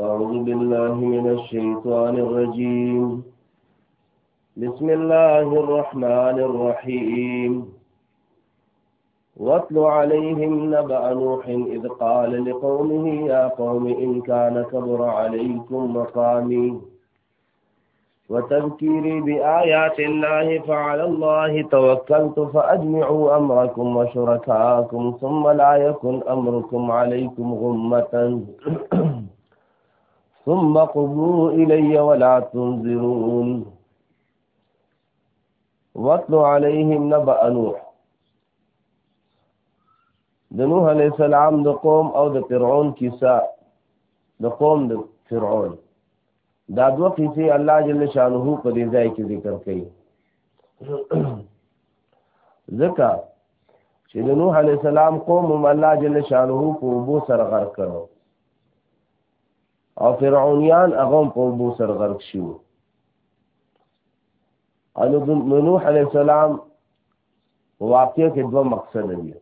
أعوذ بالله من الشيطان الرجيم بسم الله الرحمن الرحيم واتل عليهم نبأ نوح إذ قال لقومه يا قوم إن كان كبر عليكم مقامي وتذكيري بآيات الله فعلى الله توكلت فأجمعوا أمركم وشركاكم ثم لا يكن أمركم عليكم غمة ثم قضوا إلي ولا تنظرون واتل عليهم نبأ نوح د نوح علی السلام د قوم او د فرعون کیسه د قوم د فرعون دا دوه قصې الله جل شانه په دې ځای کې ذکر کړي ځکه چې د نوح علی السلام قوم هم الله جل شانه په وبو سر غرق کړو او فرعونیان هغه په وبو سر غرق شو انو نوح علی السلام واقع کې دوه مقصد دي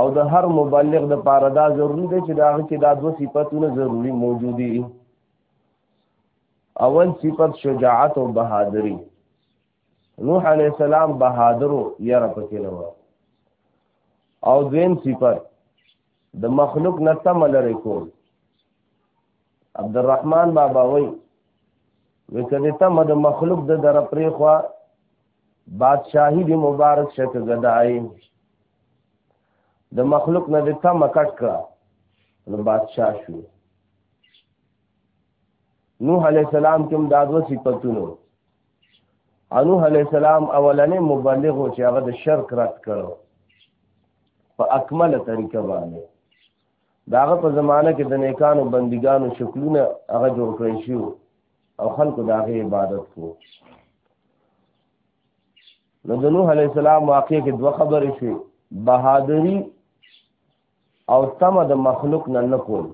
او د هر مبلغ د پاره دا ضروری دی چې دا کې دا دوه صفاتونه ضروری موجودي اول صفت شجاعت او بهادری نوح علی السلام بهادرو یاره پکې نه او دویم صفت د مخلوق نه تم لري کول عبدالرحمن بابا وای وکړه ته مد مخلوق د در پرې خو بادشاہی دی مبارک شک گدائی د مخلوق نه د تم کټ کړه نو بادشاہ شو نوح علی السلام کوم دادو صفاتونو انوح علی السلام اولنې مبلغ او چې هغه د شرک رد کړو په اکمله طریقه باندې داغه په زمانه کې د نیکانو بندګانو شکلونه هغه جوړ کړی شو او خلکو د هغې عبادت کو نو د نوح علیه السلام واقع کې دوه خبرې شوې بهادری او تمه د مخلوق نه نه کول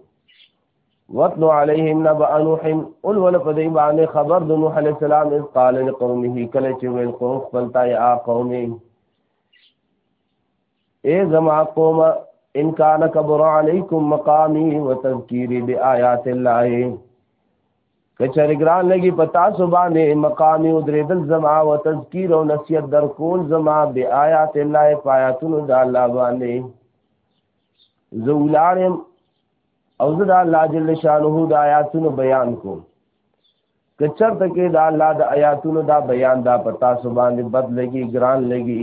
واتلو علیهم نبأ نوح قل ول په دې باندې خبر د نوح علی السلام اس قال لقومه کله چې ویل قوم خپل تا یا قومه اے زما قوم ان کان کبر علیکم مقامی وتذکیری بآیات الله کچر ګران لګي پتا سو باندې مقام او درېدل زما او تذکیر او نصیحت در کول زما به آیات الله پایاتونو د الله باندې زولارم او زه د الله جل شانه د آیاتونو بیان کوم کچر تکې د الله د آیاتونو دا بیان دا پتا سو باندې بد لګي ګران لګي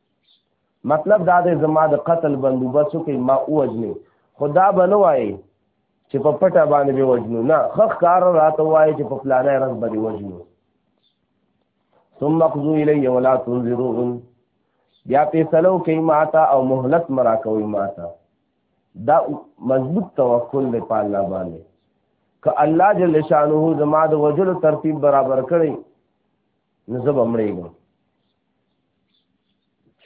مطلب دا دی زما د قتل بندوبست وکړي ما ووجنې خو دا به نه وایي چې په پټه باندې به وجنو نه خخ کار راته وایي چې په پلانه رس به وجنو ثم اخذوا الي ولا تنظرون بیا پیسلو کوي ماتا او مهلت مرا کوي ماتا دا مضبوط توکل دی په الله باندې که الله جل شانه زما د وجل ترتیب برابر کړي نو زه به مړېږم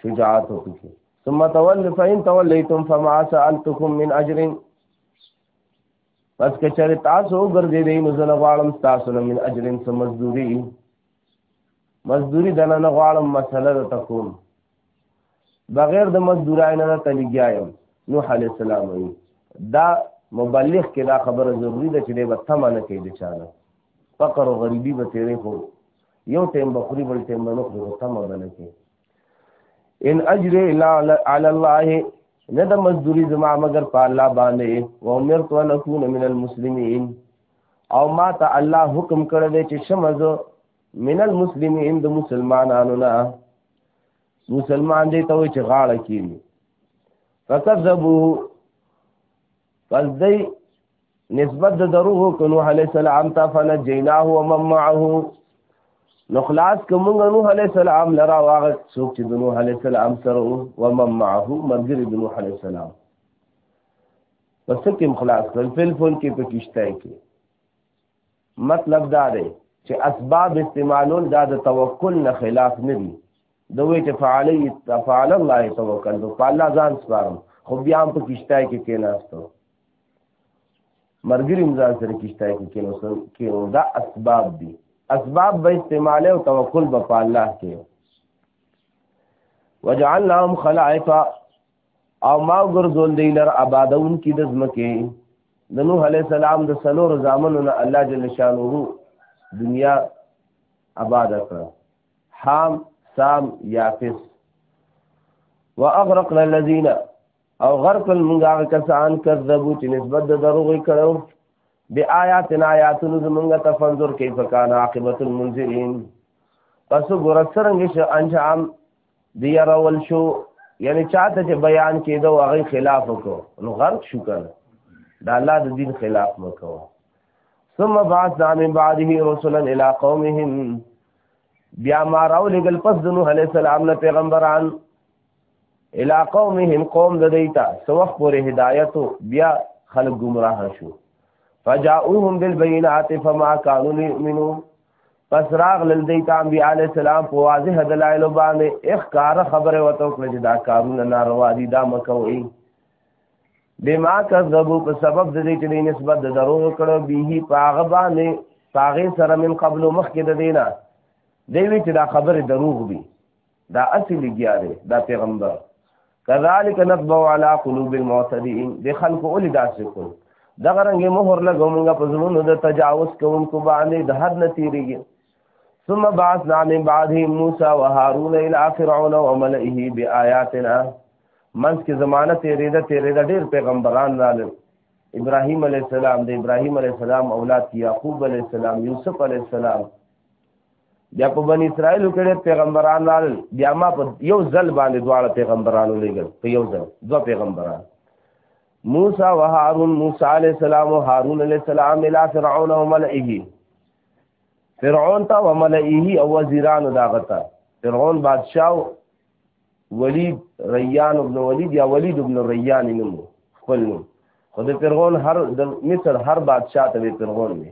شجاعت وکړي ثم تول فإن تولیتم فما سألتكم من أجر پس که چېرې تاسو ګرځې دی نو زه نه غواړم تاسو نه من أجر څه مزدوري مزدوري دنه نه غواړم مسله د تکوم بغیر د مزدورای نه ته لګیا یم نوح علی السلام وی دا مبلغ کې دا خبره ضروری ده چې دې به تمه نه کوي د چانه فقر او غریبي به تیرې خو یو ټیم بخوري بل ټیم نه خو تمه بنه کوي ان اجر الا علی الله نه د مزدوری زما مگر په الله باندې و امرت ان اكون من المسلمین او ما ته الله حکم کړی دی چې شمز من المسلمین د مسلمانانو نه مسلمان دی ته چې غاړه کینی فکذبو پس دی نسبت د دروغ کو نوح علی السلام ته فنجیناه ومن معه نو خلاص کوم نوح علی السلام لرا واغ څوک چې د نوح علی السلام سره او مم معه مرګری د نوح علی السلام پس کوم خلاص کړ فل فل کې په کیشته کې مطلب دا دی چې اسباب استعمالول دا د توکل نه خلاف نه دي دوی چې فعلی تفعل الله توکل دو په الله ځان سپارم خو بیا هم په کشتای کې کېناستو مرګریم ځان سره کشتای کې کېناستو کې دا اسباب دي اسباب به استعمال او توکل به په الله کې وجعلناهم خلائف او ما ګرځول دی لر آبادون کی د زمکه د نوح علی السلام د سلور زامنو نه الله جل شانه دنیا آباد کړ حام سام یافس واغرقنا الذين او غرق المنغا کسان کذبوا چې نسبت د دروغې کړو بی آیاتنا آیاتونو زمونږه تفنظر کیف کان عاقبت المنذرین پس ګور سرنګ ش انجام دی راول شو یعنی چاته چې بیان کېده او هغه خلاف وکړو نو غرق شو کنه دا الله د دین خلاف وکړو ثم بعثنا من بعده رسلا الى قومهم بیا ما راو لګل پس د نوح علی السلام نه پیغمبران الى قومهم قوم د دیتا سو وخت پورې هدایت بیا خلق گمراه شو فجاءوهم بالبينات فما كانوا ليؤمنون پس راغ لل دی تام بی علی السلام په واضح دلایل باندې اخکار خبره وته کړ چې دا کارونه ناروا دي دا مکوئ بما کذبو په سبب د دې چې نسبت د درو کړو به په هغه باندې هغه سره من قبل مخکې د دینه دی وی چې دا خبره دروغ دي دا اسی لګیا دی دا پیغمبر کذالک نطبع علی قلوب المعتدین د خلق اول داسې کو دغه رنګ مهر لګومږه په زمونږ د تجاوز کوونکو باندې د حد نه تیریږي ثم بعثنا من بعدهم موسى وهارون الى فرعون وملئه بآياتنا منځ کې زمانه تیرې ده تیرې ده ډېر پیغمبران راغلل ابراهيم عليه السلام د ابراهيم عليه السلام اولاد يعقوب عليه السلام يوسف عليه السلام بیا په بنی اسرائیل کې پیغمبران لال بیا ما په یو ځل باندې دواړه پیغمبرانو لګل په یو ځل دوه پیغمبران موسی و هارون موسی علی السلام او هارون علی السلام الی فرعون و ملئه فرعون ته و ملئه او وزیرانو دا غته فرعون بادشاہ ولید ریان ابن ولید یا ولید ابن ریان نومو خپل نوم خو د فرعون هر د مصر هر بادشاہ ته فرعون دی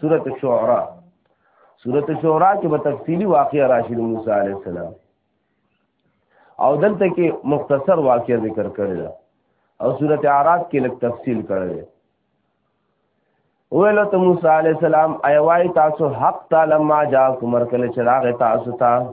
سورۃ الشعراء سورۃ الشعراء کې به تفصیلی واقعا راشد موسی علیه السلام او دلته کې مختصر واقعا ذکر کړی دا او سورۃ اعراف کې لږ تفصیل کړی ویل ته موسی علیه السلام ایوای تاسو حق تعالی ما جا کومر کله چراغ تاسو ته تا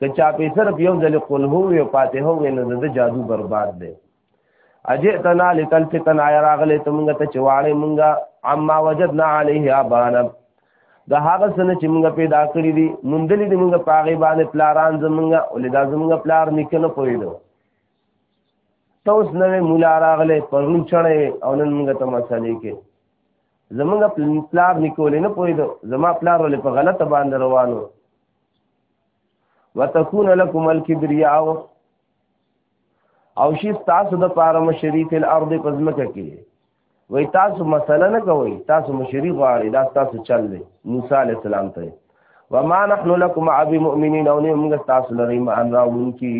که چا په صرف یو ځل قل هو او فاتحه وې نو د جادو برباد دی اجئتنا لتلفتنا یا راغله ته مونږ ته چواړې مونږه اما وجدنا علیه ابانا دا هغه سنه چې مونږ پیدا کړی دي مونډلې دي مونږ پاغه باندې پلاران زمونږه ولې دا زمونږ پلار نکنه پویلو ته اوس نوې مولا راغله پرون چړې او نن مونږ ته مسلې کې زمونږ پلار نکولې نه پویلو زما پلار ولې په غلطه باندې روانو وتكون لكم الكبرياء او شي تاسو د پاره مشری فل ارض پزمکه کې وای تاسو مسله نه کوي تاسو مشری غواړي دا تاسو چل دی موسی علی السلام ته وما نحن لكم عبي مؤمنين او نه موږ تاسو لري ما ان راونکي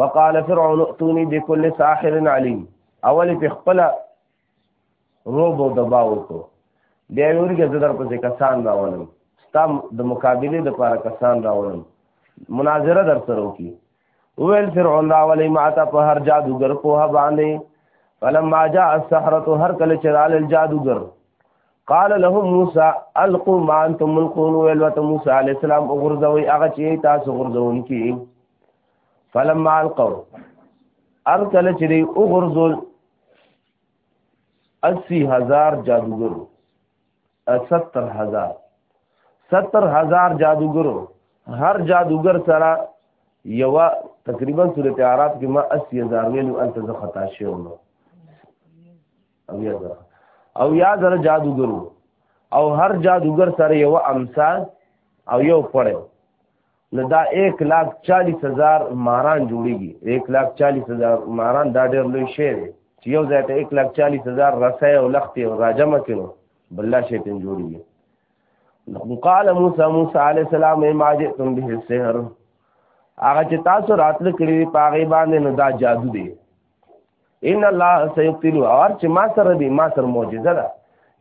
وقال فرعون اتوني بكل ساحر عليم اول په خپل روب او دبا وکړو بیا ورګه زه در پسې کسان راولم ستا د مقابلې د پاره کسان راولم مناظره در سره وکي ویل فرعون راولې ما ته په هر جادوګر په باندې فلما جاء السحرة هر کله چې رال الجادوګر قال لهم موسى القوا ما انتم ملقون ویل وت موسی عليه السلام وغرزوي هغه چې تاسو غرزون کی فلما القوا ار کله چې دی او غرزول 80000 جادوګر 70000 70000 جادوګر هر جادوګر سره یو تقریبا سورته اعراف کې ما 80000 ویلو انت زه خطا شوم او یا زر او یا زر جادوګر او هر جادوګر سره یو امسا او یو پړ نو دا 1 لاک 40 هزار ماران جوړیږي 1 لاک 40 هزار ماران دا ډېر لوی شی دی چې یو ځای ته 1 لاک 40 هزار رسای او لختي او راجمه کینو بل شي تن جوړیږي نو قال موسی موسی علی السلام ما جئتم به السحر هغه چې تاسو راتل کړی په هغه باندې نو دا جادو دی ان الله سيقتله اور چې ما سره دی ما سره معجزه ده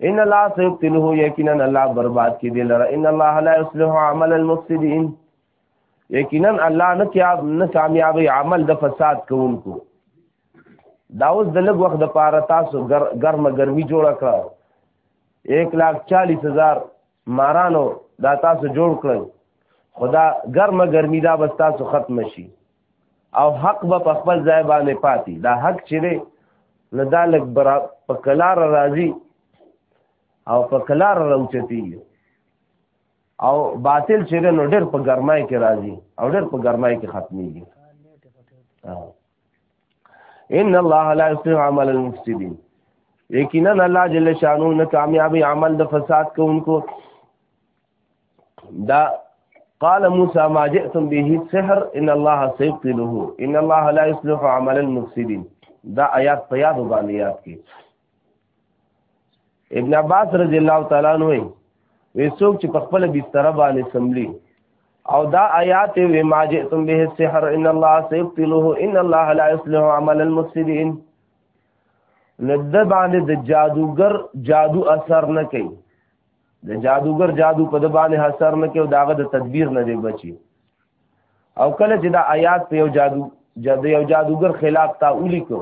ان الله سيقتله یقینا الله برباد کی دی لره ان الله لا يصلح عمل المفسدين یقینا الله نه کیاب نه کامیاب عمل د فساد کوونکو دا اوس د لږ وخت د پاره تاسو ګرمه ګرمي جوړه کړه 140000 مارانو دا تاسو جوړ کړل خدا ګرمه ګرمي دا بس تاسو ختم شي او حق به په خپل ځای باندې پاتې دا حق چې دی نه دا لږ برا په کلار راځي او په کلار راوچتي او باطل چې نو ډېر په ګرمای کې راځي او ډېر په ګرمای کې ختميږي ان الله لا يصلح عمل المفسدين یقینا الله جل شانو نه کامیابی عمل د فساد کوونکو دا قال موسى ما جئتم به سحر ان الله سيبطله ان الله لا يصلح عمل المفسدين دا آیات په یاد باندې یاد کی ابن عباس رضی الله تعالی عنہ وی څوک چې په خپل بستر باندې سملی او دا آیات وی ما جئتم به السحر ان الله سيبطله ان الله لا يصلح عمل المفسدين ند باندې د جادوګر جادو اثر نه کوي د جادوګر جادو په د باندې اثر نه کوي داغه د تدبیر نه دی بچي او کله چې دا آیات په یو جادو جادو یو جادوګر خلاف تا ولیکو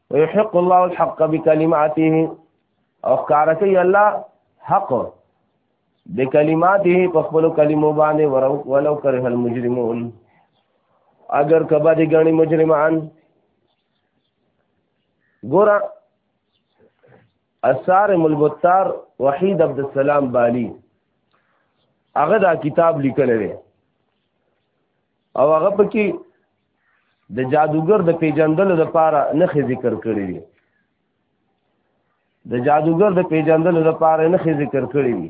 ويحق الله الحق بكلماته او کارکې الله حق بکلماته په خپل کلمو باندې ورو ولو کرے المجرمون اگر کبا دي غني مجرمان ګورا اثار ملبتار وحید عبد السلام بالی هغه دا کتاب لیکل دی او هغه پکې د جادوګر د پیجندلو لپاره نخې ذکر کړې دي د جادوګر د پیجندلو لپاره نخې ذکر کړې دي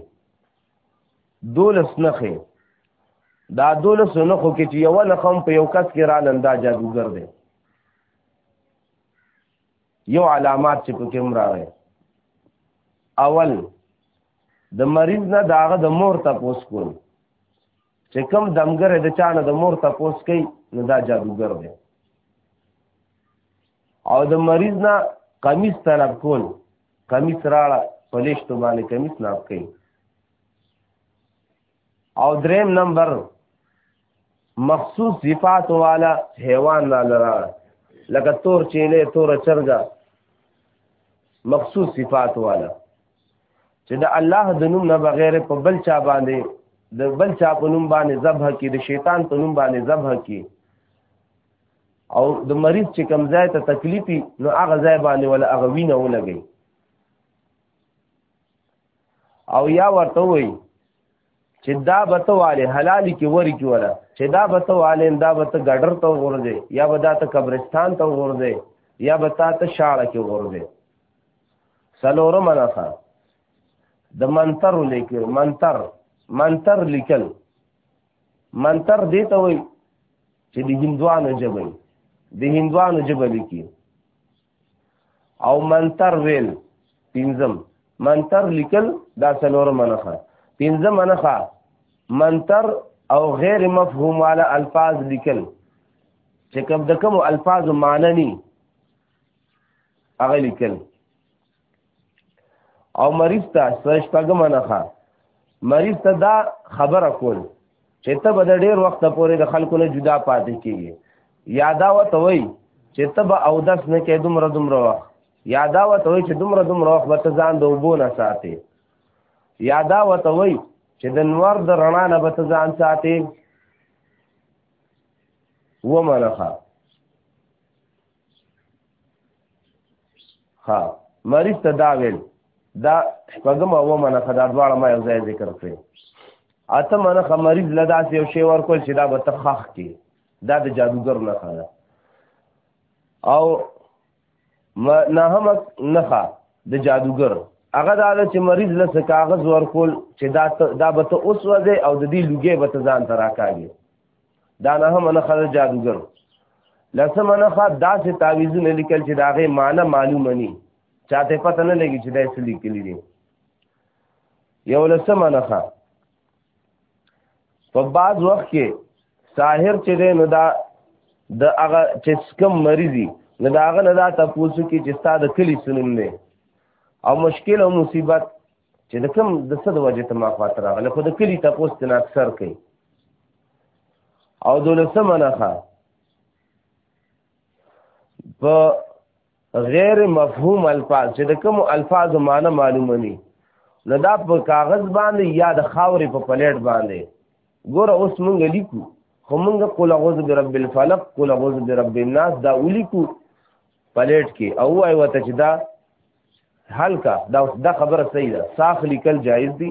دولس نخې دا دولس نخو کې چې یو نخم په یو کس کې را لندا جادوګر دی یو علامات چې پکې هم راغی اول د مریض نه داغه د مور تپوس کول چې کوم دمګر د چانه د مور تپوس کوي نو دا جادوګر دی او د مریض نه قمیص طلب کول قمیص راړه پلیشت باندې قمیص ناب کوي او دریم نمبر مخصوص صفات والا حیوان نه لرا لکه تور چیلې تور چرګا مخصوص صفات والا چې د الله د نوم نه بغیر په بل چا باندې د بل چا په نوم باندې ذبح کی د شیطان په نوم باندې ذبح کی او د مریض چې کم ځای ته تکلیفي نو هغه ځای باندې ولا هغه وینه ولګي او یا ورته وي چې دا بته والے حلال کې وری کې ولا چې دا بته والے دا بته ګډر ته ورځي یا بدا ته قبرستان ته ورځي یا بتا ته شاړه کې ورځي سلورم نخا د منتر لیکل منتر منتر لیکل منتر دی ته وای چې د هندوانو ژبه د هندوانو ژبه لیکي او منتر ویل پنځم منتر لیکل دا سلورم منخه پنځم منخه منتر او غیر مفهوم والا الفاظ لیکل چې کوم د کوم الفاظ معنی نه هغه لیکل او مریض ته سرشتګم نه ښه مریض ته دا خبره کول چې ته به د ډیر وخت پورې د خلکو نه جدا پاتې کیږي یادا وته وای چې ته به او داس نه کې دومره دومره وخت یادا وته وای چې دومره دومره وخت به ته ځان د وبو نه ساتي یادا وته وای چې د نور د رڼا نه به ته ځان ساتي ومنخه ها مریض ته دا ویل دا شپږم او منه خدا دواړه ما یو ځای ذکر کړی اته منه مریض لدا سی یو شی ورکول چې دا به تخخ کی دا د جادوګر نه خاله او نه هم نه خا د جادوګر هغه دا چې مریض له کاغذ ورکول چې دا دا به ته اوس وځي او د دې لوګي به ته ځان تراکاږي دا نه هم نه خدای جادوګر لسمه نه خا داسې تعویذونه لیکل چې داغه معنی معلومه ني چاته پته نه لګي چې دا څه لیکلي دي یو لسمه نه خا په بعض وخت کې ساحر چې دی نو دا د هغه چې کم مریضي نو دا هغه نه دا تاسو کې چې ستاسو کلی سنوم دی او مشکل او مصیبت چې د کوم د څه د وجې ته ما خواته راغله خو د کلي تپوس ته نه اکثر کوي او دولسمه نښه په غیر مفهوم الفاظ چې د کوم الفاظ معنی معلومه ني نو دا په کاغذ باندې یا د خاورې په پلیټ باندې ګوره اوس مونږ لیکو خو مونږ قل اعوذ برب الفلق قل اعوذ برب الناس دا ولیکو پلیټ کې او وای وته چې دا حل کا دا دا خبره صحیح ده صاف لیکل جایز دي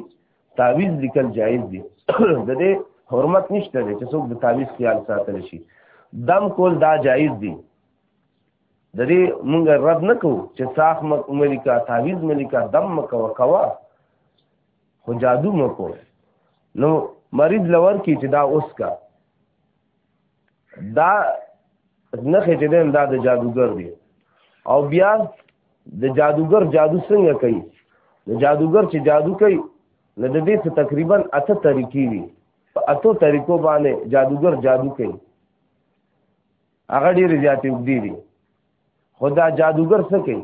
تعویز لیکل جایز دي د دې حرمت نشته دی چې څوک د تعویز خیال ساتل شي دم کول دا جایز دي د دې مونږ رد نه کوو چې صاف ملکا تعویز ملکا دم مکو کوا خو جادو مکو نو مریض لور کی چې دا اوس کا دا نخې چې دین دا د جادوګر دی او بیا د جادوګر جادو څنګه کوي د جادوګر چې جادو کوي نو د دې څه تقریبا اته طریقې دي په اتو طریقو باندې جادوګر جادو کوي هغه ډېرې زیاتې وګدي دي خو دا جادوګر څه کوي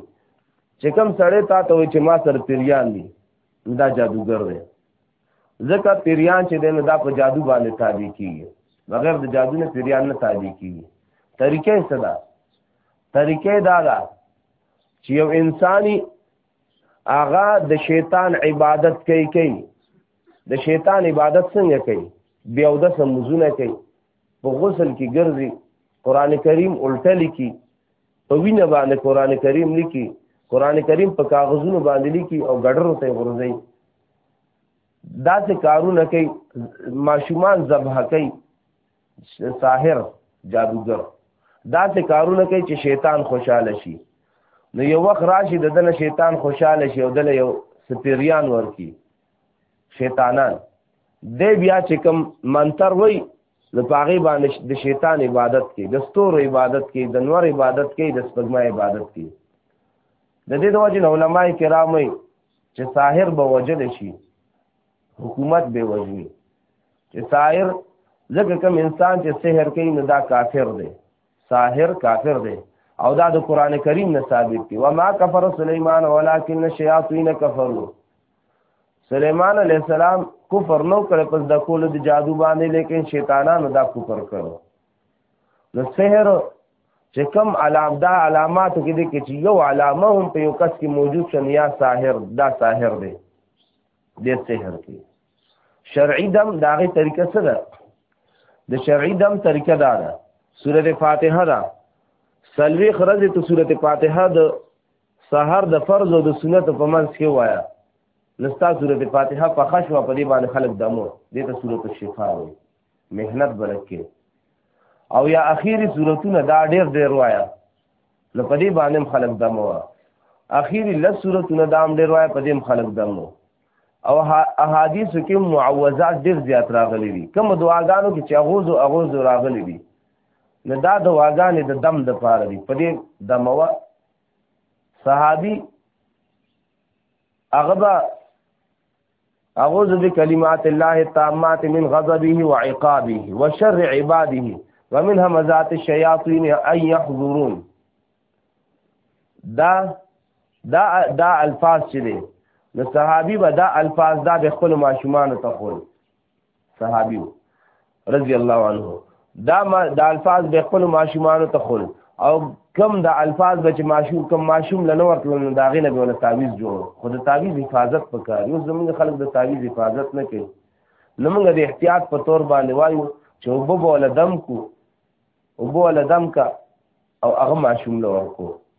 چې کوم سړی تا ته وایي چې ما سره پیریان دي دا جادوګر دی ځکه پیریان چې دین دا په جادو باندې تابع کیږي بغیر د جادو نه پیریان نه تابع کیږي طریقې څه ده طریقې دا ده چې یو انساني هغه د شیطان عبادت کوي کوي د شیطان عبادت څنګه کوي بیا د سمزونه کوي په غسل کې ګرځي قران کریم الټه لیکي په وینه باندې قران کریم لیکي قران کریم په کاغذونو باندې لیکي او ګډرو ته ورځي دا څه کارونه کوي ماشومان ذبح کوي ساحر جادوګر دا څه کارونه کوي چې شیطان خوشاله شي نو یو وخت راشي د دنه شیطان خوشاله شي او دل یو سپیریان ورکی شیطانان دی بیا چې کوم منتر وای نو پاغي باندې د شیطان عبادت کوي د ستورو عبادت کوي د نور عبادت کوي د سپګما عبادت کوي د دې د وجه علماء کرام چې ساحر به وجل شي حکومت به وجني چې ساحر ځکه کوم انسان چې سحر کوي نو دا کافر دی ساحر کافر دی او دا د قران کریم نه ثابت دی و ما کفر سليمان ولكن الشياطين كفروا سليمان عليه السلام کفر نو کړ پس د کول د جادو باندې لیکن شیطانانو دا کفر کړو نو سحر چې کوم علام دا علامات کې دي چې یو علامه هم په یو کس کې موجود شون یا ساحر دا ساحر دی د سحر کې شرعي دم داغه طریقه څه ده د شرعي دم طریقه دا ده سوره فاتحه دا سلوي خرزه ته سوره فاتحه د سحر د فرض او د سنت په منځ کې وایا لستا سوره فاتحه په خشوه په دې باندې خلق دمو دې ته سوره الشفاء وایي مهنت بلد کې او یا اخیری صورتونه دا ډېر ډېر وایا نو په دې باندې خلک دمو اخیری لس صورتونه دام ډېر وایا په دې خلک دمو او احادیث کې معوذات ډېر زیات راغلي دي کوم دعاګانو کې چې اغوز او اغوز راغلي دي نو دا دعاګانې د دم د پاره دي په دې دموه صحابي هغه به اعوذ بکلمات الله التامات من غضبه وعقابه وشر عباده ومن همزات الشیاطین ان يحضرون دا دا دا الفاظ چې دي نو صحابي به دا الفاظ دا به خپل ماشومان ته خول صحابي رضی الله عنه دا ما د الفاظ به خپل ماشومان ته خول او کم د الفاظ به چې ماشوم کم ماشوم لنه ورتل نو دا غینه به ول تعویز جوړ خو د تعویز حفاظت پکار یو زمونږ خلک د تعویز حفاظت نه کوي نو موږ د احتیاط په تور باندې وایو چې وب بوله دم کو وب بوله دم کا او هغه ماشوم لور کو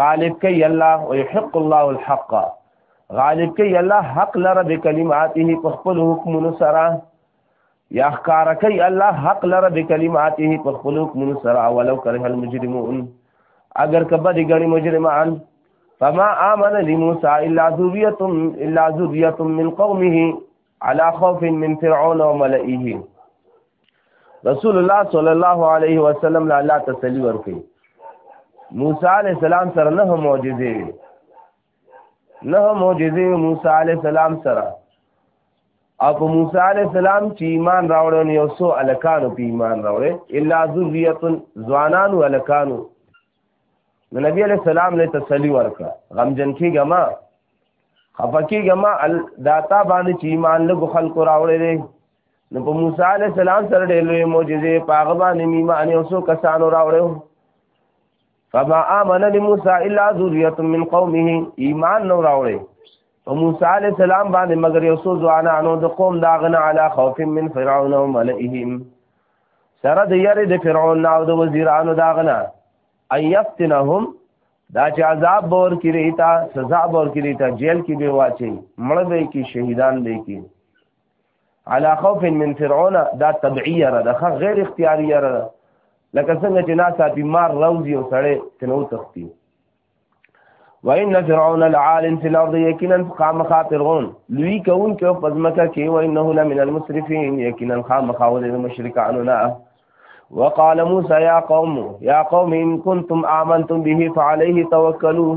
غالب کوي الله او يحق الله الحق غالب کوي الله حق لره بکلماته په خپل حکمونو سره یا ښکار کوي الله حق لره بکلماته په خپل حکمونو سره ولو کرے المجرمون اگر کبه دي غني مجرمان فما آمن لموسى الا ذريه الا ذريه من قومه على خوف من فرعون وملئه رسول الله صلی الله علیه وسلم له الله تسلی ورکړي موسی علی السلام سره نه معجزې وي نه معجزې موسی علی السلام سره او په موسی علی السلام چې ایمان راوړ نو یو څو الکانو په ایمان راوړ الا ذریه ځوانان او الکانو نو نبی علی السلام له تسلی ورکړه غم جن کېږه ما خفکیږه ما دا تا باندې چې ایمان له خلکو راوړې نو په موسی علی السلام سره ډېر لوی معجزې پاغه باندې میمه ان یو څو کسانو راوړو فما امن لموسی الا ذریه من قومه ایمان نو راوړي او موسی علی السلام باندې مگر یو څو ځوانانو د قوم داغنه علی خوف من فرعون او ملئهم سره د یری د فرعون او د وزیرانو داغنه ایفتنهم دا چې عذاب بور کړی تا سزا بور کړی تا جیل کې به واچي مړ به کې شهیدان به کې علا خوف من فرعون دا طبعیه را ده غیر اختیاریه را ده لکه څنګه چې ناسا پی مار روزی او سړی تنو تختی وان فرعون العال فی الارض یقینا قام خاطرون لوی کون کې پزمکه کې و انه لمن المسرفین یقینا قام خاول المشرکانو نه وقال موسى يا قوم يا قوم إن كنتم آمنتم به فعليه توكلوا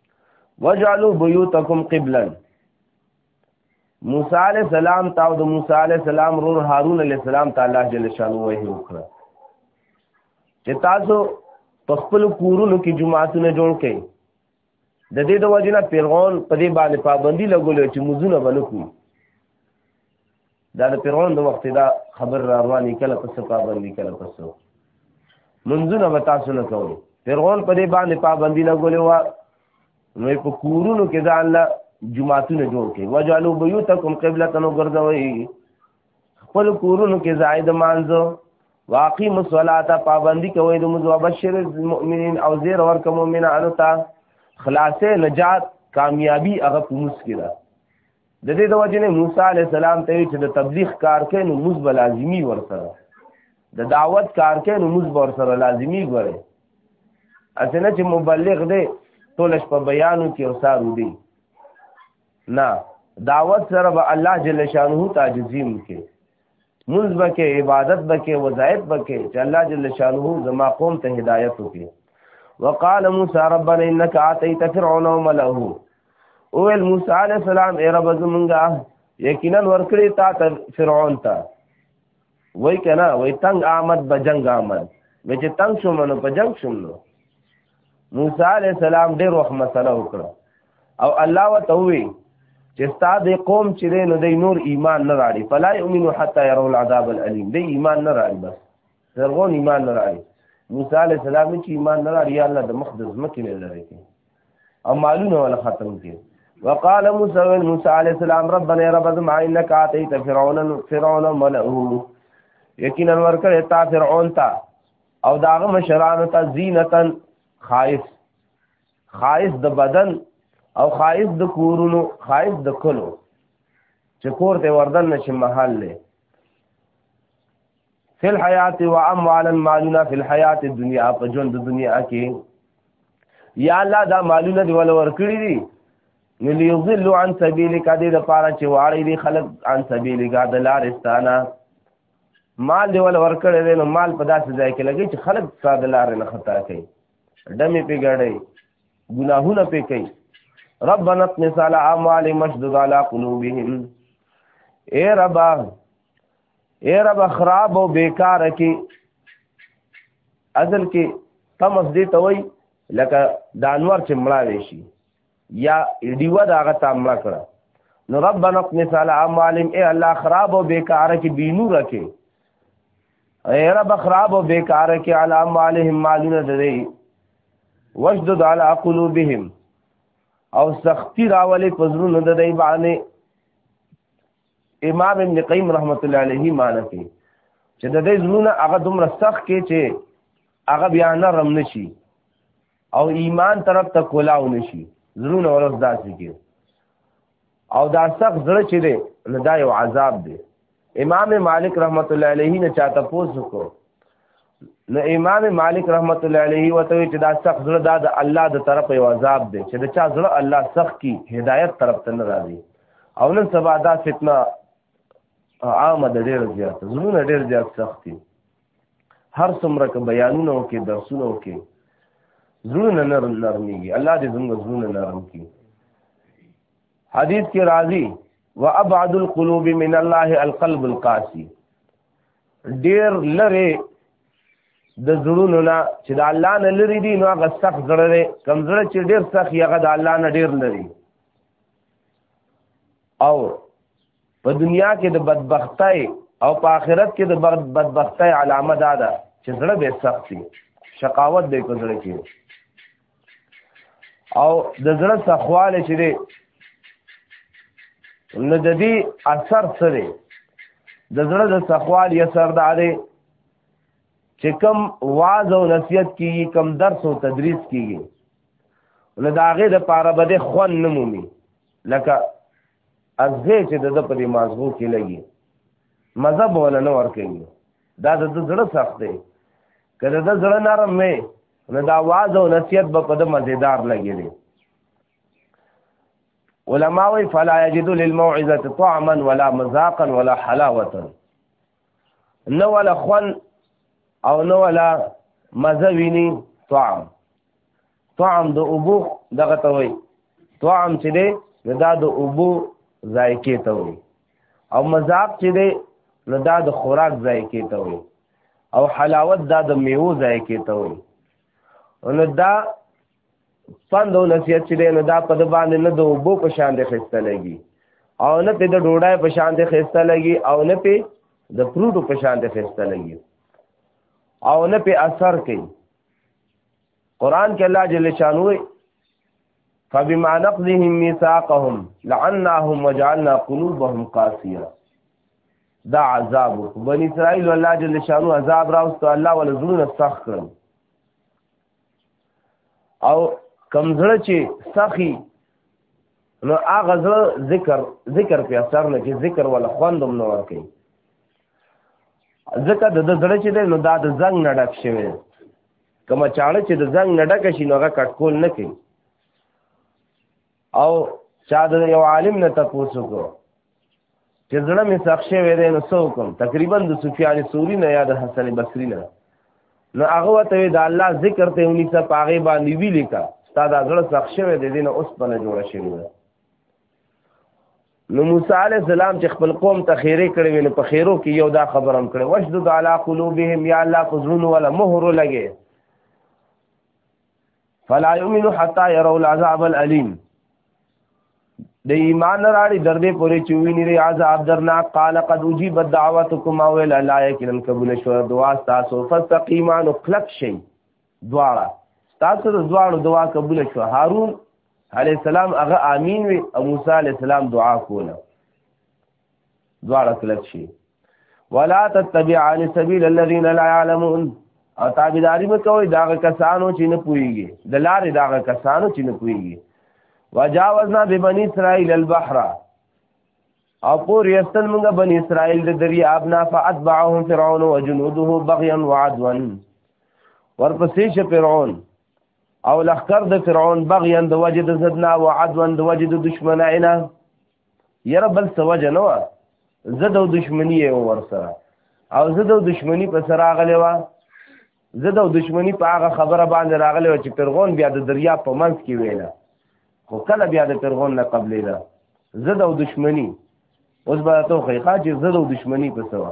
وجعلوا بيوتكم قبلا موسی علیہ السلام تا او د موسی علیہ السلام رور هارون علیہ السلام تعالی جل شانو وه وکړه چې تاسو په خپل کورونو کې جمعاتونه جوړ کړئ د دې د وجنه پیرغون په دې باندې پابندي لګولې چې مزونه بنکو دا د فرعون د وخت دا خبر را رواني کله پس پابندي کله پس منځونه به تاسو نه کوو فرعون په دې باندې پابندي لګولې و نو په کورونو کې دا الله جمعاتونه جوړ کړي وجالو بيوتکم قبله تنو ګرځوي خپل کورونو کې زائد مانځو واقعي مصلات پابندي کوي د مزو بشر المؤمنین او زیر ور کوم مؤمنانو ته خلاصې نجات کامیابی هغه پومس کړه د دې د وجې نه موسی علی السلام ته چې د تبلیغ کار کوي نو موږ به لازمی ورسره د دعوت کار کوي نو موږ به ورسره لازمی ګوري اسنه چې مبلغ دی ټول شپه بیانو کې او سارو دی نه دعوت سره به الله جل شانه تعجزیم کې منځ بکې عبادت بکې وظایف بکې چې الله جل شانه زما قوم ته هدایت وکړي وقال موسی ربنا انك اتيت فرعون وملئه او موسی علی السلام ای رب زمونږه یقینا ورکړی تا ته فرعون ته وای کنه وای تنگ آمد به جنگ آمد به چې تنگ شوم نو په جنگ شوم نو موسی علی السلام ډېر وخت مسله وکړه او الله وتوي چې ستا د قوم چې دی نو دی نور ایمان نه راړي فلا یؤمنو حتی یرو العذاب العلیم دی ایمان نه راړي بس زرغون ایمان نه راړي موسی علی السلام چې ایمان نه راړي الله د مخ د ځمکې نه لري او مالونه ولا ختم کړي وقال موسی موسی علی السلام ربنا رب ما انك اتيت فرعون فرعون ملئه یقینا ورکه تا فرعون تا او داغه مشرانو ته زینتن خائف خایس د بدن او خایس د کورونو خایس د کلو چې کور ته وردن نشي محل له فی الحیات و اموالا مالنا فی الحیات الدنیا په ژوند د دنیا کې یا الله دا مالونه دی ول ورکړي دي نو لیضل عن سبیلک دې د پاره چې واړی دي خلق عن سبیلک د لارستانه مال دی ول ورکړي نو مال په داسې ځای کې لګي چې خلق ساده لار نه خطا کوي ډمې پې ګړی ګناهونه پې کوي ربنا اطمس على اموال مشدد على قلوبهم اے ربا اے ربا خراب او بیکار کی اصل کې تمس دې ته وای لکه د انور چې مړاوي شي یا دیوه دا هغه ته مړه کړه نو ربنا اطمس على اموالهم اے الله خراب او بیکاره کې بینو رکه اے رب خراب او بیکاره کې على اموالهم مالونه دې وشدد على قلوبهم او سختی راولې پزرونه د دې باندې امام ابن قیم رحمت الله علیه مانته چې د دې زمونه هغه دومره سخت کې چې هغه بیا نرم نشي او ایمان طرف ته کولاو نشي زړونه ورس داسې کې او دا سخت زړه چې دی نو دا یو عذاب دی امام مالک رحمت الله علیه نه چاته پوس کو نو امام مالک رحمت الله علیه وته چې دا سخت زړه دا د الله د طرف یو عذاب دی چې د چا زړه الله سخت کی هدایت طرف ته نه راځي او نن سبا دا فتنه عامه د ډېر زیات زړونه ډېر زیات سخت دي هر څومره که بیانونه وکړي درسونه وکړي زړونه نرم نرمېږي الله دې زموږ زړونه نرم کړي حدیث کې راځي وابعد القلوب من الله القلب القاسي ډېر لره د زړونو نه چې د الله نه لري دي نو هغه سخت زړه دی کم زړه چې ډېر سخت هغه د الله نه ډېر لري او په دنیا کې د بدبختۍ او په آخرت کې د بدبختۍ علامه دا ده چې زړه به سخت شي شقاوت به کوزړه کې او د زړه سخواله چې دی نو د دې اثر څه دی د زړه د سخوال یې سر دا دی چې کم واز او نصیحت کیږي کم درس او تدریس کیږي نو د هغې د پاره به د خوند نه مومي لکه از دې چې د په دې مازغو کې لګي مذهب ولا نه ور کوي دا د زړه سخت دی کله د زړه نرم وي نو دا واز او نصیحت به په د مزیدار لګي دی علماء وی فلا یجد للموعظه طعما ولا مذاقا ولا حلاوه نو ولا خون او نو ولا مزوینی طعم طعم د اوبو دغه ته وي طعم چې دی نو دا د اوبو ذایقې ته وي او مذاق چې دی نو دا د خوراک ذایقې ته وي او حلاوت دا د میوو ذایقې ته وي نو دا پند او نصیحت چې دی نو دا په د باندې نه د اوبو په شان دی خسته لګي او نه په د ډوډۍ په شان دی خسته لګي او نه په د فروټو په شان دی خسته لګي او نه په اثر کوي قران کې الله جل شانو فبما نقضهم ميثاقهم لعناهم وجعلنا قلوبهم قاسيه دا عذاب بني اسرائيل الله جل شانو عذاب راوستو الله ول زړه سخت کړ او کمزړه چې سخی نو هغه زړه ذکر ذکر په اثر نه چې ذکر ولا خوندم نه ور کوي ځکه د زړه چې دی نو دا د زنګ نه ډک شوی کومه چاړه چې د زنګ نه ډکه شي نو هغه کټکول نه کوي او چا د یو عالم نه تپوس وکړو چې زړه مې سخت شوی دی نو څه وکړم تقریبا د سفیان ثوري نه یا د حسن بصري نه نو هغه ورته د الله ذکر ته ونیسه په هغې باندې وي لیکه ستا دا زړه سخت شوی دی دې نه اوسپنه جوړه شوې ده نو موسی علی السلام چې خپل قوم ته خیره کړی ویني په خیرو کې یو دا خبرم کړی وشدد علی قلوبهم یا الله فزون ولا مهر لګي فلا یؤمنو حتا يروا العذاب الالم د ایمان راړي دردې پورې چویني ری عذاب درناک قال قد اجيب دعوتكم او لا لا يكن قبول شو دعا تاسو فاستقيما نو کلک شي دواړه تاسو د دواړو دعا قبول شو هارون علی السلام هغه امین وي او موسی علی السلام دعا کوله دواړه کلک شي ولا تتبع عن سبيل الذين لا يعلمون او تابعداري وکوي دا کسانو چې نه پويږي د لارې دا کسانو چې نه پويږي وجاوزنا ببني اسرائيل البحر او پور یستل موږ بني اسرائيل د دریاب نه فاتبعهم فرعون وجنوده بغيا وعدوا ورپسې شه فرعون او لخر د فرعون بغيا د وجد زدنا او عدوا د وجد دشمنائنا ير بل سوجه نو زد او دشمنی یو ورسره او زد او دشمنی په سره غلې وا زد او دشمنی په هغه خبره باندې راغلې و چې فرعون بیا د دریا په منځ کې ویله خو کله بیا د فرعون نه قبلې ده زد او دشمنی اوس به ته خو ښه چې زد او دشمنی په سره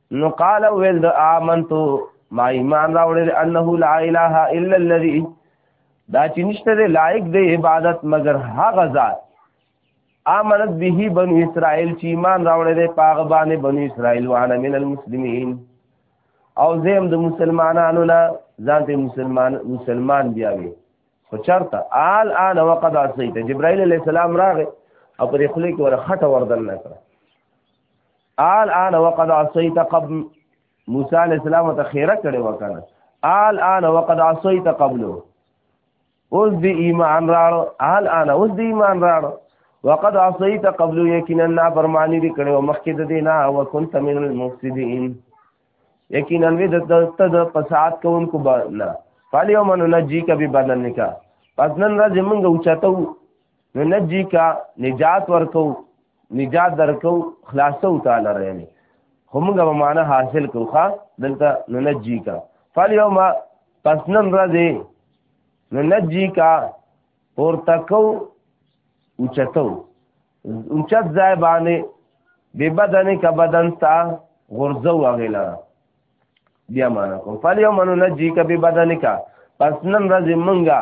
نو قال ویل د امنتو ما ایمان راوړل انه لا اله الا الذي دا چې نشته دی لایق دی عبادت مگر هغه ذات امنت به بنو اسرائیل چې ایمان راوړل دی پاغه باندې بنو اسرائیل وانا من المسلمین او زم د مسلمانانو نه ځان ته مسلمان مسلمان بیا وي خو چرته آل آن وقد عصیت جبرائیل علیہ السلام راغی او پر خلک ور خټه وردن نه کړ آل آن وقد عصیت قبل موسی علی السلام ته خیره کړي وکړه آل آن وقد عصیت قبل اوس دی ایمان راړو آل آن اوس دی ایمان راړو وقد عصیت قبل یقینا نا فرمانی دی کړي او مخکې د دینه او كنت من المفسدين یقینا وی د دست د فساد کوونکو نه فالیوم ننجیک ببدنک پس نن راځي موږ اوچتو نو نجی کا نجات ورکو نجات درکو خلاصو تعالی رحمه همغه به معنا حاصل کوخه دلته نو نجی کا فالیوم پس نن راځي نو نجی کا اور تکو اوچتو اوچت ځای باندې به بدن کا بدن تا غرزو غلا بیا معنا کوم فالیوم نو نجی کا به بدن کا پس نن راځي منګه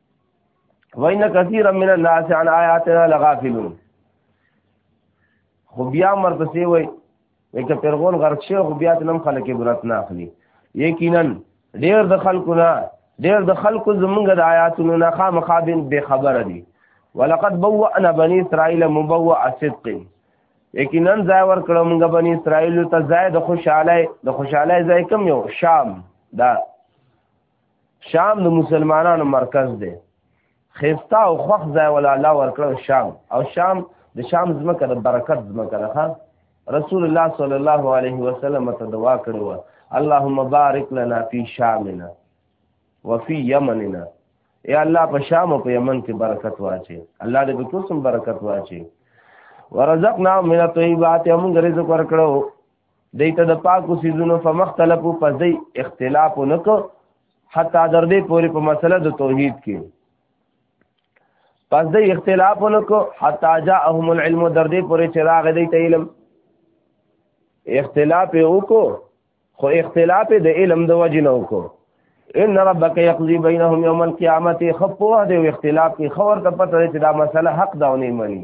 وان كثيرا من الناس عن آياتنا لغافلون خو بیا مرپسې وای لکه پیرغون غرق شي خو بیا تنم خلک عبرت نه اخلي یقینا ډیر د خلکو نه ډیر د خلکو زمونږ د آیاتونو نه خامخابین بے خبر دي ولقد بوأنا بني اسرائيل مبوء صدق یقینا ځای ور کړو موږ بني اسرائيل ته ځای د خوشاله د خوشاله ځای کوم یو شام دا شام د مسلمانانو مرکز دی خستا او خوخ ځای ولا الله ورکړ شام او شام د شام زمکه د برکت زمکه ده رسول الله صلی الله علیه وسلم ته دعا کړو اللهم بارک لنا فی شامنا وفي یمننا یا الله په شام او په یمن کې برکت واچي الله دې په کوم برکت واچي ورزقنا من الطيبات هم رزق ورکړو دې ته د پاکو سيزونو په مختلفو پځي اختلاف نکو حتی در دې پورې په مسله د توحید کې پس دې اختلاف نکو حتی جاءهم العلم در دې پورې چې راغ دې ته علم اختلاف وکړو خو اختلاف د علم د وجې نه وکړو ان ربک یقضی بینهم یوم القیامت خپوه دی اختلاف کی خبر ته پته چې دا مسله حق دا نه مني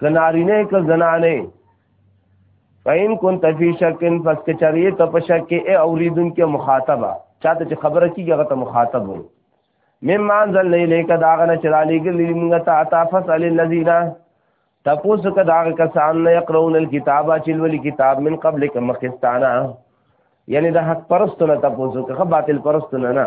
کنارینه ک زنانه فین كنت فی شک پس کې چریه ته په شک کې ای اوریدون کې مخاطبه چاته چې خبره کیږي هغه ته مخاطب وي مما انزل الیک داغه نه چرالی ګلی موږ ته عطا فصل الذین تپوس ک داغه کسان نه یقرون الكتاب چې ولي کتاب من قبل ک مخستانا یعنی د حق پرستونه تپوس ک باطل پرستونه نه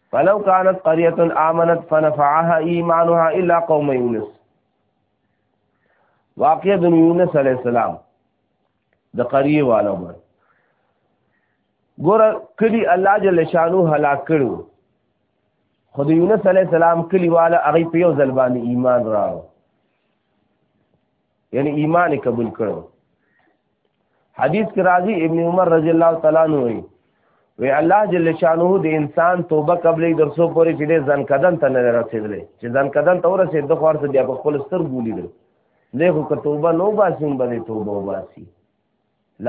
فلو كانت قريه امنت فنفعها ايمانها الا قوم يونس واقع د یونس علی السلام د قریه والو بر ګور کلی الله جل شانو هلاک کړو خود یونس علی السلام کلی والا هغه په یو ځل باندې ایمان راو یعنی ایمان قبول کړو حدیث کې راځي ابن عمر رضی الله تعالی عنہ وی وی الله جل شانه د انسان توبه قبلې درسو پورې چې ځن کدن ته نه رسیدلې چې ځن کدن ته ورسې د خور ته بیا په خپل ستر ګولې دل نه خو که توبه نو باسین باندې توبه وباسي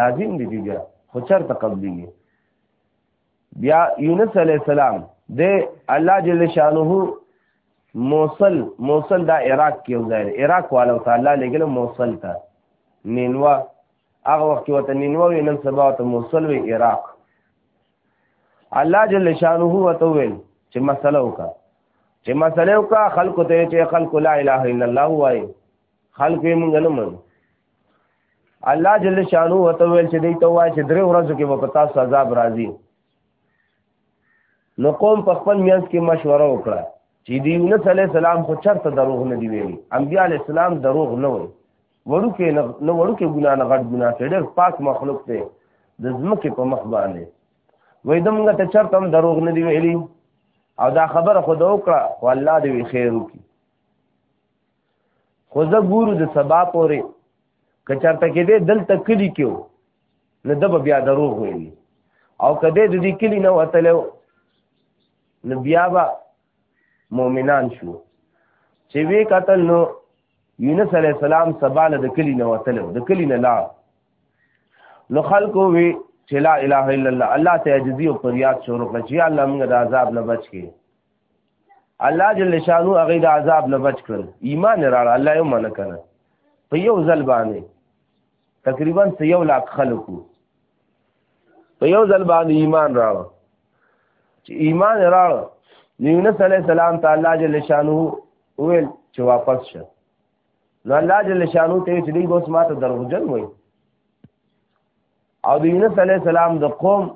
لازم دي بیا خو چرته قبلې بیا یونس علی السلام د الله جل شانه موصل موصل دا عراق کې وزایر عراق والو تعالی لګل موصل ته نینوا هغه وخت وته نینوا وی نن سبا ته موصل وی عراق الله جل شانه وته ویل چې مسله وکا چې مسله وکا خلق ته چې خلق لا اله الا الله وای خلق یې مونږ نه منو الله جل شانو وته ویل چې دی ته وای چې درې ورځې کې په تاسو عذاب راځي نو قوم په خپل میانس کې مشوره وکړه چې دی یونس علی السلام خو چرته دروغ نه دی ویلي انبیاء علی السلام دروغ نه وایي وړو کې نه وړو کې ګنا نه غټ ګنا کې ډېر پاک مخلوق دی د ځمکې په مخ باندې وای دمغه ته چرته هم دروغ نه دی ویلي او دا خبره خو دا وکړه والله دې خیر وکړي خو زه ګورو د سبا پورې که چرته کې دې دلته کلی کېو نه د بیا دروغ ویلي او که دې د دې کلی نه وتلو نو بیا به مؤمنان شو چې وی قتل نو یونس علی السلام سبا له د کلی نه وتلو د کلی نه لا نو خلکو وی چې لا اله الا الله الله ته عجزي او فریاد شروع کړ چې الله موږ د عذاب نه بچ کړي الله جل شانو هغه د عذاب نه بچ کړ ایمان راړ الله یې منع کړ په یو ځل باندې تقریبا یو لاک خلکو په یو ځل باندې ایمان راړ چې ایمان راړ یونس علی السلام تعالی جل شانو ویل چې واپس شه نو الله جل شانو ته چې دی اوس ماته دروغجن وای او د یونس علی السلام د قوم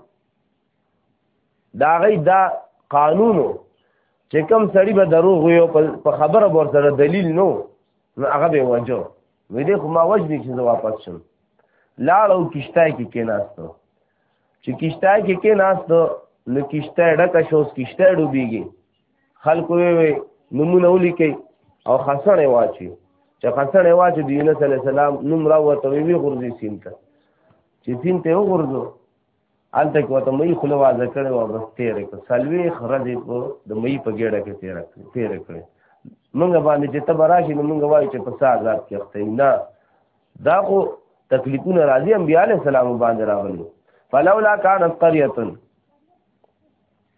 دا غي دا قانونو چې کوم سړی به دروغ وي او په خبره ور سره دلیل نو نو هغه به وجو وې دې خو ما وجدي چې زه واپس شم لاړو کشتای کې کې ناستو چې کشتای کې کې ناستو نو کشتای ډکه شوس کشتای ډوبېږي خلکو وې نمونه ولیکي او خسنې واچي چې خسنې واچي د یونس علی السلام نوم راوته وی غورځي سینته چې سینته وغورځو هلته کې ورته مې خوله وازه کړې وه بس تېرې کړه څلوېښت ورځې په د مې په ګېډه کې تېره کړې تېرې کړې مونږ باندې چې ته به راشي نو مونږ وایو چې په څه عذاب کې اخته نه دا خو تکلیفونه راځي انبیاء علیه السلام باندې راغلي فلولا کانت قریه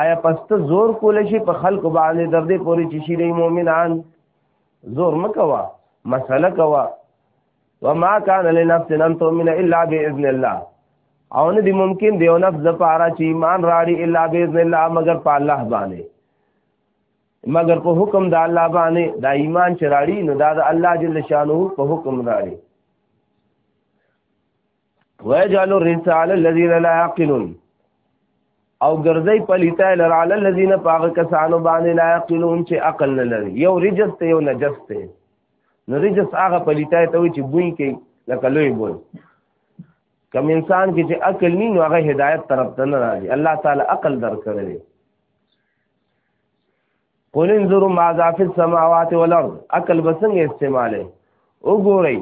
آیا پست زور کول شي په خلق باندې در دې پوری چې شي مؤمنان زور مکوا مسله کوا وما كان لنفس ان تؤمن الا باذن الله او نه دی ممکن دی او نفس د پاره چې ایمان راړي الا باذن الله مگر په الله باندې مگر په حکم د الله باندې دا ایمان چې راړي نو دا د الله جل شانه په حکم راړي ويجعل الرجس على الذين لا يعقلون او ګرځي پلیتا لر علی الذين پاغ کسانو باندې لا يعقلون چې عقل نه لري یو رجس ته یو نجس ته نو رجس هغه پلیتا ته وي چې بوی کوي لکه لوی بوی کم انسان کې چې عقل ني نو هغه هدایت طرف ته نه راځي الله تعالی عقل درکړي قل انظروا ماذا في السماوات والارض عقل بسنګ استعماله وګورئ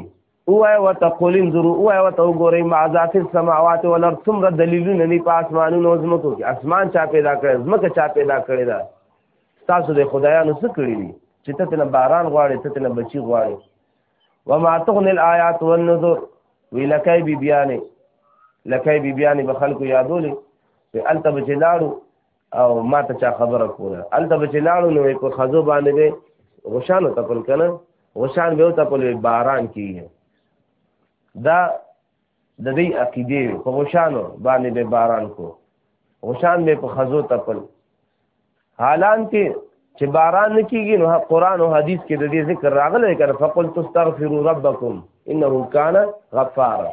اوای وتقول انظروا اوای وت وګورئ ماذا في السماوات والارض څومره دلیلونه نه په اسمانونو او زمکو کې اسمان چا پیدا کړی زمکه چا پیدا کړی دا تاسو د خدایانو څخه کړی دي چې ته تنه باران غواړي ته تنه بچي غواړي وما تغني الايات والنذر ولکای بی بیانې لکای بی بیانې به خلکو یادولې چې الته بچلاړو او ما ته چا خبره کوله هلته به چې لاړو نو په ښځو باندې به غشان وتپل که نه غشان به وتپل وي باران کېږي دا د دې عقیدې وي په غشانو باندې به باران کو غشان به په ښځو تپل حالان کې چې باران نه کېږي نو قرآن او حدیث کې د دې ذکر راغلی که نه فقل تستغفروا ربکم انه کان غفاره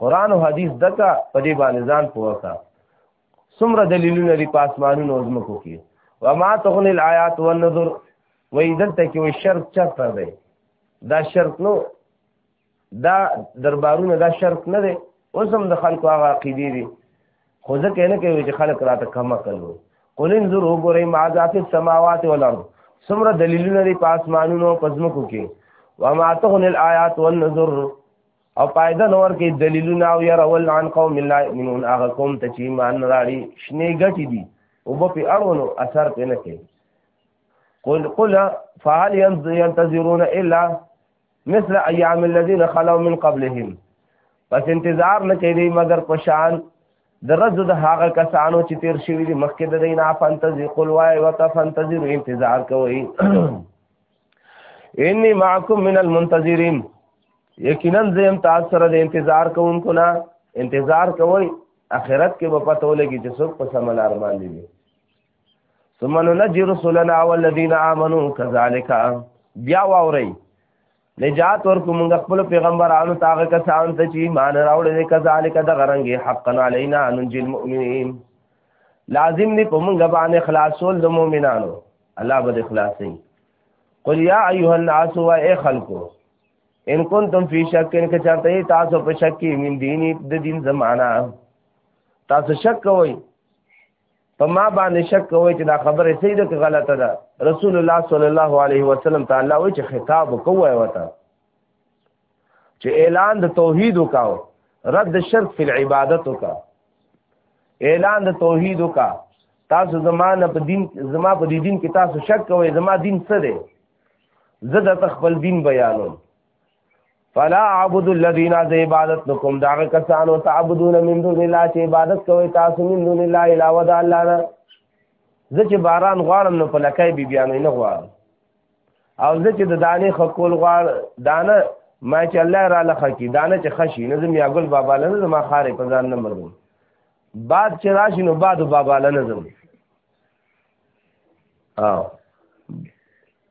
قران او حدیث دکا په دې باندې ځان پوهه څومره دلیلونه لري په اسمانونو او زمکو کې وما تغني الآيات والنذر وای دلته کې وای شرط چرته دی دا شرط نو دا دربارونه دا شرط نه دی اوس هم د خلکو هغه عقیدې دي خو ځکه نه کوي چې خلک راته کم کړو قل انظر وګورئ ما ذات السماوات والارض څومره دلیلونه دي په اسمانونو او پزمکو کې وما تغني الآيات والنذر او پایده نور کې دلیلونه او يرول عن قوم لا يؤمنون هغه قوم ته چې ایمان راړي شنه غټي دي او په پی اړونو اثر پې نه کوي قل قل فعل ينتظرون الا مثل ايام الذين خلو من قبلهم پس انتظار نه کوي مگر پشان د رز د هغه کسانو چې تیر شوی دي مخکې د دینه فانتزی قل وای وتفنتظر انتظار کوي انی معکم من المنتظرین یقینا زم تاسو سره د انتظار کوونکو نه انتظار کوی اخرت کې به پته ولګي چې څوک په سمل ارمان دي ثم ننجي رسلنا والذین آمنو كذلك بیا واوري نجات ورکو موږ خپل پیغمبرانو تاغه کسان ته چې ایمان راوړل کذالک د غرنګي حقا علینا انجل مؤمنین لازم دی په موږ باندې خلاصول د مؤمنانو الله به خلاصي قل یا ایها الناس و ای خلقو ان کنتم فی شک ان که چاته تاسو په شک کې من دینی د دین زمانہ تاسو شک کوئ په ما باندې شک کوئ چې دا خبره صحیح ده که غلطه ده رسول الله صلی الله علیه وسلم تعالی وایي چې خطاب کوی وته چې اعلان د توحید وکاو رد شرک فی العبادت وکا اعلان د توحید وکا تاسو زمانه په دین زما په دې دین کې تاسو شک کوئ زما دین څه دی زه د خپل دین بیانوم فلا عبد الذين ذي عبادت لكم دا کسان او تعبدون من دون الله چې عبادت کوي تاسو من دون الله الا ودا الله نه زه چې باران غواړم نو په لکای بی بیان نه غواړم او زه چې د دانې خکول غواړ دانه ما چې الله را لخه کی دانه چې خشي نه زم یاګل بابا لنه ما خارې په ځان نه مرم بعد چې راشي نو بعد بابا لنه زم او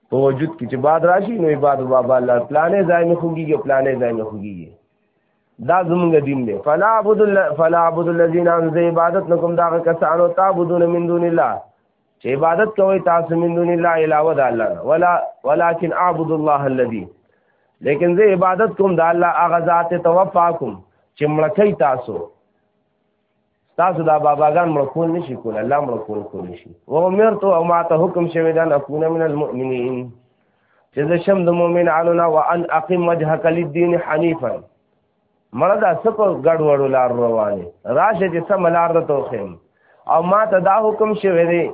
په وجود کې چې بعد راشي نو بعد بابا الله پلانې ځای نه خوږيږي پلانې ځای نه خوږيږي دا زمونږ دین دی فلا عبد فلا عبد الذين عن عبادت لكم دا کسانو تعبدون من دون الله چې عبادت کوي تاسو من دون الله علاوه د الله ولا ولكن اعبد الله الذي لیکن زه عبادت کوم د الله هغه ذات توفاکم چې مړکې تاسو تاسو دا باباګان مړکول نشي کول الله مړکول کول نشي و امرت او ما ته حکم شوی دا اكون من المؤمنين چې زه شم د مؤمنانو نه وان اقم وجهك للدين حنيفا مړه دا سپ ګډ وړو لار رواني راشه چې سم لار ته توخم او ما ته دا حکم شوی دی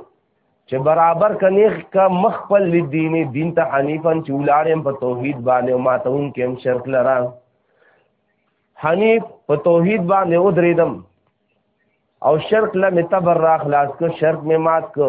چې برابر کنيخ کا مخ په دیني دین ته حنیفن چې ولارم په توحید باندې او ما ته اون کې هم شرک لرا حنیف په توحید باندې ودریدم او شرک لمه تبر را خلاص کو شرک می مات کو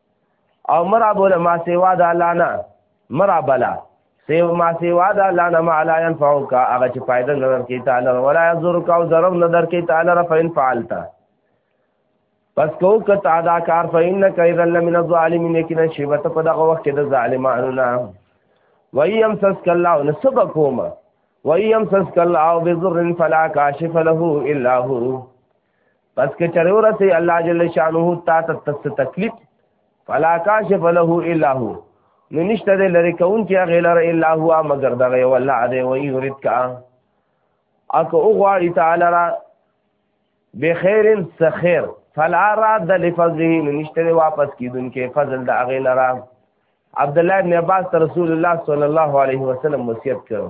او مرا بوله ما سیوا د الله نه مرا بلا سیو ما سیوا د الله نه ما لا ينفعك هغه چې فائدہ نه درکې تعالی ولا يضرك او ضرر نه درکې تعالی فإن فعلت پس کو کتا دا کار فین کای ذل من الظالمین یقینا شیبت په دغه وخت کې د ظالمانو نه ویم سس کلا او نسب کوما ویم سس کلا او بذر فلا کاشف له الا هو پس کې چرې ورسې الله جل شانه تا ته تکلیف فلا کاشف له الا هو نو نشته دې لری کون کې هغه لره الا هو مگر دغه ولا دې وې ورید کا اکه او غواړي تعالی را بخیر سخیر فلا راد لفظه نو نشته دې واپس کیدون کې فضل د هغه لره عبد الله ابن عباس رسول الله صلی الله علیه وسلم وصیت کړو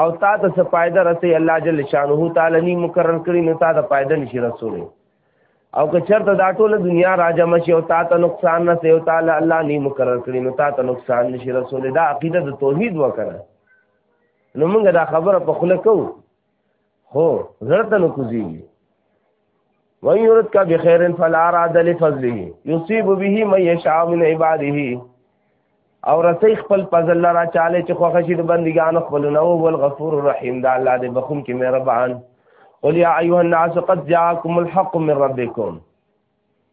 او تا ته څه فائدہ رسي الله جل شانه تعالی ني مقرر کړی نو تا ته فائدہ نشي رسولې او که چرته دا ټول دنیا راجم شي او تا ته نقصان نه سي او تعالی الله ني مقرر کړی نو تا ته نقصان نشي رسولې دا عقیده د توحید وکړه نو موږ دا خبره په خله کوو هو زړه ته نو کوزي وان يردك بخير فلا راد لفضله يصيب به من يشاء من عباده او رسي خپل فضل را چاله چې خوښ شي د بندګان خپل نو او الغفور الرحیم دا الله دې بخوم کې مهربان قل يا ايها الناس قد جاءكم الحق من ربكم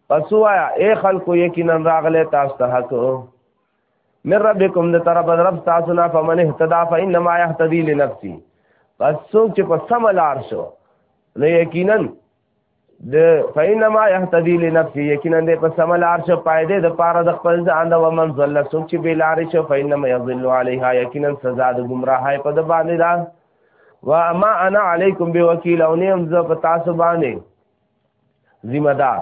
پس وایا اے خلکو یقینا راغله تاسو ته حق من ربکم د طرف رب تاسو نه فمن اهتدى فانما يهتدي لنفسه پس څوک چې په سم لار شو نو یقینا د فینما یهتدی لنفسه یقینا د په سم لار شو پایده د پاره د خپل ځان د ومن ظل څوک چې به لار شو فینما یظل علیها یقینا سزا د گمراهی په د باندې دا وا ما انا علیکم بوکیل او نیم ز په تاسو باندې ذمہ دار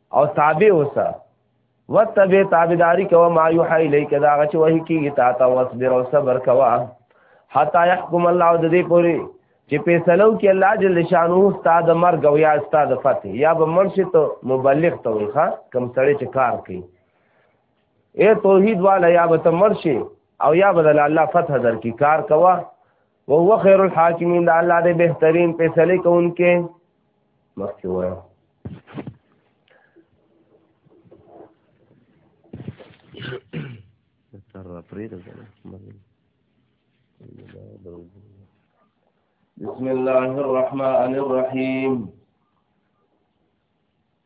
او تابع اوسه وتبه تابعداري کوه ما یوحی الیک دا غچ وه کیږي تا ته واصبر او صبر کوه حتا يحكم الله د دې پوری چې فیصلو کې الله جل شانو استاد مرګ او یا استاد فتح یا به مرشد ته مبلغ ته وي ښا کم سړی چې کار کوي اے توحید والا یا به ته مرشد او یا به الله فتح درکې کار کوه وهو خیر الحاکمین دا الله دې بهترین فیصله کوونکې مخکې وایي تر پرې ده بسم الله الرحمن الرحيم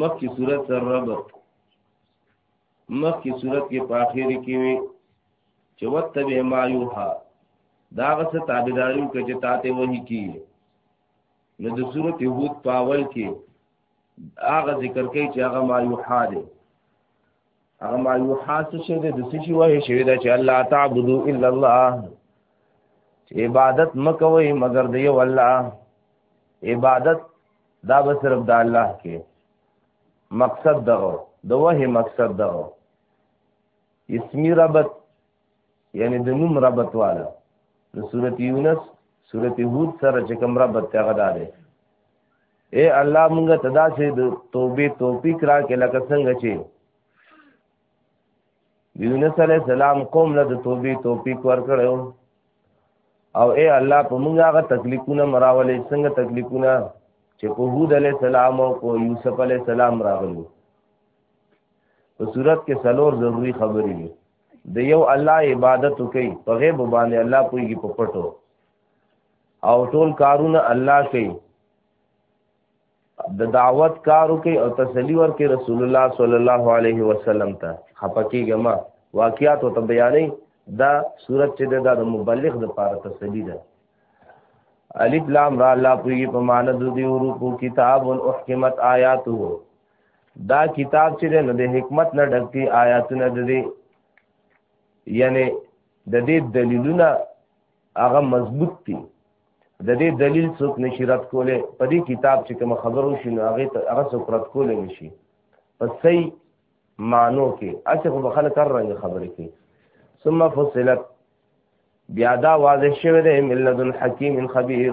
مخکې صورت سره ربط مخکې صورت کې په اخر کې وي چې وتبع ما یوها دا غس تابعداري کوي چې تاته وਹੀ کی نو د صورت یهود پاول کې هغه ذکر کوي چې هغه ما یوها دی هغه ما یو حاس شوی د څه شي وای شوی دا چې الله تعبدو الا الله عبادت مکوئ مگر دی الله عبادت دا به صرف د الله کې مقصد دغه د وه مقصد دغه اسمی ربط یعنی د نوم ربط والا نو سورت یونس سورت هود سره چې کوم ربط ته غدا ده اے الله مونږ ته دا چې د توبې توفیق را کې لکه څنګه چې یونس علی السلام قوم له د توبې توفیق ورکړو او اے الله په مونږ هغه تکلیفونه مراولې څنګه تکلیفونه چې په هود علی السلام او په یوسف علی السلام راغلو په صورت کې سلور ضروری خبرې دي د یو الله عبادت کوي په غیب باندې الله پويږي په پټو او ټول کارونه الله کوي د دعوت کارو کوي او تسلی ورکړي رسول الله صلی الله علیه وسلم ته خپکیږه ما واقعیات او بیانې دا صورت چې دا د مبلغ د پاره تسلی ده الف لام را الله پويږي په معنی د دې حروف کتاب احکمت آیاته دا کتاب چې نو د حکمت نه ډک دي آیاتونه د دې یعنی د دې دلیلونه هغه مضبوط دي د دې دلیل څوک نشي رد کولی په دې کتاب چې کوم خبرو شي نو هغه هغه څوک رد کولی نشي په صحیح معنو کې اڅه خو به خلک هر رنګ خبرې کوي ثم فصلت بیا دا واضح شوه دی ملذ حکیم خبیر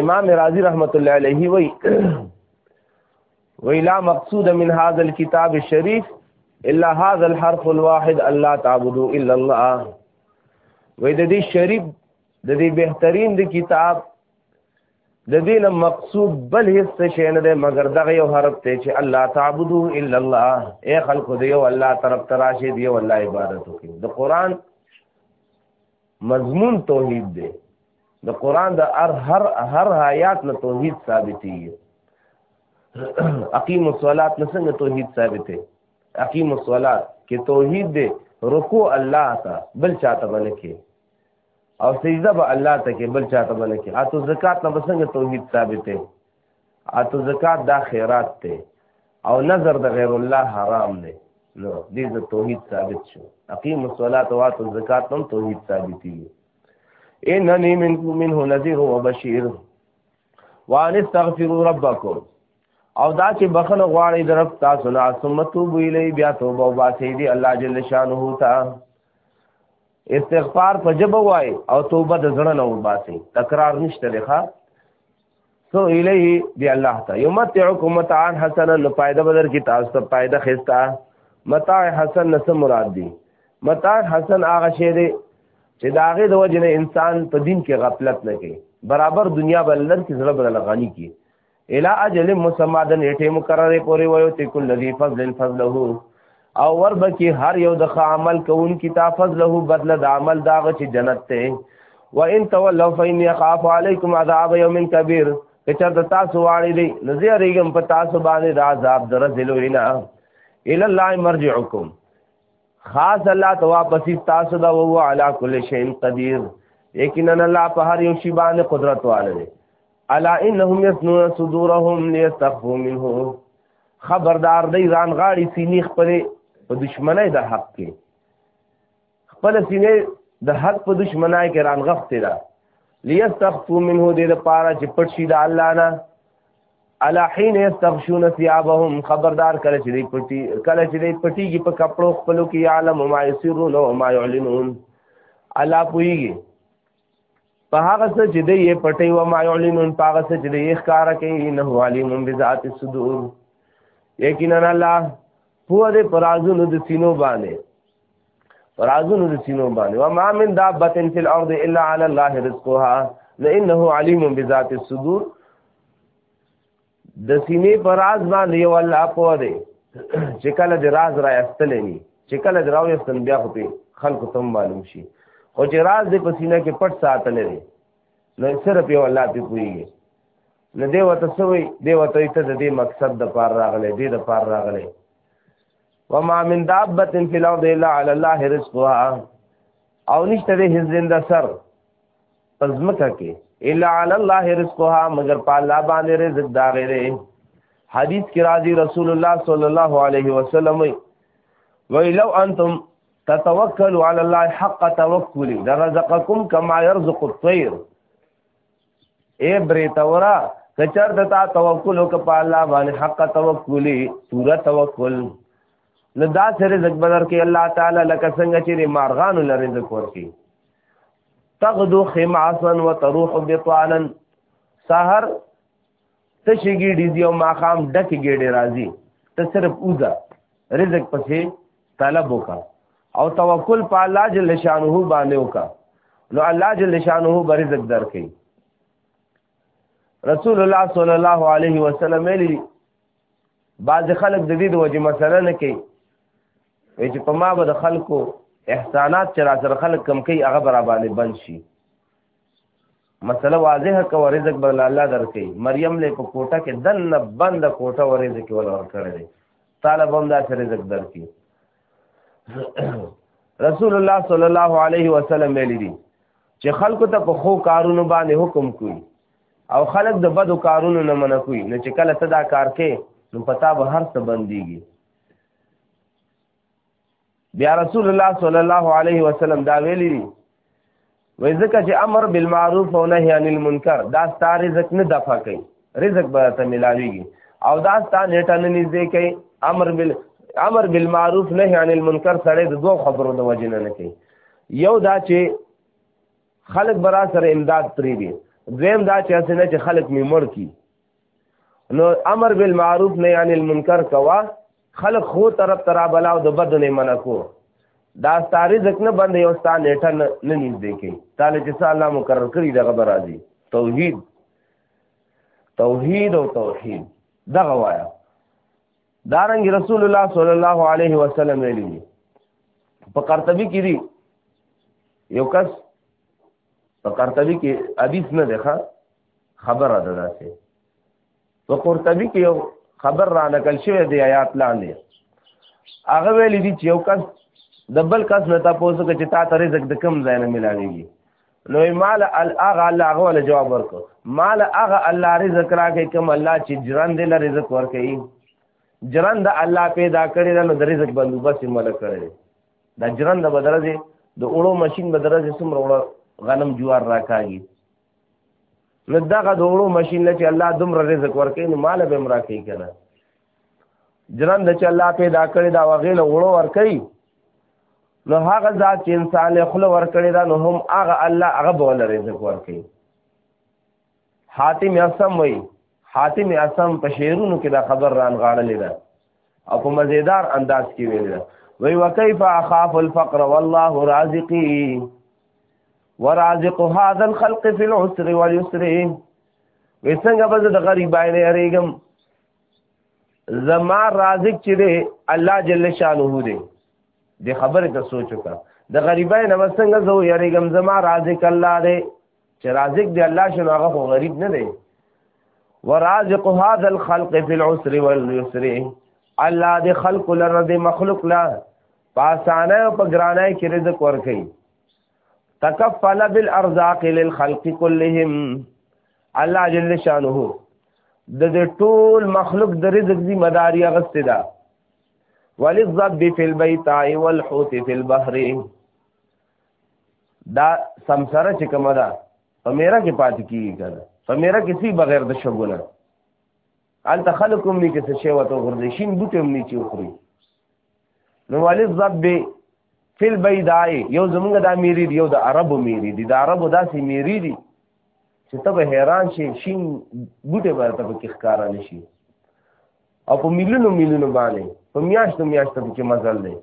امام رازی رحمت الله علیه وی ویلا مقصود من هذا الكتاب الشریف الا هذا الحرف الواحد الله تعبدوا الا الله وې د دې شریف د دې بهترین د کتاب د دې نه مقصود بل هیڅ شی نه دی مګر دغه یو حرف ته چې الله تعبدو الا الله اے خلق دې یو الله طرف تراشه دی یو الله عبادت وکړي د قران مضمون توحید دی د قران د هر هر هر آیات نه توحید ثابتي اقیم الصلات نه څنګه توحید ثابته اقیم الصلات کې توحید دی رکوع الله ته بل چاته باندې کې او سجده به الله ته کې بل چاته باندې کې اته زکات نه څنګه توحید ثابته اته زکات دا خیرات ته او نظر د غیر الله حرام دی نو دې د توحید ثابت شو اقیم الصلات او اتو زکات هم توحید ثابتي انني منكم منه نذير وبشير وان استغفروا ربكم او دا چې بخنه غواړي د رب تاسو نه ثم توبو الی بیا توبه او باسي دی الله جل شانه تا استغفار په جبه وای او توبه د زړه نه وباسي تکرار نشته لخوا سو الیه دی الله ته یمتعکم متاعا حسنا نو پایده بدر کی تاسو ته پایده خستا متاع حسن نس مراد دی متاع حسن هغه شی دی چې دا هغه د وجه نه انسان په دین کې غفلت نه کوي برابر دنیا بلنر کې زړه بدل غانی کی الا اجل مسمادن اټه مقرره پورې وایو ته کل ذی فضل فضله او ور بکی هر یو د ښه عمل کوون کی تافز له بدل د عمل داغه چې جنت ته و ان تولوا فإن يخاف عليكم عذاب يوم كبير کچر د تاسو واړی دی نزی ریګم په تاسو باندې د عذاب درځلو وینا ال الله مرجعکم خاص الله ته واپس تاسو دا وو علا کل شیء قدیر یقینا الله په هر یو شی باندې قدرت والے الا انهم یسنون صدورهم ليستخفوا منه خبردار دی ځان غاړي سینې خپلې په دشمنۍ د حق کې خپل سینې د حق په دشمنۍ کې رانغښتې ده لیستخفو منه دې لپاره چې پټ شي د الله نه الا حين يستغشون ثيابهم خبردار کله چې دې پټي کله چې دې پټيږي په کپړو خپلو کې عالم ما يسرون او ما يعلنون الله پويږي په هغه څه چې دی یې پټي و ما یعلنون په هغه څه چې دی یې ښکاره کوي انه علیم بذات الصدور یقینا الله پوه دې پرازونو د سینو باندې پرازونو د سینو باندې و ما من دابه فی الارض الا علی الله رزقها لانه علیم بذات الصدور د سینې پر راز باندې یو الله په دی چې کله د راز را استلې ني چې کله د راو استل بیا خو په خلکو ته معلوم شي خو چې راز د پسینه کې پټ ساتل دی نو صرف یو الله په پويږي نو دی وته سوې دی وته ته د دې مقصد د پار راغلې دې د پار راغلې وما من دابه فی الارض الا علی الله رزقها او نشته دې هیڅ زنده سر پزمکه کې الا علی الله رزقها مگر په الله باندې رزق دا غره حدیث کې راځي رسول الله صلی الله علیه وسلم وی لو انتم تتوکلوا علی الله حق توکلی لرزقکم کما يرزق الطير اے بریتورا کچر دتا توکل وک په الله باندې حق توکلی پورا توکل نو دا سره رزق بدر کې الله تعالی لکه څنګه چې مارغان لرزق ورکي تغدو خمعصا وتروح بطانا سحر تشی ګیډی دی او ماقام ډک ګیډی راځي ته صرف اوزه رزق پسې طلب وکا او توکل په الله جل شانه باندې وکا نو الله جل شانه به رزق درکې رسول الله صلی الله علیه وسلم ویلي بعض خلک د دې د وجه مسله نه کوي وی چې په ما به د خلکو احسانات چې را سره خلک کم کوي هغه به را باندې بند شي مسله واضحه کوه رزق به الله درکوي مریم له په کوټه کې دنه بنده کوټه و رزق ول ورکړی دی طالب هم داسې رزق درکوي رسول الله صلی الله علیه وسلم ویلي دي چې خلکو ته په خو کارونو باندې حکم کوي او خلک د بدو کارونو نه منع کوي نو چې کله ته دا کار کې نو پتا به هر څه بنديږي بیا رسول الله صلی الله علیه وسلم دا ویلي دي وای ځکه چې امر بالمعروف او نهی عن المنکر دا ستاره رزق نه دفع کوي رزق به ته ملاويږي او دا ستاره نیټه نه نږدې کوي امر بال امر بالمعروف نهی عن المنکر سره د دوه خبرو د وجنه نه کوي یو دا چې خلک برا سره امداد پری دي دویم دا چې اسنه چې خلک می مړ کی نو امر بالمعروف نهی عن المنکر کوا خلک خو طرف ترا بلا او د بد نه منکو دا ستاره ځکنه بند یو ستان نیټه نه نږدې کی تعالی چې الله مقرر کړی دغه برازي توحید توحید او توحید دغه وایا دارنګ رسول الله صلی الله علیه وسلم ویلي په قرطبي کې دی یو کس په قرطبي کې حدیث نه ده خبره ده داسې په قرطبي کې یو خبر را نقل شوی دی آیات لاندې هغه ویلي دي چې یو کس د بل کس نه تاسو کې چې تا ته رزق د کم ځای نه ملاويږي نو مال الاغه الله هغه ول جواب ورکو مال اغه الله رزق راکې کوم الله چې جران دې له رزق ورکې جران د الله پیدا کړی نو د رزق بندوبست مل کړی دا جران د بدرځي د اوړو ماشين بدرځي څومره اوړو غنم جوار راکاږي نو دغه د اوړو ماشين لچې الله دومره رزق ورکې نو مال به مراکې کړه جرند چې الله پیدا کړی دا وغیل غړو ور کوي نو هغه ذات چې انسان له خلو ور کړی دا نو هم هغه الله هغه بول رزق ور کوي حاتم اسم وای حاتم اسم په شعرونو کې دا خبر ران غاړلې ده او په مزیدار انداز کې ویل ده وی وکيف اخاف الفقر والله رازقي ورازق هذا الخلق في العسر واليسر وسنګ بز د غریبای نه اړېګم زما رازق چې دی الله جل شانه دی د خبره ته سوچ وکړه د غریبای نه وسنګ زو یریګم زما رازق الله دی چې رازق دی الله شنو هغه خو غریب نه دی ورازق هذا الخلق في العسر واليسر الله دې خلق لره دې مخلوق لا پاسانه او په ګرانه کې رزق ورکړي تکفل بالارزاق للخلق كلهم الله جل شانه د دې ټول مخلوق د رزق دی مداري غسته ده وللذب في البيت والحوت في البحر دا سمسره چې کومه ده په میرا کې پاتې کیږي کنه په میرا کې سی بغیر د شګونه ال تخلق هم نه چې څه شی وته غردي شین بوټي هم نه چې وخوري نو والي زب به فل بيدای یو زمونږ د میری دی یو د عربو میری دی د عربو داسې میری دی چې ته به حیران شې شین بوټي به ته پکې ښکارا نشي او په میلیونو میلیونو باندې په میاشتو میاشتو کې مزل دی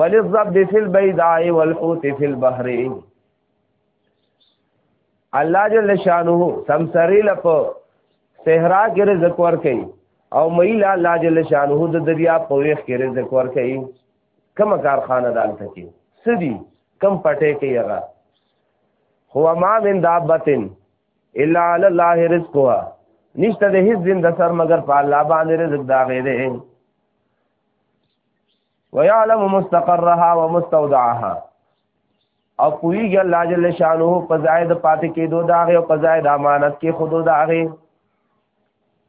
والي زب به فل بيدای والحوت فل بحر الله جل شانه سمسری لپاره صحرا کې رزق ورکي او مېلا الله جل شانه د دریا په ویخ کې رزق ورکي کوم کارخانه دالته کې سدي کم پټه کې یغا هو ما من دابتن الا علی الله رزقها نشته د هیڅ زنده سر مگر په الله باندې رزق دا غېده ويعلم مستقرها ومستودعها او پویږي الله جل شانه په ځای د پاتې کېدو دا غي او په ځای د امانت کې خودو دا غي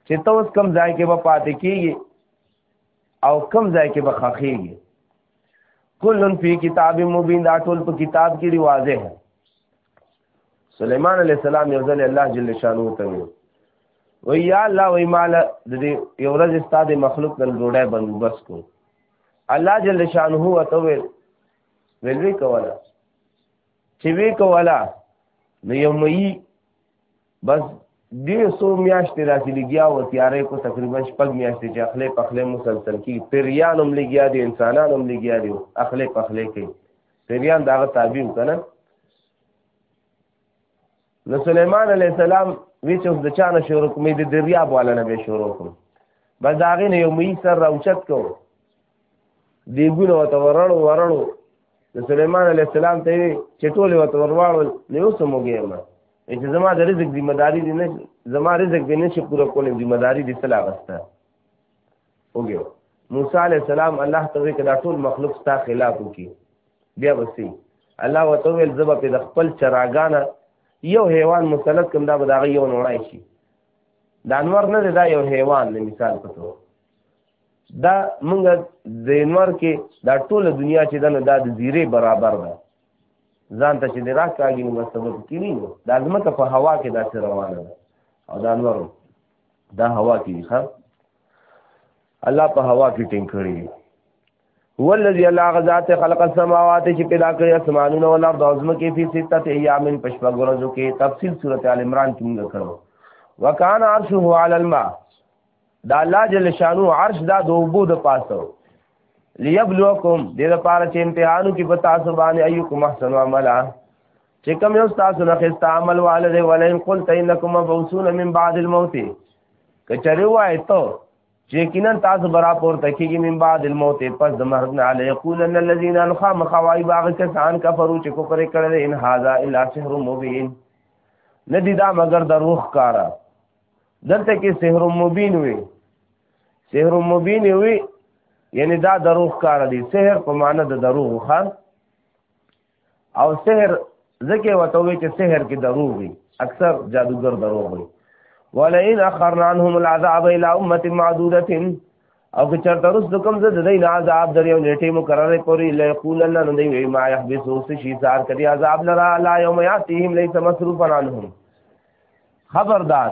چې ته اوس کم ځای کې به پاتې کېږي او کم ځای کې به خخېږي کلن فی کتاب مبین دا ټول په کتاب کې دی واضح سليمان عليه السلام یو ځل الله جل شانو ته وی وی یا الله وی مال د دې یو ورځ استاد مخلوق نن ډوډۍ بندوبست کو الله جل شانه هو ته وی ویل وی کولا چې وی کولا نو یو مئی بس دې سو میاشتې راځي لګیا و تیارې کو تقریبا شپږ میاشتې چې اخلې پخلې مسلسل کی پریان هم لګیا دي انسانان هم لګیا دي اخلې پخلې کوي پریان دا غو تابع کنه نو سليمان عليه السلام وی چې د چانه شروع کومې د دریا بواله نه به شروع کوم بس هغه نه یو می سر راوچت کو دی ګونه وته ورړو ورړو د سليمان عليه السلام ته چې ټول وته ورواړو نو یو سموږه ما چې زما د رزق ذمہ داری دي نه زما رزق به نشي پوره کولم ذمہ داری دي سلا غسته وګیو موسی علی السلام الله تعالی کدا ټول مخلوق ستا خلاف وکي بیا وسی الله وتعالى زبا په د خپل چراغانه یو حیوان مسلط کوم دا به دا یو نوړای شي دا انور نه دا یو حیوان نه مثال پتو دا موږ د انور کې دا ټول دنیا چې دنه دا د زیره برابر ده ځان ته چې د راک کاږي نو سبب کینی نو دا ځمکه په هوا کې دا روانه ده او دا انور دا هوا کې ښه الله په هوا کې ټینګ کړی دی هو الذي الله غزاد خلق السماوات چې پیدا کړی اسمانونه او الارض او زمکه په سته ایام په شپږ ورځو کې تفصیل سورته ال عمران کې موږ کړو وکانه عرشه علی الماء دا الله جل شانو عرش دا د وبو د پاسو ليبلوکم دې لپاره چې امتحانو کې پتا سو باندې ايکم احسن عملا چې کوم یو تاسو نه خسته عمل والده ولئن قلت انکم مبعوثون من بعد الموت کچره وای ته چې یقینا تاسو برا پور تکیږي من بعد الموت پس د مرګ نه علی یقولن الذين الخا مخوای باغ کسان کفرو چې کفر کړل ان هاذا الا سحر مبین ندی دا مگر دروخ کارا دلته کې سحر مبین وي سحر مبین وي یعنی دا دروغ کار دی سحر په معنی د دروغ خان او سحر ځکه وته وي چې سحر کې دروغ وي اکثر جادوګر دروغ وي ولئن اخرنا عنهم العذاب الى امه معدوده او که چرته رس د کوم زه د دین عذاب در یو نیټه مقرره پوری لا یقولن نو دی وی ما یحبسو شی سار کړي عذاب لرا لا یوم یاتیهم لیس مصروفا عنهم خبردار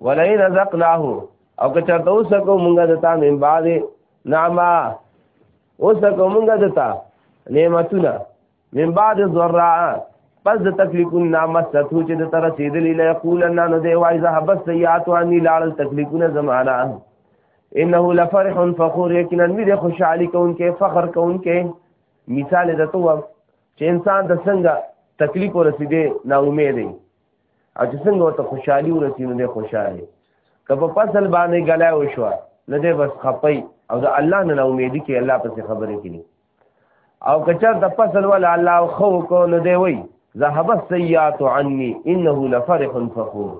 ولئن ذقناه او که چرته اوس کو مونږه دتا من بعد نعما اوس کو مونږه دتا نعمتونه من بعد ذراء پس د تکلیفون نامسته تو چې د تر رسیدلی لا یقولن نو دی وای زه بس سیئات وانی لاړل تکلیفونه زمانہ انه لفرح فخور یقینا می د خوشحالی کونکې فخر کونکې مثال د تو چې انسان د څنګه تکلیف ورسیدې نا امیدې او چې څنګه ورته خوشحالي ورسي نو دی خوشحاله که په فصل باندې ګلا وشو نه دی بس خپي او د الله نه امیدي کې الله پسې خبرې کړي او که چا د فصل ولا الله خو کو نه دی وای ذهب السيئات عني انه لفرح فخور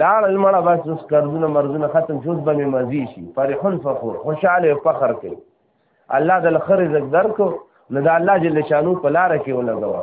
لاړ المړه بس اوس کارونه مرزونه ختم شوز به مې مزي شي فرحون فخور خوشاله او فخر کوي الله د الخر رزق درکو نه د الله جل شانو په لار کې ولګوا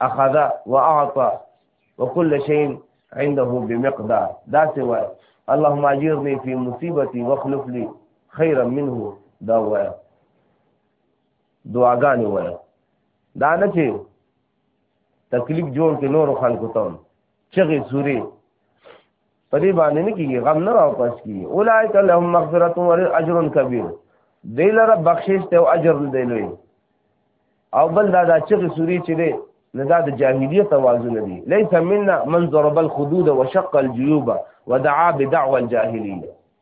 اخذ واعطى وكل شيء عنده بمقدار دا څه وای اللهم اجرني في مصيبتي واخلف لي خيرا منه دا وای دعاګانې وای دا نه چې تکلیف جوړ کې نور خلکو ته چغې سوري په دې باندې نه کیږي غم نه واپس کیږي اولایک لهم مغفرت و اجر کبیر دی لره بخشش ته او اجر دی لوی او بل دا دا چې سوري چې دی نه دا د جاهلیت توازن دی ليس منا من ضرب الخدود وشق الجيوب ودعا بدعوى الجاهليه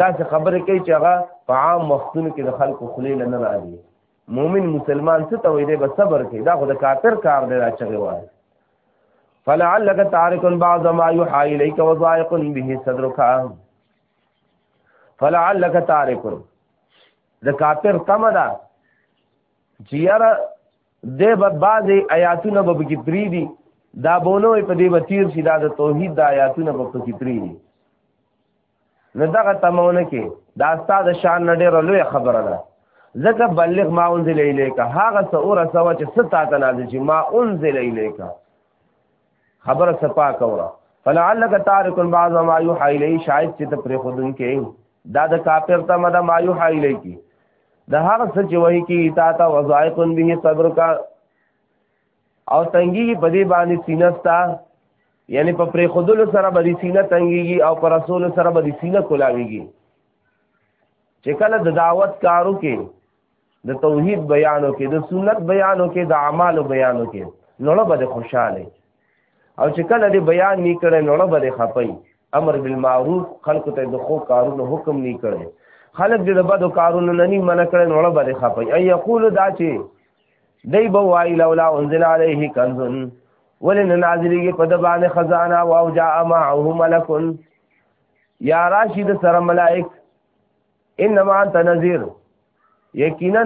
دا څه خبره کوي چې هغه په عام وختونو کې د خلکو خلی نه راځي مؤمن مسلمان څه ته وي دی به صبر کوي دا خو د کافر کار دی دا چغې وایي فلعلک تارک بعض ما یحا الیک وضائق به صدرک فلعلک تارک د کافر تمه ده چې یاره دی به بعضې آیاتونه به پکې پرې دي دا بونه په دې به تیر شي دا د توحید د آیاتونه به پکې پرې دي نو دغه تمونه کې دا استاد شان نه ډېر لوی خبره ده ځکه بلغ ما انزل الیک هغه څه اور سوا چې ستا ته نازل شي ما انزل الیک خبره صفا کوره فلعلک تارک بعض ما یوحى الی شاید چې ته پرې خودن کې دا د کافر ته مده ما یوحى الی کی د هغه څه چې وایي کی تا ته وظایقن به صبر کا او تنګي په دې باندې سینه ستا یعنی په پرې خودلو سره به سینه تنګيږي او پر رسول سره به سینه کولاويږي چې کله د دعوت کارو کې د توحید بیانو کې د سنت بیانو کې د اعمالو بیانو کې نوړه به خوشاله او چې کله دې بیان نه کړي نوړه به خپي امر بالمعروف خلق ته د خو کارونو حکم نه کړي خلق دې د بدو کارونو نه نه منع کړي نوړه به خپي اي یقول دا چې دی به وای لولا انزل علیه کنز ولن نازلیږي په د باندې خزانه او جاء معه ملک یا راشد سره ملائک انما انت نذیر یقینا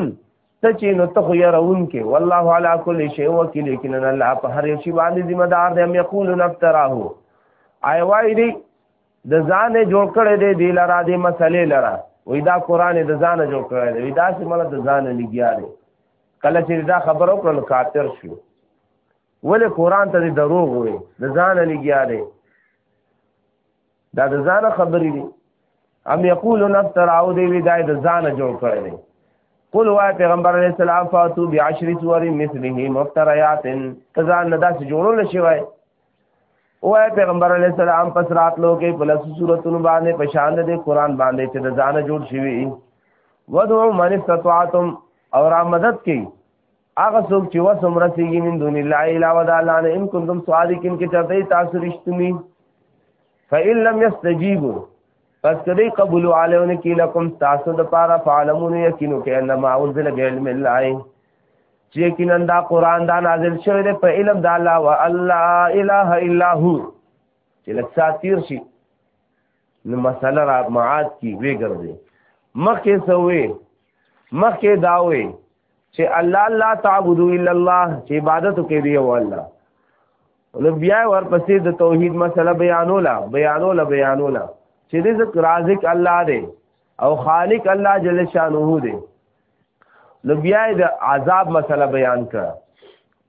ته چې نو ته خو يرون کې والله على كل شيء وكيل لیکن الله په هر شي باندې ذمہ دار دی هم یقول نفتراه آی وای دی د ځان جوړ کړی دی دی لرا دی مسلې لرا وی دا قران د ځان جوړ کړی دی دا چې مله د ځان لګیا دی کله چې دا خبرو کړل کافر شو ولې قران ته دروغ وي د ځان لګیا دی دا د ځان خبرې دي ام یقول نفتر او دی وی دا د ځان جوړ کړی دی قل وا پیغمبر علیہ السلام فاتو بعشر سور مثله مفتریات تزان داس جوړول شوی او پیغمبر علی السلام پس راتلو کې په لاسو صورتونو باندې په شان د قران باندې چې د ځان جوړ شوی ودعو من استطعتم او را مدد کی هغه څوک چې وسم رسیږي من دون الله الا ودا لان ان کنتم صادقین کې چرته تاسو رښتونی فإن لم يستجيبوا پس کدی قبول علیونه کی لکم تاسو د پاره فعلمون یقینو کې انما انزل بعلم الله چې یقینا دا قران دا نازل شوی دی په علم د الله او الله اله الا هو چې لکه تیر شي نو مسله را معاد کی وی ګرځي مخکې سوې مخکې داوي چې الله لا تعبدو الا الله چې عبادت کوي دی او الله نو بیا ورپسې د توحید مسله بیانولا بیانولا بیانولا چې رزق رازق الله دی او خالق الله جل شانه دی نو بیا د عذاب مسله بیان کړه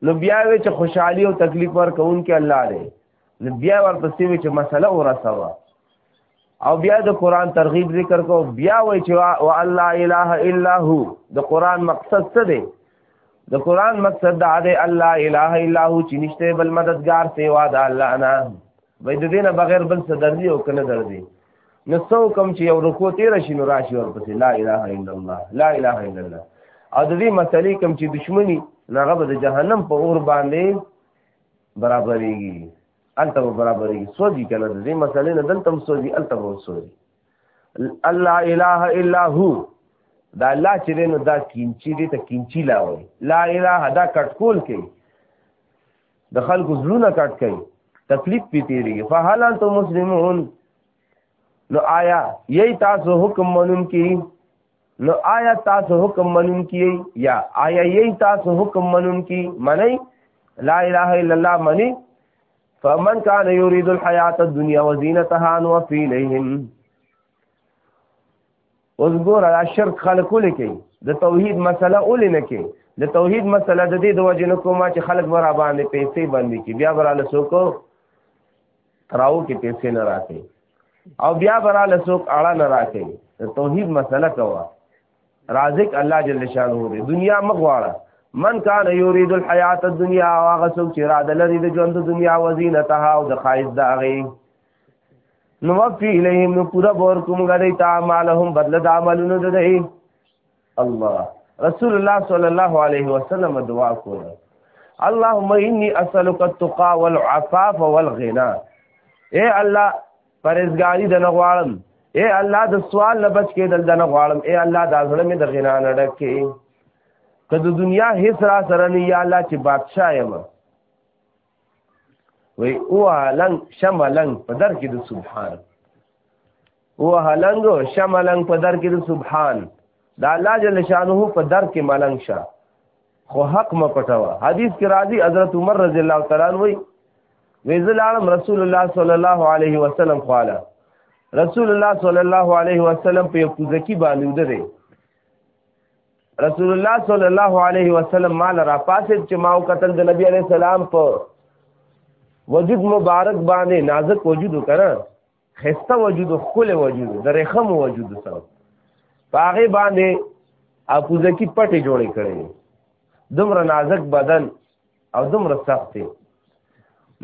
نو بیا وی چې خوشحالي او تکلیف ورکون کې الله دی نو بیا ورپسې وی چې مسله ورسوه او بیا د قران ترغیب ذکر کو بیا وی چې او الله اله الا هو د قران مقصد څه دی د قران مقصد دا دی الله اله الا هو چې نشته بل مددگار سیوا د الله نه وای د دینه بغیر بل څه درځي او کنه درځي نو څو کم چې یو رکو تیر شي نو راشي ورپسې لا اله الا الله لا اله الا الله او د دې مسلې کم چې دشمنی هغه به د جهنم په اور باندې برابرېږي الته به برابرېږي سوځي کنه د دې مسلې نه دلته سوځي الته به سوځي الله اله الا هو دا الله چې نو دا کینچی دې ته کینچی لا وای لا اله دا کټکول کوي د خلکو زړونه کټ کوي تکلیف پی تیری فهل انتم مسلمون نو آیا یی تاسو حکم منون کی نو آیا تاسو حکم منون کی یا آیا یی تاسو حکم منون کی منی لا اله الا الله منی فمن کان یرید الحیات الدنیا وزینتها نوفی الیہم اوس ګوره دا شرک خلک ولې کوي د توحید مسله ولې نه کوي د توحید مسله د دې د وجې نه کومه چې خلک به را باندې پیسې باندې کړي بیا به راله څوک راو کې پیسې نه راکړي او بیا به راله څوک اړه نه راکړي د توحید مسله کوه رازق الله جل شانه دی دنیا مغواړه من کان یرید الحیات الدنیا واغه څوک چې را د لري د ژوند د دنیا وزینتها او د خایز داغي نو وفي الیهم نو پورا بور کوم غړی تا مالهم بدل د عملونو د دی الله رسول الله صلی الله علیه وسلم دعا کوله اللهم انی اسالک التقى والعفاف والغنا اے الله پرهیزګاری د نغواړم اے الله د سوال نه بچ کېدل د نغواړم اے الله د ازړه مې د غنا نه ډکې که د دنیا هیڅ را سره نه یا الله چې بادشاہ یم وی او لنګ شملنګ په در کې د سبحان او هلنګ شملنګ په در کې د سبحان دا الله جل شانه په در کې ملنګ شه خو حق م پټوا حدیث کې راځي حضرت عمر رضی الله تعالی عنہ وی ویزل عالم رسول الله صلی الله علیه وسلم قال رسول الله صلی الله علیه وسلم په پوزکی باندې ودره رسول الله صلی الله علیه وسلم مال را پاسید چې ما قتل د نبی علیہ السلام په وجود مبارک باندې نازک وجود کړه خسته وجود خل وجود د رخم وجود سره پاغه باندې اپوزه کی پټه جوړې کړې دومره نازک بدن او دومره سخت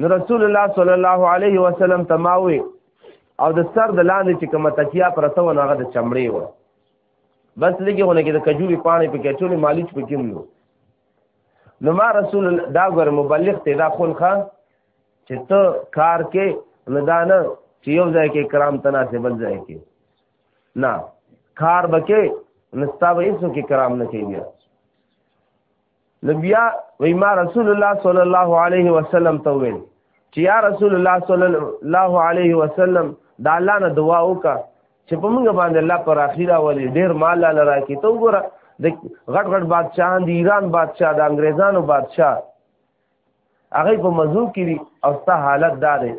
نو رسول الله صلی الله علیه وسلم تماوي او د سر د لاندې چې کومه تکیا پرته و هغه د چمړې و بس لګي غونه کې د کجوري پانی په کې ټول مالچ په کې وو نو ما رسول دا ګور مبلغ ته دا خون خان چې ته کار کې نه دا نه چې یو ځای کې کرام تناسب بل ځای کې نه کار بکې نستا به هیڅو کې کرام نه کوي نبیا وی ما رسول الله صلی الله علیه وسلم ته ویل چې یا رسول الله صلی الله علیه وسلم دا الله نه دعا وکا چې په موږ باندې الله پر اخیره ولی ډیر مال لاله راکې ته وګوره د غټ غټ بادشاہان د ایران بادشاہ د انګریزانو بادشاہ هغه په مزو کې دي او ستا حالت دا دی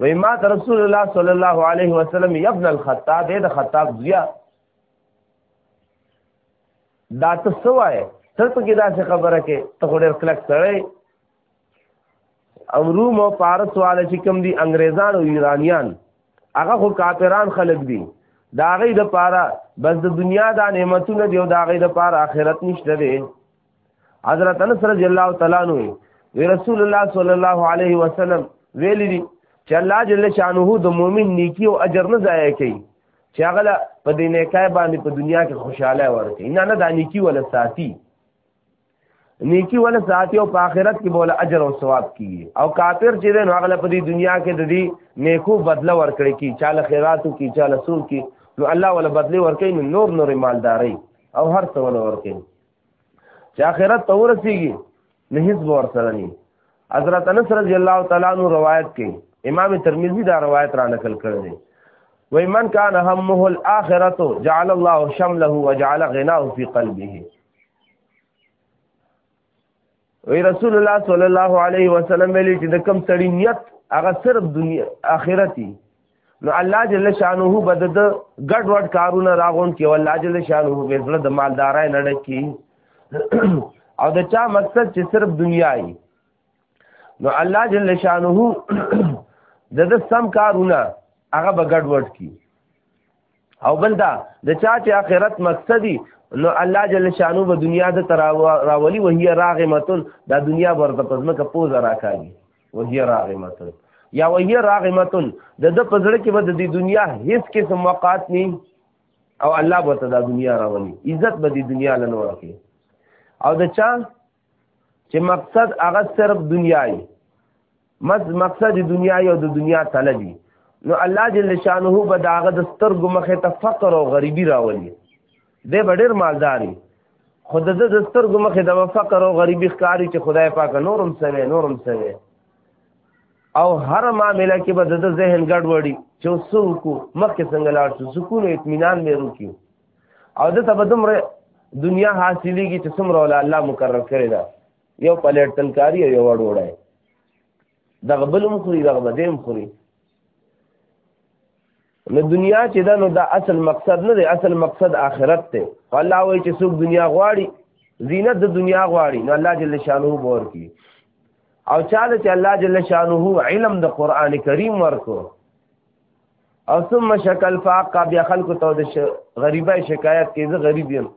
وای ما رسول الله صلی الله علیه وسلم ابن الخطاب د خطاب ضیا دا ته څه وایې ته پکې داسې خبره کې ته خو ډېر کلک سړی او روم او فارس والا چې کوم دي انګریزان او ایرانیان هغه خو کافران خلک دي دا غي د پاره بس د دنیا دا نعمتونه دی او دا غي د پاره آخرت نشته دی حضرت انس رضی الله تعالی عنہ وی رسول الله صلی الله علیه وسلم ویلی دی چې الله جل شانه د مؤمن نیکی او اجر نه ضایع کوي چې هغه په دې نیکای باندې په دنیا کې خوشاله ورکړي نه نه دا نیکی ولا ساتي نیکی ولا ساتي او په آخرت کې بوله اجر او ثواب کیږي او کافر چې دی نو هغه په دې دنیا کې د دې نیکو بدله ورکړي کی چاله خیراتو کی چاله سور کی نو الله ولا بدله ورکړي نور نور مالداري او هر څه ولا ورکړي چې آخرت ته ورسیږي نه هیڅ به ورسره نه حضرت انس رضی الله تعالی عنہ روایت کوي امام ترمذی دا روایت را نقل کړی دی وای من کان همه الاخرته جعل الله شمله وجعل غناه في قلبه وی رسول الله صلی الله علیه وسلم ویلي چې د کم سړی نیت هغه صرف دنیا آخرتي نو الله جل شانه بد د ګډ وډ کارونه راغون کې الله جل شانه به زړه د مالدارای نه ډکی او د چا مقصد چې صرف دنیا ای نو الله جل شانه د د سم کارونه هغه به ګډ وډ کی او بل دا د چا چې آخرت مقصدی نو الله جل شانو به دنیا د راولی وهي راغمتن دا دنیا ورته پزمکه پوز راکاږي وهي راغمتن یا وهي راغمتن د د پزړه کې به د دنیا هیڅ قسم وقات نه او الله به ته دا دنیا راولي عزت به د دنیا لنور کې او د چا چې مقصد هغه صرف دنیاي مز مقصد دنیا یو د دنیا طلبي نو الله جل شانه به داغه د سترګو مخه ته فقر او غریبي راولي دی به ډېر مالداري خو د د سترګو مخې د فقر او غریبي ښکاري چې خدای پاک نورم سوي نورم سوي او هر معاملې کې به د ذهن ګډ وړي چې څوک مخکې څنګه لاړ شو سکون او اطمینان مې روکیو او د تبدم دنیا حاصلېږي چې څومره ولا الله مقرر کړی دا یو پلیټ تلکاری یو وړ وړای دغه بل هم خوري دغه به هم خوري نو دنیا چې دا نو دا اصل مقصد نه دی اصل مقصد آخرت دی الله وایي چې څوک دنیا غواړي زینت د دنیا غواړي نو الله جل شانه بور کی او چاله چې الله جل شانه علم د قران کریم ورکو او ثم شکل فاق بیا خلق ته د غریبای شکایت کوي زه غریب یم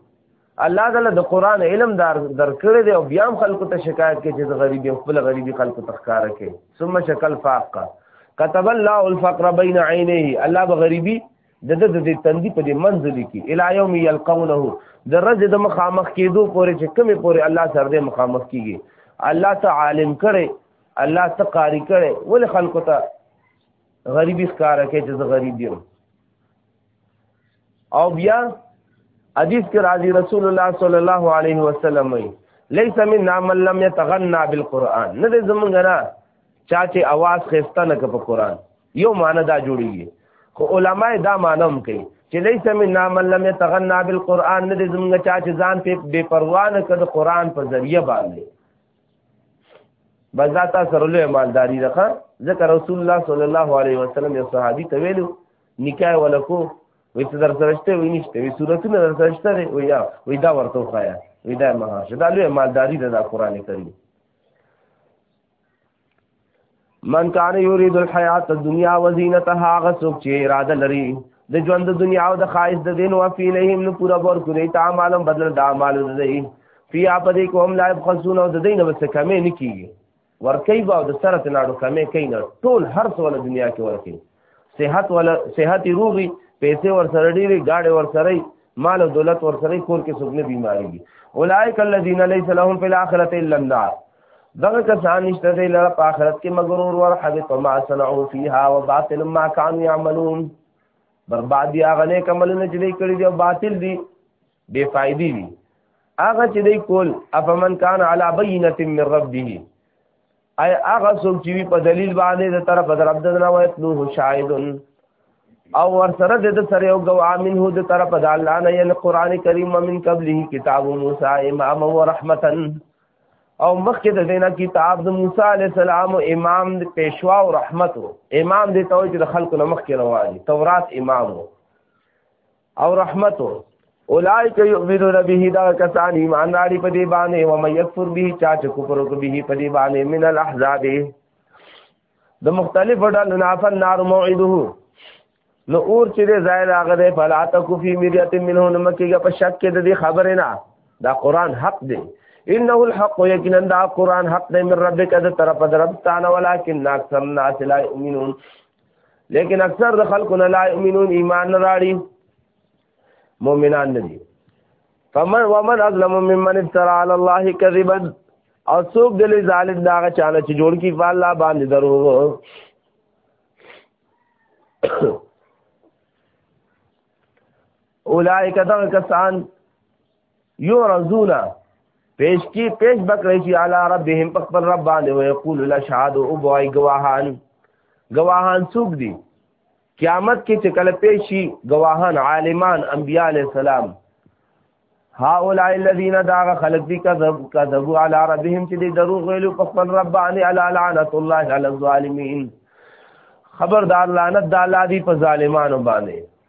الله تعالی د قران علم دار درکړي دی او بیا هم خلق ته شکایت کوي چې زه غریب یم خپل غریبي خلق ته ښکارا کوي ثم شکل فاق كتب الله الفقر بين عينيه الله بغريبي د د د تندي په دې منځلي کې الی یوم یلقونه د رز د مخامخ کېدو پورې چې کمی پورې الله سره د مخامخ کیږي الله ته عالم کړي الله ته قاری کړي ول خلکو ته غریبی ښکارا کې چې زه غریب یم او بیا حدیث کې راځي رسول الله صلی الله علیه وسلم وی ليس منا من لم يتغنى بالقران نه دې زمونږ نه چا چې आवाज خسته نه په قران یو معنی دا جوړیږي خو علما دا مانم کوي چې ليس منا من لم يتغنى بالقران نه دې زمونږ چا چې ځان په بے پروا نه کړ قران په ذریعہ باندې بس دا تاسو سره له مالداری ده ځکه رسول الله صلی الله علیه وسلم یو صحابي ته ویلو نکاح ولکو وې څه در سره شته وې نشته وې صورتونه در سره شته وې یا وې دا ورته خایا وې دا مهاشه دا لوی مالداری ده دا قران کریم من کان یرید الحیات الدنیا وزینتها غسوک چې اراده لري د ژوند د دنیا او د خایس د دین او فی لهم نو پورا ور کوي تا عملم بدل دا مال دی فی اپدې کوم لا بخسون او د دین وسه کمې نکیږي ورکی با د سره تناړو کمې کین ټول هر څول دنیا کې ورکی صحت ولا صحت روغي پیسې ور سره ډېری گاډي ور سره مال او دولت ور سره کور کې سګنه بیماری دي اولائک الذین لیس لهم فی الاخرۃ الا النار دغه کسان نشته دی لره په آخرت کې مگر اور ور حبط ما صنعوا فیها وباطل ما كانوا يعملون بربادی هغه نه کمل نه چلی کړی دی باطل دی بے فائدې دي هغه چې دی کول افمن کان علی بینه من ربه اي هغه څوک چې په دلیل باندې د طرف در عبد الله وایت نو شاهد او ور سره د سره یو گواه منه د طرف د الله نه یل قران کریم من قبله کتاب موسی امام و رحمتا او مخکې د دینا کتاب د موسی علی السلام او امام د پیشوا او رحمت امام د توجه د خلکو نه مخکې رواني تورات امام و او رحمت اولائک یؤمنون به دا کسان ایمان لري په دې باندې او مې یکفر به چا چې کفر وکړي به په دې باندې من الاحزاب د مختلف ډول نافن نار موعده نو اور چې دې ظاهر هغه دې فلا تکو فی مریت منه نو مکیږي په شک کې د دې خبره نه دا قران حق دی انه الحق یقینا دا قران حق دی من ربک د طرف درب تعالی ولکن اکثر الناس لا یؤمنون لیکن اکثر د خلکو نه لا یؤمنون ایمان نه راړي مؤمنان نه دي فمن ومن اظلم ممن افترى على الله كذبا او څوک دل ظالم دا چاله چې جوړ کی الله باندې درو اولائک دغه کسان یعرضون پیش کی پیش بکړی شي علی ربهم په خپل رب باندې او یقول لا شهاد او بوای گواهان گواهان څوک دي قیامت کې چې کله پیش شي گواهان عالمان انبیاء علی السلام هؤلاء الذين داغ خلق دي کذب کذبوا على ربهم چې دي دروغ ویلو په خپل رب باندې على لعنت الله على الظالمين خبردار لعنت د الله دی په ظالمانو باندې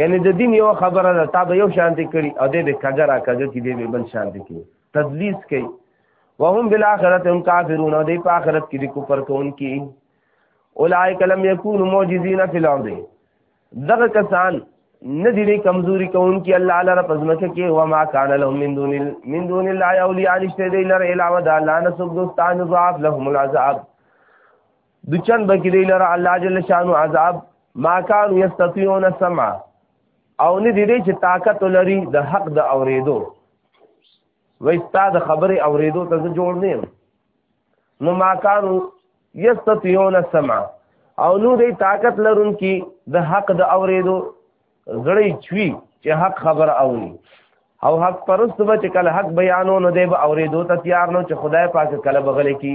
یعنی د دین یو خبره ده تا به یو شانتی کړي او دې به کګرا کګ کې دې به بل شانتی کړي تدلیس کوي وهم بالاخره هم کافرون دې په آخرت کې دې کفر کوونکي اولائک لم یکونوا معجزین فی الارض دغه کسان نه دي کمزوري کوونکي الله تعالی رب ازمکه کې و ما کان لهم من دون من دون الله اولیاء نشته دی لر علاوه د الله نه سب دوستان ضعف لهم العذاب د چند بکی دی لره الله جل شانو عذاب ما کانو یستطیعون سمع او نه دی دی چې طاقت لري د حق د اوریدو وای ستا د خبرې اوریدو ته جوړ نه یم نو ما کانو یستطیعون سمع او نو دی طاقت لرونکي د حق د اوریدو زړی چوي چې حق خبر اوري او حق پرست به چې کله حق بیانو نو دی به اوریدو ته تیار نو چې خدای پاک کله بغل کی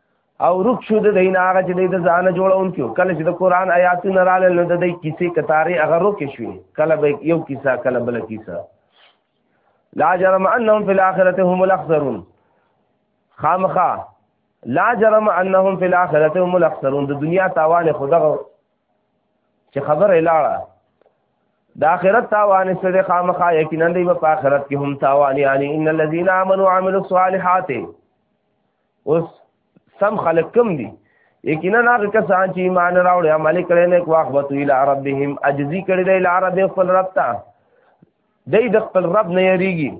او رک شو د دین هغه چې د ځان جوړون کیو کله چې د قران آیاتونه رااله نو د دې کیسې کتاري هغه رک شو کله به یو کیسه کله بل کیسه لا جرم انهم فی الاخرته هم الاخسرون خامخا لا جرم انهم فی الاخرته هم الاخسرون د دنیا تاوان خدغه چې خبره لاړه د اخرت تاوان سره خامخا یقینا دی په اخرت کې هم تاوان یعنی ان الذين امنوا وعملوا الصالحات اوس سم خلق کم دي یقینا هغه کسان چې ایمان راوړي عمل کړي نه کو اخبت الى ربهم اجزي کړي دی الى رب خپل رب ته دی د خپل رب نه یریږي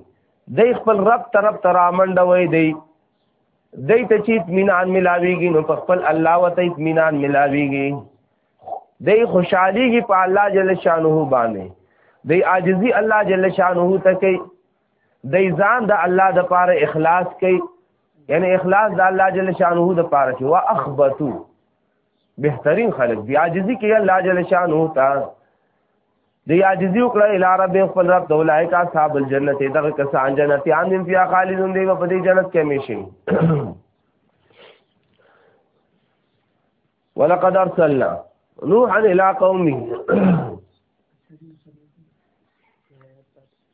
دی خپل رب طرف ته رامنډ وای دی دی ته چې اطمینان ملاويږي نو په خپل الله وته اطمینان ملاويږي دی خوشحاليږي په الله جل شانه باندې دی عاجزي الله جل شانه ته کوي د ځان د الله د پاره اخلاص کوي یعنی اخلاص د الله جل شانه د پاره چې وا اخبتو بهترین خلق دی عاجزی کوي الله جل شانه تا دی عاجزی وکړه الی رب خپل رب دولای کا صاحب الجنت دغه کسان جنت یان دین فیا خالدون دی په دې جنت کې همیشه ولقد ارسلنا نوحا الى قومه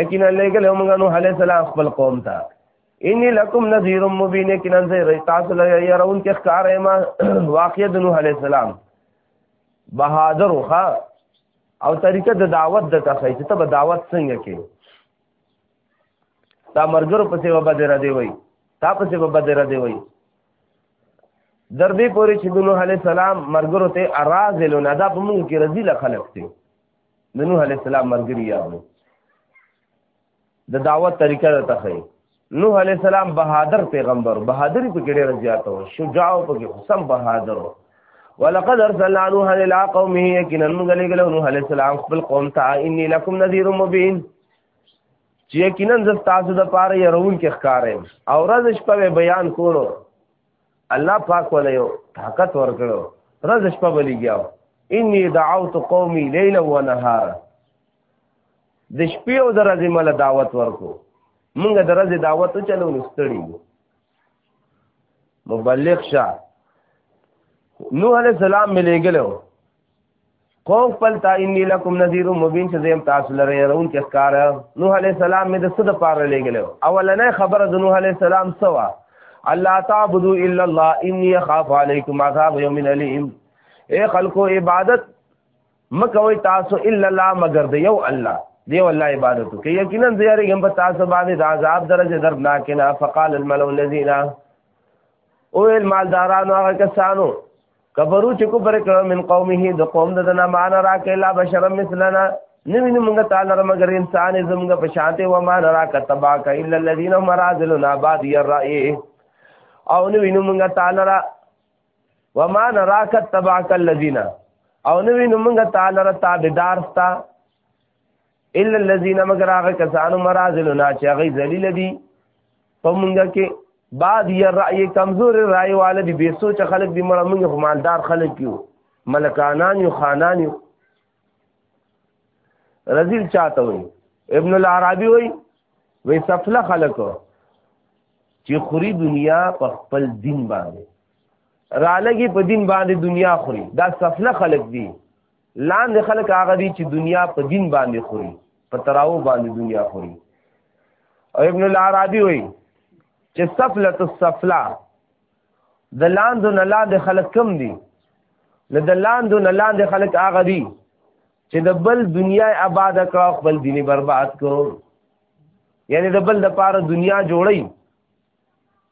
یقینا لګل موږ نو عليه السلام خپل قوم ته انی لکم نذیر مبین یقینا زه تاسو له يرون کې ښکار ما واقع د نوح عليه السلام بهادر خو او طریقه د دعوت د تخی چې ته به دعوت څنګه کې تا مرګرو پسې و بدر دی وای تا پسې و بدر دی وای در دې پورې چې د نوح عليه السلام مرګرو ته ارازلونه دا په موږ کې رزيله خلق دي د نوح علی السلام مرګري یادو د دعوت طریقه ده تخې نوح علی السلام بهادر پیغمبر بهادری په ګډه زیاته او شجاع په کې سم بهادر ولقد ارسلنا نوحا الى قومه يكنا مغلغل نوح عليه السلام خپل قوم ته اني لكم نذير مبين چې یقینا ز تاسو د پاره يرون کې ښکارې او ورځ شپه بیان کولو الله پاک ولا یو طاقت ورکړو رز شپه بلیګیاو انی دعوت قومی لیلا و نهارا د شپې او د ورځې مله دعوت ورکو مونږ د ورځې دعوت چلو نستړي مبلغ شه نوح علیہ السلام ملې ګلو قوم خپل تا انی لکم نذیر مبین چې زم تاسو لره يرون کې ښکار نوح علی السلام مې د صد پاره لګلو اولنې خبره د نوح علی السلام سوا الله تعبدوا الا الله انی خاف علیکم عذاب یوم الیم اے خلکو عبادت مکوئ تاسو الا الله مگر د یو الله دی والله عبادت کوي یقینا زیاره ګم په تاسو باندې د عذاب درجه دردناک نه فقال الملو الذين او المالدارانو هغه کسانو کفرو چې کو پر کړه من قومه د قوم د نه معنا را کلا بشر مثلنا نوی نو موږ تعالی را مگر انسان زمګ په شانته و ما را کتبا ک الا الذين مرازلنا بعد يرائي او نوی نو موږ تعالی را و ما را کتبا ک الذين او نوی نو موږ تعالی را تابعدار ستا الا الذين مگر هغه کسانو مرازلنا چې هغه ذلیل دي په مونږه کې بعد یا رأی کمزور رأی والا دی بے سوچ خلق دی مړه مونږ خو مالدار خلق یو ملکانان یو خانان یو رزیل چاته وي ابن العربی وي وې سفله خلق چې خوري دنیا په خپل دین باندې رالګي په دین باندې دنیا خوري دا سفله خلق دي لاندې خلک هغه دي چې دنیا په دین باندې خوري په تراو باندې دنیا خوري او ابن العربی وایي چې سفلت السفلا د لاندو نه لاندې خلک کم دي نو د لاندو نه لاندې خلک هغه دي چې د بل دنیا آباد کړه خپل دین برباد کړو یعنی د بل د پاره دنیا جوړی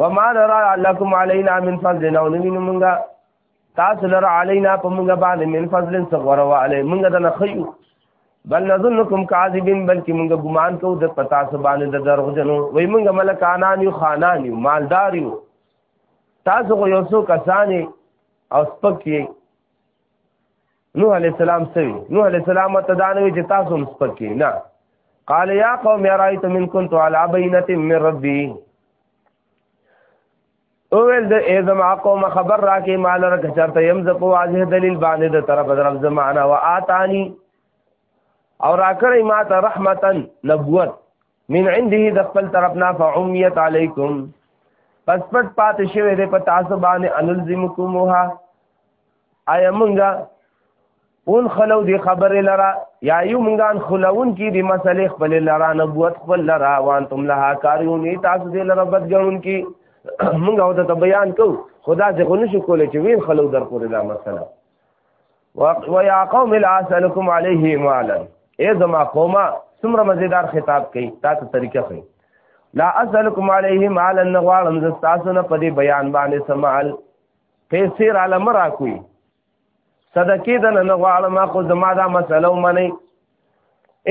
وما نرى لكم علينا من فضل او نمینو مونږه تاسو لره علينا په مونږه باندې من فضل صغور و علی مونږه د نخیو بل نظنکم کاذبین بلکې مونږه ګمان کوو د پتا سو باندې د درغ جنو وای مونږه ملکانان یو خانان یو مالدار یو تاسو خو یو څو کسانې او سپکې نوح علیہ السلام سوی نوح علیہ السلام ته دا نوی چې تاسو هم سپکی نه قال یا قوم ارایت من كنت على بینه من ربی اول د اعظم قوم خبر را کې مال را چرته يم ز په واضح دلیل باندې د طرف درف زمانہ و اتانی او را کړی ما ته رحمتا نبوت من عنده د خپل طرفنا فعمیت علیکم پس پټ پات شوی د پتاسو باندې انلزمکموها آیا مونږه اون خلو دی خبر لرا یا یو مونږان خلون کی دی مسئله خپل لرا نبوت خپل لرا وان تم لها کاریون تاسو دی لرا بدګون کی مونږ او ته بیان کو خدا څخه خو نشو کولای چې وین خلو در پورې دا مسله و یا قوم الاسلکم علیه مالا اے زما قومه څومره مزیدار خطاب کوي تاسو طریقه خو لا اسلکم علیه مالا نغوالم زستاسو نه پدی بیان باندې سمال پیسې را لمه را کوي صدقې د نه غواړم خو زما دا مسله ومني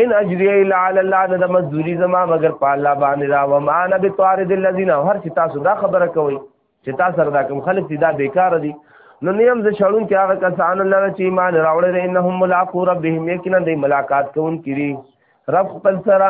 ان اجری الا علی الله نه د مزدوری زما مگر په الله باندې دا و ما نه به طارد الذین هر چې تاسو دا خبره کوي چې تاسو سره دا کوم خلک دي دا بیکار دي نو نیم ز شړون کې هغه کسان لره چې ایمان راوړل انهم ملاقات ربهم یقینا د ملاقات کوون کړي رب خپل سره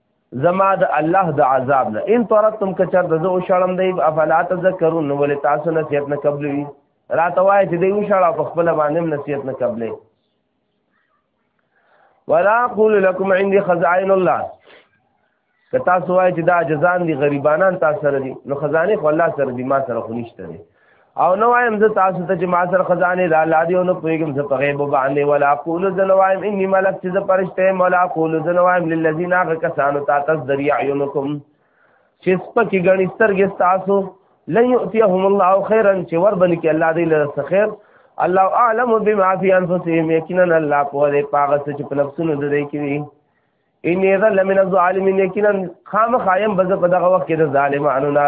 زما د الله د عذاب نه ان طردتم کچر د زو شړم دی افلا تذکرون نو ول تاسو نصیحت نه قبلوي راته وای چې دی وشړه په خپل باندې نصیحت نه قبلې ولا اقول لكم عندي خزائن الله که تاسو وای چې دا جزان دي غریبانان تاسو سره دي نو خزانه خو الله سره دي ما سره خو نشته دي او نو وایم زه تاسو ته چې ما سره خزانه د الله دی او نو پیغام زه په غیب باندې ولا اقول زه نو وایم انی ملک چې زه پرشته مولا اقول زه نو وایم للذین هغه کسانو ته تاسو دریا عینکم چې سپکی غنی سترګې تاسو لن یؤتیهم الله خیرا چې ور باندې کې الله دی له خیر الله اعلم بما فی انفسهم یقینا الله په دې پاغه چې په نفسونو د دې کې ان اذا لمن الظالمین یقینا خامخایم بز په دغه وخت کې د ظالمانو نه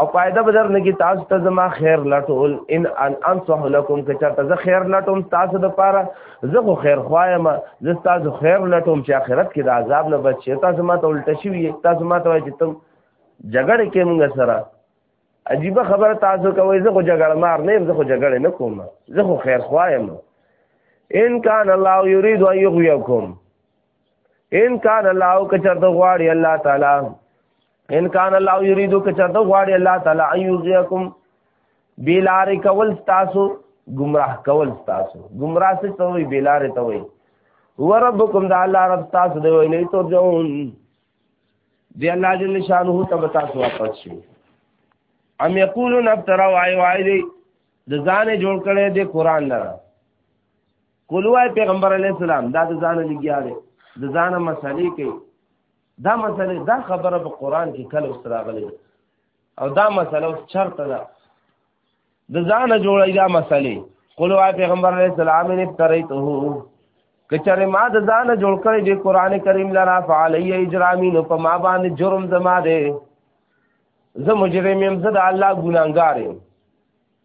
او فائدہ بدر نه کی تاسو ته زما خیر لټول ان ان انصح لكم که چا ته خیر لټوم تاسو د پاره زه خو خیر خوایم زه تاسو خیر لټوم چې آخرت کې د عذاب نه بچ شي تاسو ما ته الټه شي تاسو ما ته وایي چې تم جګړه کې موږ سره عجیب خبر تاسو کوي زه خو جګړه مار نه زه خو جګړه نه کوم زه خو خیر خوایم ان کان الله یرید ان یغویکم ان کان الله کچر د غواړي الله تعالی ان کان الله یریدو که چرته غواړي الله تعالی ایوزیکم بیلار کول تاسو گمراه کول تاسو گمراه څه ته وي بیلار ته وي هو ربکم دا الله رب تاسو دی ویلې تو جون دی الله جل شانه ته تاسو واپس شي ام یقولون افترا وای وای دی د ځان جوړ کړي د قران نه کولوای پیغمبر علی السلام دا د ځان لګیا دی د ځان مسلې کوي دا مسله دا خبره په قران کې کله اوس راغلي او دا مسله اوس چرته ده د ځانه جوړی دا مسله قولو پیغمبر علیہ السلام نے تریته کچره ما د ځانه جوړ کړی د قران کریم لرا فعلی اجرامی نو په ما باندې جرم زما ده زه مجرم يم زه د الله ګناګار يم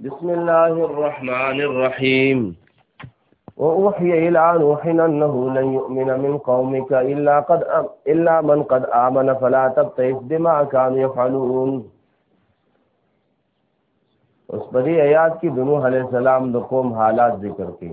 بسم الله الرحمن الرحيم وأوحي إلى نوح أنه لن يؤمن من قومك إلا, قد أم إلا من قد آمن فلا تبتئس بما كانوا يفعلون اس پر یہ آیات کی دنوح علیہ السلام دو قوم حالات ذکر کی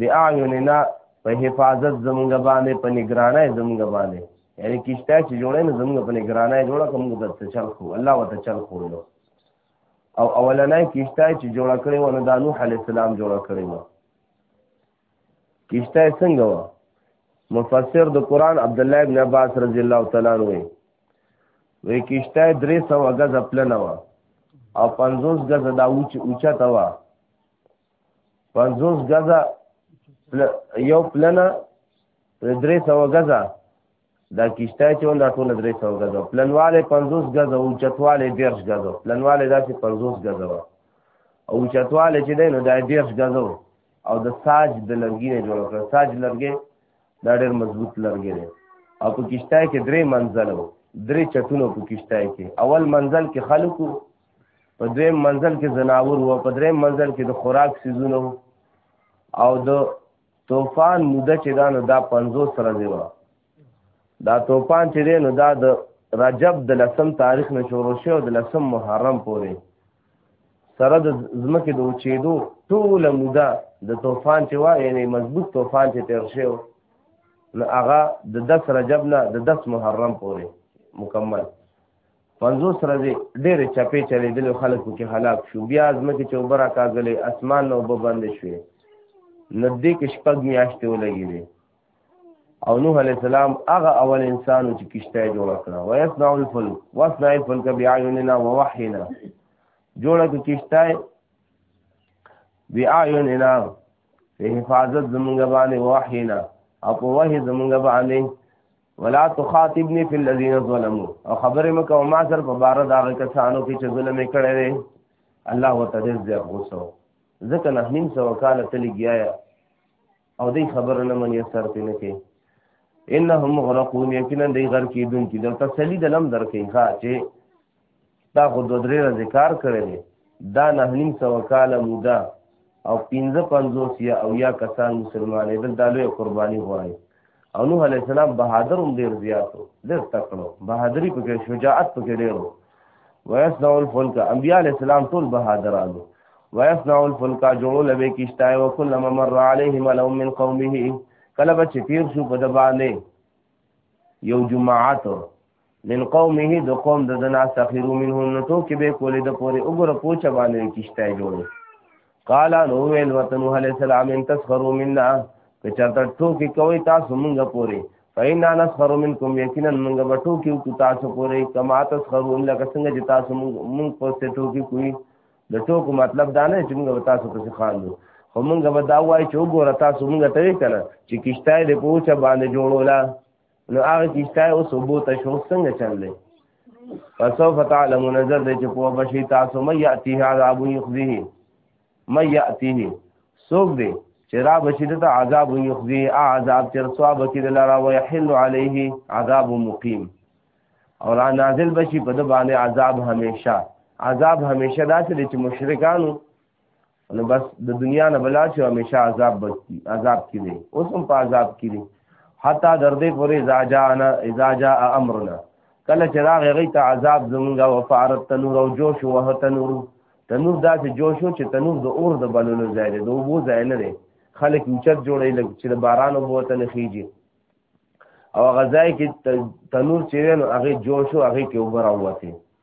باعیننا په حفاظت زمونږ باندې په نگرانای زمونږ باندې یعنی کشته چې جوړه نه زمونږ په نگرانای جوړه کوم د تچل خو الله وت چل خو او اولنای کشته چې جوړه کړې و نو د نوح علی السلام جوړه کړې و کشته څنګه و مفسر د قران عبد الله ابن عباس رضی الله تعالی عنہ وی وی کشته 300 غز خپل نه و او 50 غز دا اوچ اوچا تا و پنځوس غزا یو پلنه درې سو غزا دا کیشته چې وندا ټول درې سو غزا پلنواله پنځوس غزا او چتواله ډیر غزا پلنواله داسې پنځوس غزا او چتواله چې دی نو دا ډیر غزا او د ساج د لرګي نه جوړ کړ ساج لرګي دا ډیر مضبوط لرګي دی او په کیشته کې درې منزل وو درې چتونو په کیشته کې اول منزل کې خلکو په دویم منزل کې زناور وو په دریم منزل کې د خوراک سيزونه او د طوفان موده چې دا نو دا 50 سره دی وو دا طوفان چې دی نو دا د رجب د لسم تاریخ نه شروع شو د لسم محرم پورې سره د زمکه د اوچېدو ټول موده د طوفان چې وا یعنی مضبوط طوفان چې تیر شو نو هغه د 10 رجب نه د 10 محرم پورې مکمل پنځوس ورځې ډېرې چپې چلېدلې خلک پکې هلاک شو بیا ځمکې چې اوبه راکاږلې اسمان نه اوبه بندې شوې نو دې کې شپږ میاشتې ولګېدې او نوح علیه السلام هغه اول انسان چې کشته یې جوړه کړه ویصنع الفلک وصنع الفلک بیاعیننا ووحینا جوړه کړه کشته بیاعیننا په حفاظت زمونږ باندې وحینا او په وحی زمونږ باندې ولا تخاطبني في الذين ظلموا او خبره مکه ما سر په بار دا کسانو کې چې ظلم کړي دي الله وتعالى دې غوسو ځکه نه نیم سو کال تلګیا او دې خبره نه مني سر ته نه کې انهم غرقون یقینا دې غر کې دن کې د تسلی د لم درکې ښا چې دا خو دو درې ورځې کار کړی دی دا نه نیم سوه کاله موده او پنځه پنځوس یا او یا کسان مسلمانېدل دا لویه قرباني غواړي او نوح علیه السلام بهادر هم ډېر زیات و ډېر تکړه بهادري پکې شجاعت پکې ډېر و ویصنع الفلک انبیا علیه السلام ټول بهادرانو ویصنع الفلک جوړول به کیشته او کله ممر علیه ملو من قومه کله به چې تیر شو په د باندې یو جماعت من قومه د قوم د دنا سخرو منهم نو تو کې به کولې د پورې وګوره پوچ باندې کیشته جوړو قال نو ویل وطن هل سلام ان تسخروا منا که چرته ټوکی کوي تاسو مونږه پورې فإنا نسخر منكم یقینا مونږه به ټوکی کو تاسو پورې کما تسخروا الا څنګه چې تاسو مونږ پوسټ ټوکی کوي د ټوکو مطلب دا نه چې مونږه تاسو پسې خاندو خو مونږه به دا وایي چې وګوره تاسو مونږه ته کنه چې کیشته دې پوچ باندې جوړولا نو هغه کیشته اوس وبو ته شو څنګه چل دی فسوف تعلم نظر دې چې په بشي تاسو مې یاتیه عذاب یخزیه مې یاتیه سوق دې چې را بشي د عذاب یخزیه عذاب چې رسوا بکې لرا ويحل عليه عذاب مقیم او را نازل بشي په د باندې عذاب همیشه عذاب همیشه داسې چې مشرکانو نو بس د دنیا نه بلا شو همیشه عذاب بچي عذاب کې دي اوس هم په عذاب کې دي حتا دردې پورې اذا جاءنا اذا جاء امرنا کله چې راغ غي ته عذاب زمونږه وفارت تنور او جوش وه تنور تنور داسې جوش چې تنور د اور د بلولو ځای دی د وبو ځای نه دی خلک اوچت جوړي لګ چې د باران وبو ته نه خيږي او غذای کې تنور چې نو هغه جوش او هغه کې وبراوته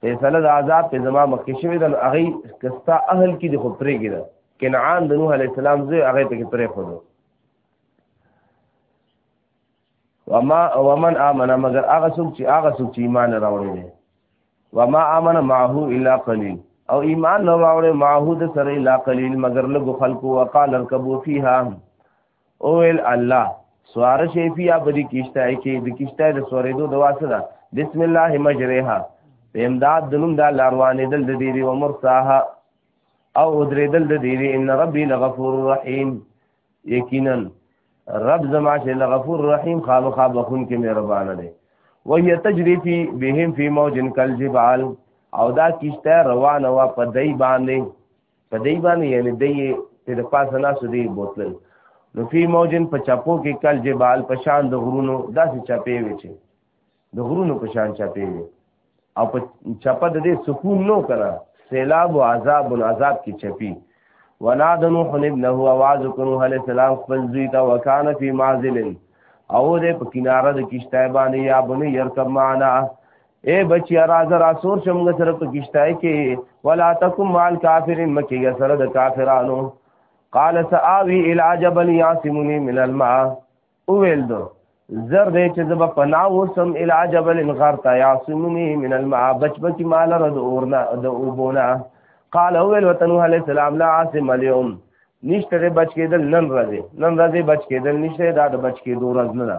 فیصله د عذاب په زما مخکې شوی د هغه کستا اهل کې د خو پرېږي ده کنعان د نوح علی السلام زوی هغه ته کې پرې خو ده وما ومن امن مگر هغه څوک چې هغه څوک چې ایمان راوړي دي وما امن معه الا قليل او ایمان راوړي معه د سره الا قليل مگر لږ خلکو وقال اركبوا فيها او ال الله سوار شي فیا بدی کیشته کې د کیشته د سوریدو د واسه ده بسم الله مجریها په امداد د نوم د الله روانې دل د دیوی او مرساها او درې دل د دیوی ان ربی لغفور رحیم یقینا رب زما چې لغفور رحیم خامخا بخون کې مهربان دی وهي تجری فی بهم فی موج کالجبال او دا کیشته روانه وا په دای باندې په دی باندې یعنی دی ته د پاسه ناسو دی بوتل نو فی موجن په چاپو کې کل جبال په شان د غرونو داسې چاپې وي چې د غرونو په شان چاپې وي او په چاپه د دې سکون نو کړه سیلاب او عذاب او عذاب کې چپی ولا د نوح ابنه आवाज کړو هل سلام خپل دوی ته وکانه فی معزل او دې په کناره د کشته باندې یا بنی يرکب معنا اے بچی راز را سور شمګه سره په کشتای کې ولا تکم مال کافرین مکیګه سره د کافرانو قال ساوی الى جبل یاسمنی من الماء اویل دو زر دې چې زب پناه وسم الى جبل غرتا یاسمنی من الماء بچ بچ مال رد اورنا د اوبونا قال اویل وتنو علی السلام لا عاصم اليوم نشته بچ کېدل نن راځي نن راځي بچ کېدل نشته دا د بچ کېدو ورځ نه ده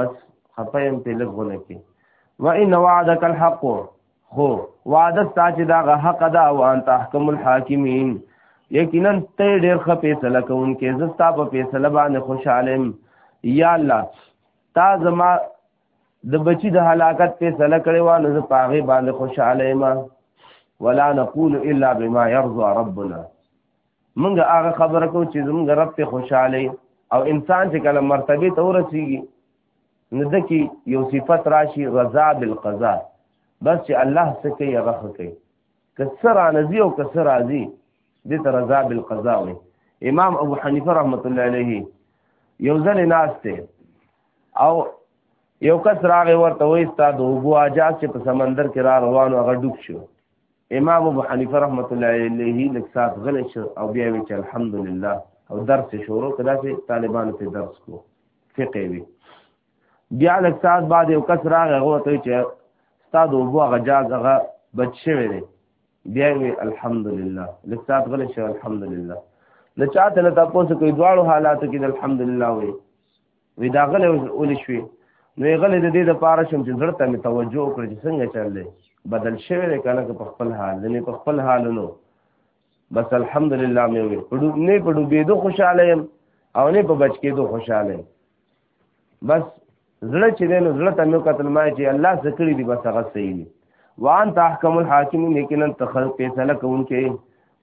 بس خپه يم په لګونه کې وان وعدك الحق خو وعده ستا چې دا حق ده او انت احکم الحاکمین یقینا ته ډېر ښه فیصله کوونکې زه ستا په فیصله باندې خوشاله یم یا الله تا زما د بچی د هلاکت فیصله کړې و نو زه په هغې باندې خوشاله یم ولا نقول الا بما يرضى ربنا موږ هغه خبره کو چې زموږ رب ته خوشاله او انسان چې کله مرتبه ته ورسیږي نو دکی یو صفت راشي رضا بالقضاء بس چې الله څه کوي هغه کوي کسر انزي او کسر راضي دې ته رضا بالقضاء وي امام ابو حنیفه رحمت الله علیه یو ځل ناشته او یو کس راغی ورته وای استاد وګو اجاز چې په سمندر کې را روانو هغه ډوب شو امام ابو حنیفه رحمت الله علیه لکسات غل شو او بیا وی چې الحمدلله او درس شروع کړه چې طالبانو ته درس کو فقه وی بیا لکسات بعد یو کس راغی هغه ته چې استاد وو هغه جاز هغه بچ شوی دی بیا وی الحمدلله لکسات غل شو الحمدلله د چاته له تاسو کوئی دواړو حالاتو کې الحمدلله وی وی دا غلې ولې شوې نو یې غلې د دې د پاره شم چې زړه ته مې توجه وکړي چې څنګه چل دی بدل شوی دی که نه که په خپل حال ځینې په خپل حال نو بس الحمدلله مې وې نه په ډوبېدو خوشحاله یم او نه په بچ کېدو خوشحاله یم بس زړه چې دی نو زړه ته مې قتل ما چې الله څه کړي دي بس هغه صحیح دي وان تحکم الحاکم لیکن انت خلق فیصله کوونکې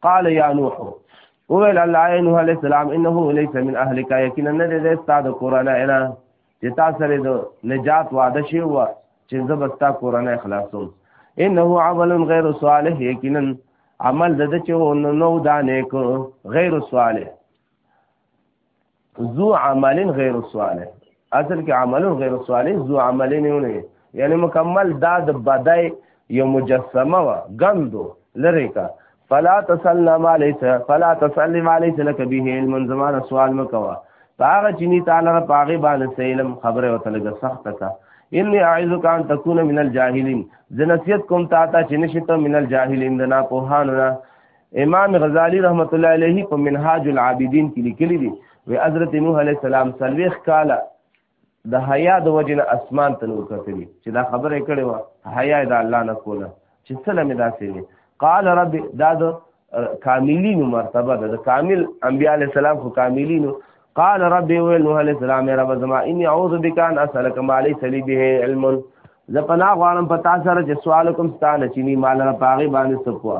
قال يا نوح وویل الله اے نوح علیہ السلام انه ليس من اهلك یقینا نه دې استاد قران انا چې تا سره د نجات وعده شی و چې زبستا قران اخلاصوم انه عمل غیر صالح یقینا عمل د چې نو دا نیک غیر صالح ذو عمل غیر صالح اصل کې عمل غیر صالح ذو عمل نه ونه یعنی مکمل دا د بدای یو مجسمه وا غندو لری کا فلا تسلم علیس فلا تسلم علیس لك به علم زمان سوال مکوا پاغه چینی تعالی را پاغه باندې سیلم خبره وته لګه سخت کا انی اعوذک ان تکون من الجاهلین زنسیت کوم تا تا چنشته من الجاهلین دنا په هانو امام غزالی رحمت الله علیه په منهاج العابدین کې لیکلی دی وی حضرت نوح علیه السلام سلويخ کاله د حیا د وجنه اسمان ته نور کتلی چې دا خبره کړې و حیا د الله نه کوله چې سلام داسې وي قال رب دا د کاملینو مرتبه ده د کامل انبیاء علیه السلام خو کاملینو قال رب ویل نوح علیه السلام رب زما انی اعوذ بک ان اسالک ما ليس لي به علم زه پناه غواړم په تاسو سره چې سوال کوم ستانه چې مال را پاغي باندې سپوا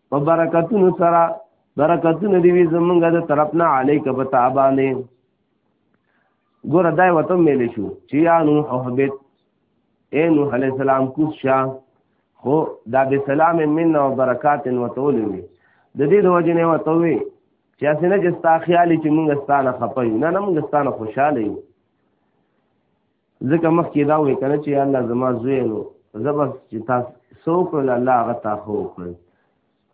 په برکتونو سره برکتونه دی وی زمونږه د طرفنا علیک بتا باندې ګور دای وته ملې شو چې یا نوح حبت اے نوح علی السلام کوشا خو دا به سلام من او برکات وتولې وی د دې د وجه نه وته وی چې اسنه چې ستا خیال چې مونږ ستانه خپایو نه نه مونږ ستانه خوشاله یو ځکه مخکې دا وې کنه چې الله زما زوی نو زبس چې تاسو سو کړل الله هغه تا خو کړل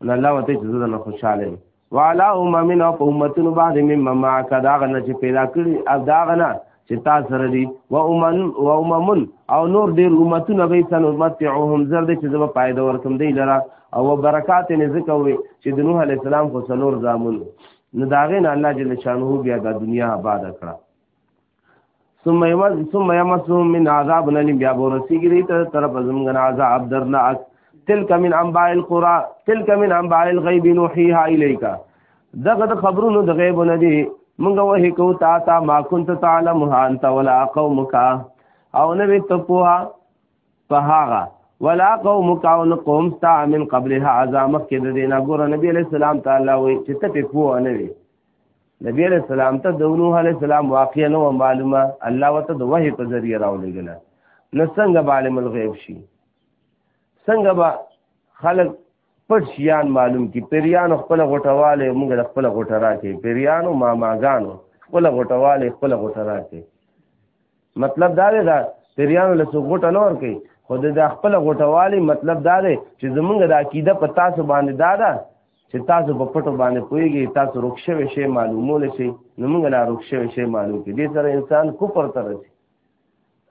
ان الله وته چې زړه نه خوشاله وعلى اممن او امتن بعد مما ما کدا غنه چې پیدا کړی او دا غنه چې تا سره دي و امن و اممن او نور ډیر امتونه به سن متعهم زر دې چې زما پایده ورکم دی لرا او برکات نه ذکر وي چې د نوح علی السلام خو سنور زامن نو داغه نه الله جل شانه بیا د دنیا آباد کړه ثم يمس ثم يمسهم من عذاب اليم بیا ورسیږي دې ته طرف زمونږ عذاب درناک تلک من انباء القرى تلک من انباء الغيب نوحيها اليك دغه د خبرونو د غیب نه دي مونږ وه کو تا تا ما كنت تعلم انت ولا قومك او نه وي ته پوها په هغه ولا قومك او نه قوم تا من قبل هذا مخکې د دینه ګور نبی عليه السلام تعالی وي چې ته په پوها نه وي نبی علیہ السلام ته د نوح علیہ السلام واقعا نو معلومه الله وته د وحی په ذریعہ راولېګل نو څنګه به عالم الغیب شي څنګه به خلق پټ شیان معلوم کی پیریان خپل غټواله موږ خپل غټه راکې پیریانو ماماګانو خپل غټواله خپل غټه راکې مطلب دا دی دا پیریانو له څو غټه نور کوي خو د خپل غټواله مطلب دا دی چې زمونږ د عقیده په تاسو باندې دا ده چې تاسو په پټو باندې پويږي تاسو رخصوي شي معلومول شي نو موږ لا رخصوي شي معلوم کې دې سره انسان کوپر تر شي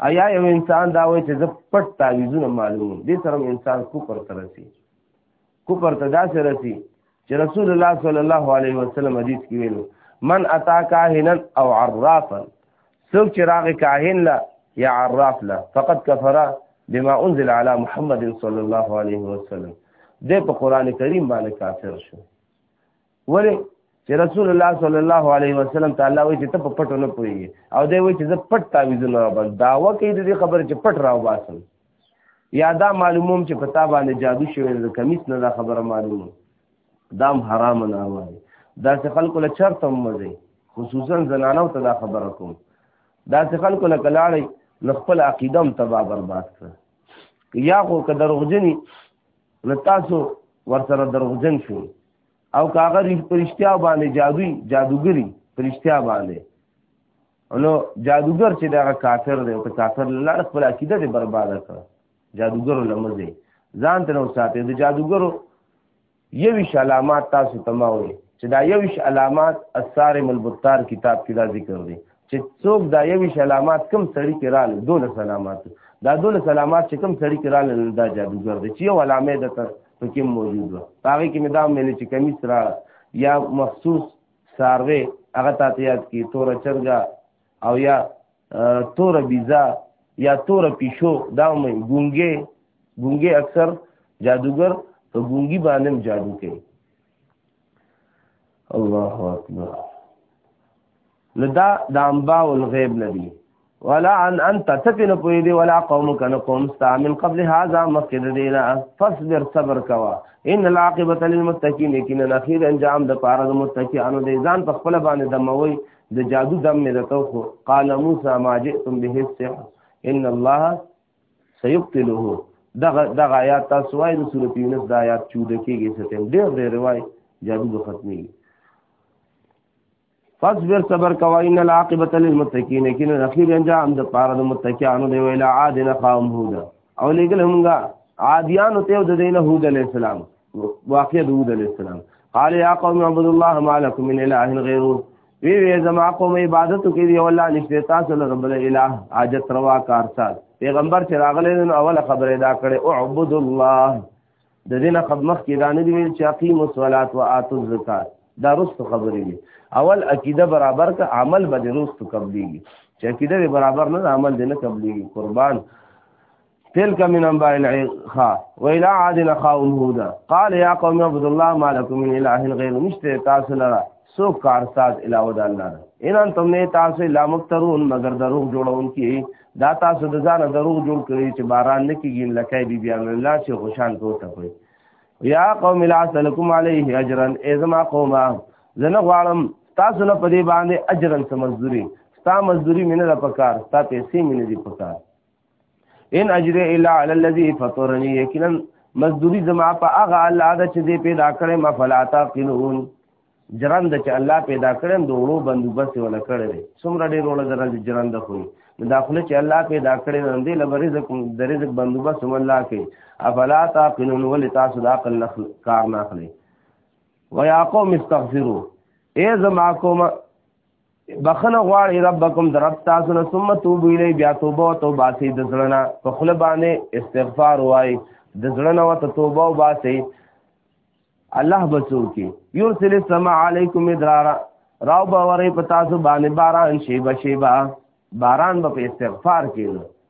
آیا یو انسان دا وایي چې زه پټ تعویذونه معلوم دې سره انسان کوپر تر شي کوپر ته دا سره شي چې رسول الله صلی الله علیه وسلم حدیث کې ویلو من اتا کاهنا او عرافا څوک چې راغی کاهن لا یا عراف لا فقط کفر بما انزل على محمد صلی الله علیه وسلم د په قران کریم باندې کافر شو ولی چې رسول الله صلی الله علیه وسلم تعالی وایي چې ته په پټو نه پوهیږي او دی وایي چې زه پټ تعویذونه راوبل داوا کوي د دې خبره چې پټ راوباسم یا دا معلوموم چې په تا باندې جادو شوی د کمیس نه دا خبره معلومه دام حرام ناروا دي دا چې خلکو له چرته مزه خصوصا زنانو ته دا خبره کوم دا چې خلکو له کلاړې نو خپل عقیده هم تبا برباد کړ یا خو که دروغجنی نو تاسو ورسره دروغجن شو او که هغه پرشتیا باندې جادوی جادوګری پرشتیا باندې نو جادوګر چې دا کافر دی او ته کافر لړ خپل عقیده دې برباد کړ جادوګرو لمزه ځان ته نو ساتي د جادوګرو یوش علامات تاسو تماوي چې دا یوش علامات اثار ملبطار کتاب کې دا ذکر دي چې څوک دا یوش علامات کم سړی کې رال دوله سلامات دا دوله سلامات چې کم سړی کې رال دا جادوګر دی چې یو علامه ده تر پکې موجود و هغه کې مې دا مل چې کمی سره یا مخصوص ساروي هغه ته یاد کی تور چرګا او یا تور بیزا یا تور پیشو دا مې ګونګې ګونګې اکثر جادوګر په ګونګي باندې جادو کوي الله اکبر لدا د انباء الغیب ندی ولا عن انت تفن پوی دی ولا قومک نه قوم استا من قبل هذا مخکد دینا فاصبر صبر کوا ان العاقبه للمتقین کین الاخیر انجام د پاره د متقینو دی ځان په خپل باندې دموي د جادو دم مې د توخو قال موسی ما جئتم به السحر ان الله سيقتله دغه دغه آیات تاسو وایي د سورۃ یونس د آیات 14 کېږي ستم ډېر ډېر روایت جادو د ختمي فصبر صبر کوا ان العاقبه للمتقین کین اخیر انجام د پاره د متقینانو دی ویلا عادنا قوم هود او لګل همغه عادیان ته د دین هود علی السلام واقع د هود علی السلام قال یا قوم عبد الله ما لكم من اله غیره وی وی زما قوم عبادت کوي دی والله نشته تاسو له رب الاله حاجت روا کارساز پیغمبر چې راغلی نو اول خبره دا کړې اعبد الله د دې نه قبل مخکې دا نه دی ویل چې اقیم الصلات و آتو الزکات دا رست خبرې دي اول عقیده برابر کا عمل به رست قبليږي چې عقیده برابر نه عمل دې نه قبليږي قربان تلك من انباء الخا والى عاد اخاهم هودا قال يا قوم عبد الله ما لكم من اله غير مشته تاسو لرا سو کارساز علاوه د الله نه ان انتم نه تاسو لا مفترون مگر دروغ جوړون کی دا تاسو د ځان دروغ جوړ کړی چې باران نه کیږي لکه بی بیا الله چې خوشحال کوته کوي یا قوم لا سلکم علیه اجرا ازما قوما زنه غواړم تاسو نه پدی باندې اجرا سمزوري ستا مزدوری مینه د پکار ستا پیسې مینه دی پکار ان اجر الا علی الذی فطرنی یقینا مزدوری زما په هغه الله د چې دې پیدا کړې ما فلا تعقلون جران د چې الله پیدا کړم دوړو بندوبست ولا کړې څومره ډېر ولا درل جران د خو داخله چې الله پیدا کړې نن دې لبرز کوم درز بندوبست هم الله کوي افلا تعقلون ول تاسو د عقل نخل کار نه اخلي ويا قوم استغفروا اے زما قوم بخنه غواړي ربکم درب تاسو نه ثم توبو الی بیا توبه او توبه سي د زړه په خله باندې استغفار وای د زړه نه وته توبه او باسي الله بچو کی یرسل السما علیکم ادرارا راو باورې په تاسو باندې باران شی بشیبا باران به په استغفار کېږي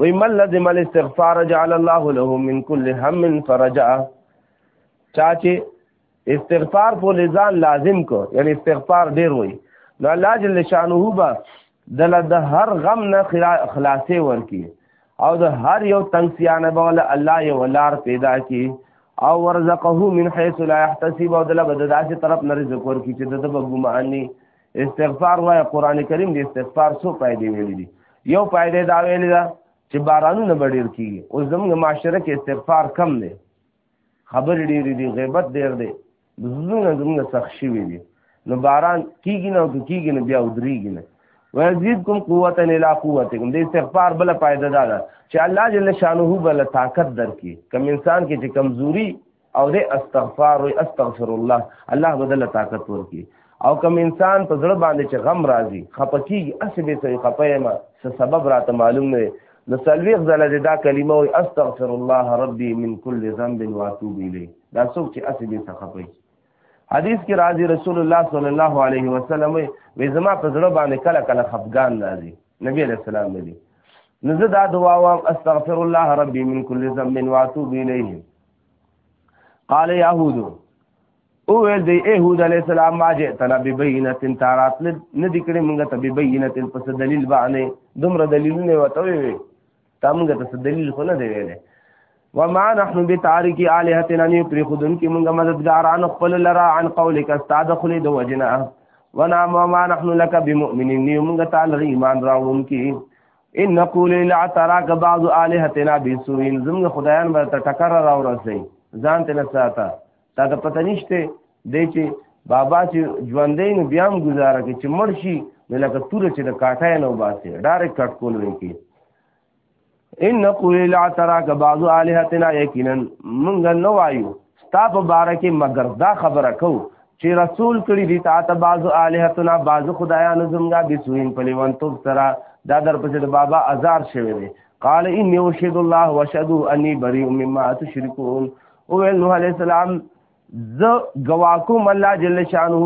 وی من لزم الاستغفار جعل الله له من كل هم فرجا چا چې استغفار په لزان لازم کو یعنی استغفار ډیر وای نو الله جل شانه با دل د هر غم نه خلاصې ورکی او د هر یو تنگسیانه به ول الله یو لار پیدا کی او ورزقه من حيث لا يحتسب او دل بد داسې طرف نه رزق ورکی چې د به ګماني استغفار وای قران کریم د استغفار څو فائدې ویلې دي یو فائدې دا ویلې ده چې بارانونه بډیر کیږي او زموږ معاشره کې استغفار کم دی خبر ډیر دي غیبت ډیر دی زونه زموږ سخت شي وي نو باران کیږي نه او کیږي نه بیا ودریږي نه ويزيدكم قوه الى قوتكم دې استغفار بل فائدہ ده چې الله جل شانه بل طاقت درکې کم انسان کې چې کمزوري او دې استغفار او استغفر الله الله بدل طاقت ورکی او کم انسان په زړه باندې چې غم راځي خپکی اسې به سوي خپېما څه سبب راته معلوم نه نو سلويخ زله دا کلمه او استغفر الله ربي من كل ذنب واتوب اليه دا څوک چې اسې به خپکی حدیث کې راځي رسول الله صلی الله علیه وسلم وي زما په زړه باندې کله کله خفقان راځي نبی علیہ السلام دی نو زه دا دعا وایم استغفر الله ربي من كل ذنب واتوب اليه قال يهود او ویل دی يهود عليه السلام ما جئتنا ببينه تارات نه دي کړې موږ ته ببينه پس دلیل باندې دومره دلیلونه وته وي تا موږ ته دلیل خو نه دی ویلې وما نحن بتارك الهتنا ني پر خودن کې موږ مددګاران خپل لرا عن قولك استاد خلی د وجنا ونا ما نحن لك بمؤمنين موږ تعالی ایمان راوون کې ان نقول لا تراك بعض الهتنا بسوء زموږ خدایان به ته ټکر را ورسي ځان ته نه ساته تا ته پته نشته دی چې بابا چې ژوندې نو بیا هم گزاره کوي چې مړ شي نو لکه توره چې د کاټای نه وباسي ډایرکټ کټ کول وي کې ان نقول لا تراك بعض الهتنا یقینا موږ نو وایو ستا په باره کې مګر دا خبره کو چې رسول کړي دي تا ته بعضو الهتنا بعضو خدایانو زمګه بسوین په لیوان توب سره دا در پسې د بابا ازار شوی دی قال اني اشهد الله واشهد اني بريء مما تشركون او نوح عليه السلام ز گواکم الله جل شانه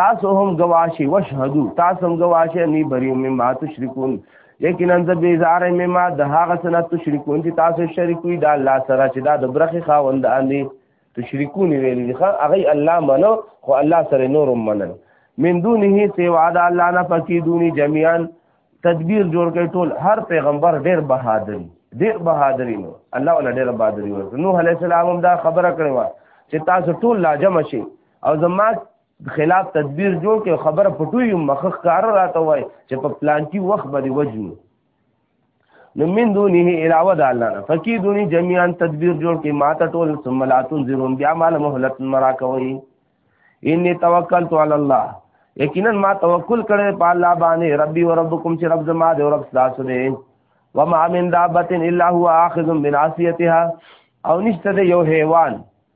تاسو هم گواشي وشهدو تاسو هم گواشي ني بريو مما تشركون لیکن انځ بیزار مما د هغه سنه تشركون چې تاسو شریکوي د الله سره چې دا د برخي خاوند اندي تشركون ویل دي هغه الله منو خو الله سره نور منل من دونه سوا د الله نه پکې دوني جميعا تدبیر جوړ کړي ټول هر پیغمبر ډېر بهادر ډېر بهادر نو الله ولا ډېر بهادر نو عليه السلام دا خبره کړې و چې تاسو ټول لاجم شي او زما خلاف تدبیر جوړ کې خبره پټوي مخخ کار راته وای چې په پلان کې وخت باندې وجو نو من دونه علاوه د الله نه فکی دونی جميعا تدبیر جوړ کې ما ته ټول ثم لا تنذرون بیا مال مهلت مرا کوي انی توکلت علی الله یقینا ما توکل کړی په الله باندې ربي او ربکم چې رب زما دی او رب تاسو دی وما من دابه الا هو اخذ بناصيتها او نشته یو حیوان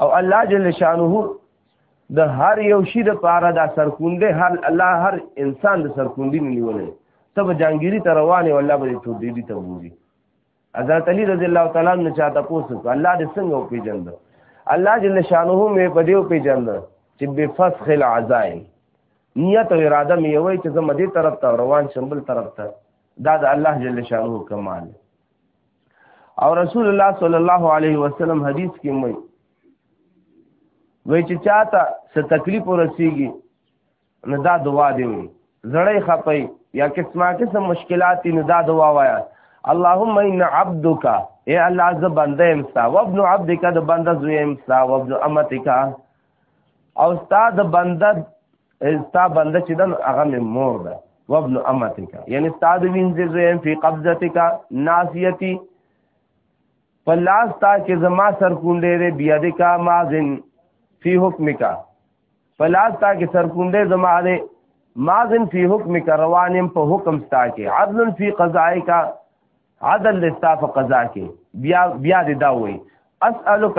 او الله جل شانه د هر یو شي د پاره دا سرکوندې هر الله هر انسان د سرکوندې نیولې ته به جانګيري ته روانه او الله به ته دې دې ته وږي حضرت علی رضی الله تعالی عنہ چاته پوښتنه وکړه الله دې څنګه پیژند الله جل شانه مې په دې پیژند چې بفسخ العزائم نیت او اراده مې وای چې زه مدې طرف ته روان شم بل طرف ته دا د الله جل شانه کمال دی او رسول الله صلی الله علیه وسلم حدیث کې موي وای چې چاته څه تکلیف ورسیږي نو دا دعا دی وي زړې خپي یا قسمه قسم مشکلات نو دا دعا وایا اللهم ان عبدک اے الله ز بنده امستا وابن عبدک د بنده زوی امستا وابن امتک او ستا د بنده ستا بنده چې دن هغه مې مور ده وابن امتک یعنی ستا د وینځې زویم فی قبضتک ناسیتی په لاس تا کې زما سر کونډې دی بیا دې کا مازن فی حکمک په لاس تا کې سر کونډې زما دی مازن فی حکمک روانم په حکم ستا کې عدل فی قضائک عدل لستا په قضا کې بیا بیا دې دا وای اسالک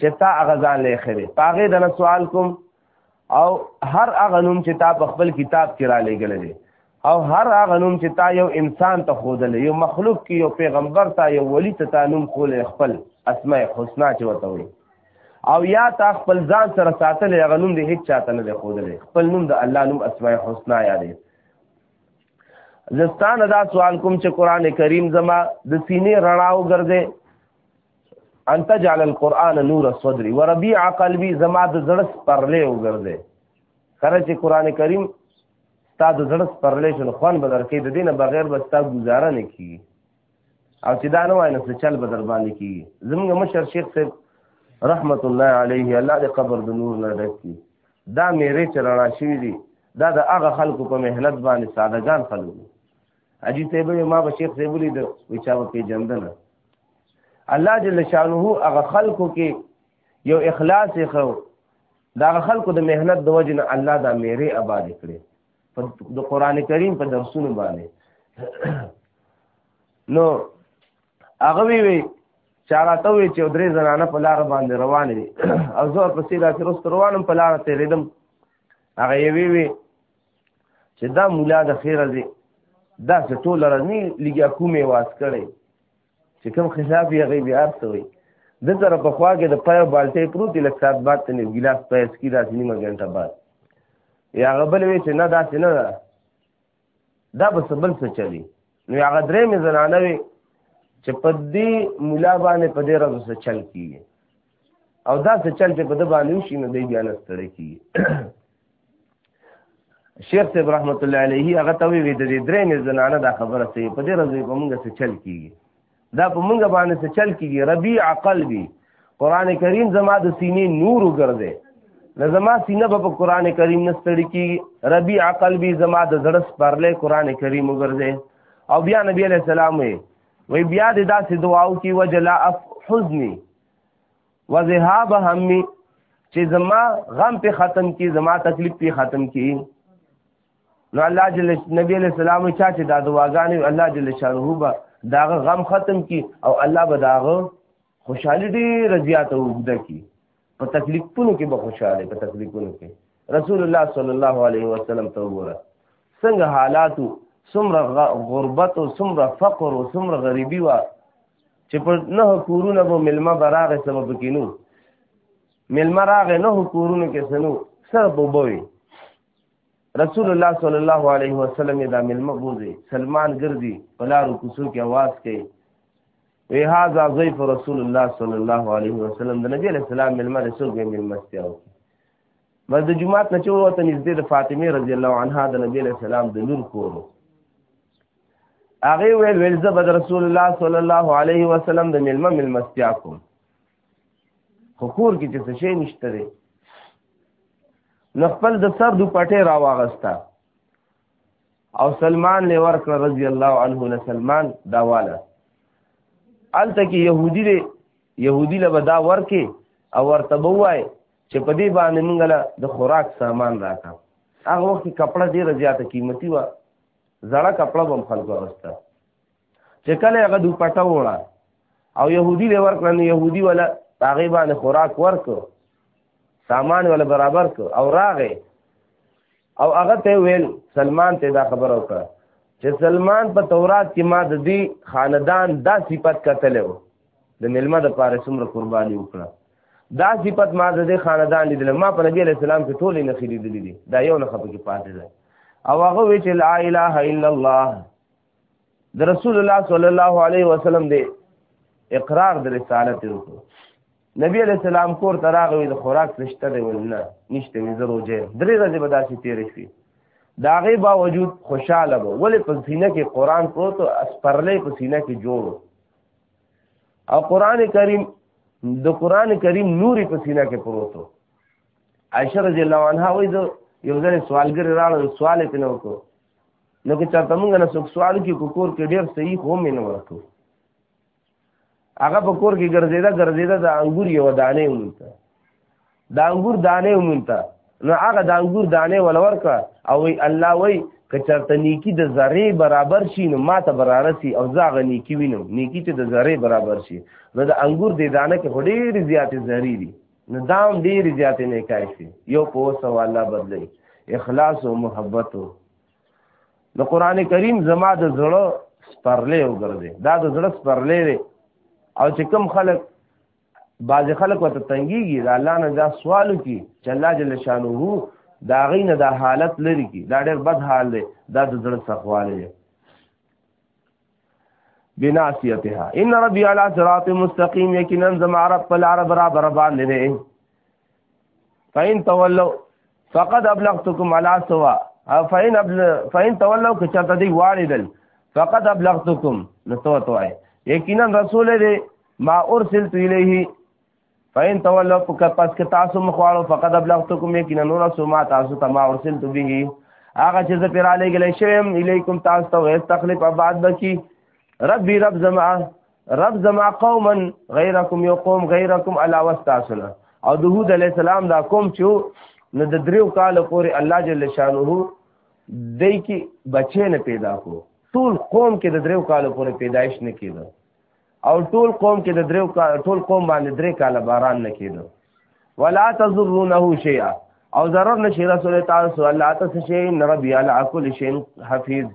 چې تا هغه ځان له خره پاغه د سوال کوم او هر هغه نوم چې تا په خپل کتاب کې را لېګل دي او هر هغه نوم چې تا یو انسان ته خودل یو مخلوق کې یو پیغمبر ته یو ولی ته تا نوم خول خپل اسماء الحسنا چې وته وي او یا تا خپل ځان سره ساتل هغه نوم دې هیڅ چاته نه خودل خپل نوم د الله نوم اسماء الحسنا یادې زستان دا سوال کوم چې قران کریم زما د سینې رڼاو ګرځي ان تجعل القرآن نور صدري وربيع قلبي زما د زړه پرلې وګرځي کله چې قران کریم تا د زړه پرلې شنو خوان بدر کې د دینه بغیر بس تا گزاره نه کی او چې دا نه وای نو چل بدر باندې کی زموږ مشر شیخ صاحب رحمت الله علیه الله دې قبر د نور نه ډک کی دا میرې چرنا شوی دی دا د هغه خلکو په مهنت باندې سادهګان خلکو حاجی صاحب ما به شیخ صاحب لید وی چا په جندنه الله جل شانه هغه خلکو کې یو اخلاص یې خو دا خلکو د مهنت د وجه نه الله دا میرې آباد کړي د قران کریم په درسونو باندې نو هغه وی وی چاراته وی چې درې زنانه په لار باندې روان دي او زه په سیده کې روانم په لار تیرېدم هغه وی وی چې دا مولا د خیره دی دا څه ټول رنی لګیا کومې واس کړي چې کوم خلاف یې غي بیا ارتوي د تر په خوا کې د پای بالټې پروت لک سات بعد ته ګلاس پیس کی داس نیمه غنټه بعد یا غبل وی چې نه داس نه دا دا به سبل څه چلی نو هغه درې مې زنانه وي چې په دې مولا باندې په دې راځو څه چل کیږي او دا څه چل چې په د باندې شي نو دی بیا نه ستړی کیږي شیخ صاحب رحمت الله علیه هغه ته وی د دې درې مې زنانه دا خبره سي په دې رضوی په مونږه څه چل کیږي دا په مونږه باندې څه چل کیږي ربيع قلبي قران کریم زما د سینې نور وګرځي لزما سینه په قران کریم نستړی کی ربی عقل بی زما د زړه سپرلې قران کریم وګرځي او بیا نبی علیہ السلام وی بیا د داسې دعاو کی وجلا اف حزنی وذهاب همي چې زما غم په ختم کی زما تکلیف په ختم کی نو الله جل نبی علیہ السلام چا چې دا دعاګانې الله جل شانه به داغه غم ختم کی او الله به داغه خوشحالي ډېره زیاته اوږده کړي په تکلیفونو کې به خوشحاله په تکلیفونو کې رسول الله صلی الله علیه وسلم ته وګوره څنګه حالاتو څومره غربت او څومره فقر او څومره غریبي وه چې په نه کورونه به ملما به راغې څه به پکې نو ملما راغې نه کورونو کې څه نو څه به به وي رسول الله صلی الله علیه وسلم دا ملما بوځي سلمان ګرځي په لارو کوڅو کې اواز کوي وی هاذا ضیف رسول الله صلی الله علیه وسلم د نبی علیہ السلام ملما رسول به ملمستیاو بس د جمعات نه چور وته نږدې د فاطمه رضی الله عنها د نبی علیہ السلام د لور کورو هغه ویل ویل زه بد رسول الله صلی الله علیه وسلم د ملما ملمستیا کوم خو کور کې چې څه شي نشته دی نو خپل د سر دوپټې راواغسته او سلمان له ورکړ رضی الله عنه له سلمان داواله الته کې يهودي دی يهودي له دا ورکه او ورته بوای چې په دې باندې موږ له د خوراک سامان راکا هغه وخت کپڑا ډیره زیاته قیمتي و زړه کپڑا هم خلکو ورسته چې کله هغه دوپټه وړه او يهودي له ورکړ نو يهودي ولا هغه باندې خوراک ورکو سامان ولا برابر کو او راغې او هغه ته ویل سلمان ته دا خبر وکړه چې سلمان په تورات کې ما د دې خاندان دا صفت کتل و د ملما د پاره څومره قرباني وکړه دا صفت ما د دې خاندان لیدل ما په نبی علیہ السلام کې ټول نه خېدلې دي دا یو نه خپل کې پاتې ده او هغه وی چې لا اله الا الله د رسول الله صلی الله علیه وسلم دی اقرار د رسالت وکړو نبی علیہ السلام کور ته راغوي د خوراک نشته دی ولنه نشته وی زرو جې درې ورځې به داسې تیرې شي دا غي باوجود خوشاله وو ولې په سینه کې قران پروت او اسپرلې په سینه کې جوړ او قران کریم د قران کریم نوري په سینه کې پروت وو عائشہ رضی الله عنها وایي یو ځل سوالګر راړو سوال یې پنه وکړو نو که چرته مونږ نه څوک سوال کې کو کور کې ډیر صحیح خو مې نه ورکو هغه په کور کې ګرځیدا ګرځیدا د انګور یو دانه ومنته د انګور دانه ومنته نو هغه د انګور دانه ول ورکا او وی الله وی که چرته نیکی د ذره برابر شي نو ماته برابر شي او زاغه نیکی وینم نیکی چې د ذره برابر شي نو د انګور د دانه کې ډېر زیاتې ذری دي نو دا هم ډیر زیاتې نه کایسي یو په وسو الله بدلی اخلاص او محبت نو قران کریم زما د زړه سپرلې وګرځي دا د زړه سپرلې دی او چې کم خلک بعض خلک وته تنګيږي دا الله نه دا سوال کی چې الله جل شانه دا غینه دا حالت لري کی دا ډېر بد حال دی دا د زړه سخواله دی بناسیتها ان ربی علی صراط مستقیم یقینا زما رب په لار برابر باندې دی فین تولوا فقد ابلغتکم علی سوا فین ابل فین تولوا که چاته دی واړیدل فقد ابلغتکم نو تو توای یقینا رسول دی ما ارسلت الیه فین تولو پس که تاسو مخواړو فقط ابلغتکم یقینا نور سما تاسو ته ما ارسلت به هغه چې زه پیرا لګلې شوم الیکم تاسو ته استخلف اباد بکی ربی رب زما رب زما قوما غیرکم یو قوم غیرکم علا واستاسنا او دهود علی السلام دا قوم چې نو د دریو کال پورې الله جل شانه دای کی بچی نه پیدا کو ټول قوم کې د دریو کال پورې پیدایش نه کیده او ټول قوم کې د دریو ټول قوم باندې درې کاله باران نه کېدو ولا تزرونه شیئا او ضرر نشي رسول تعالی الله تاسو شي ان ربي على كل شيء حفيظ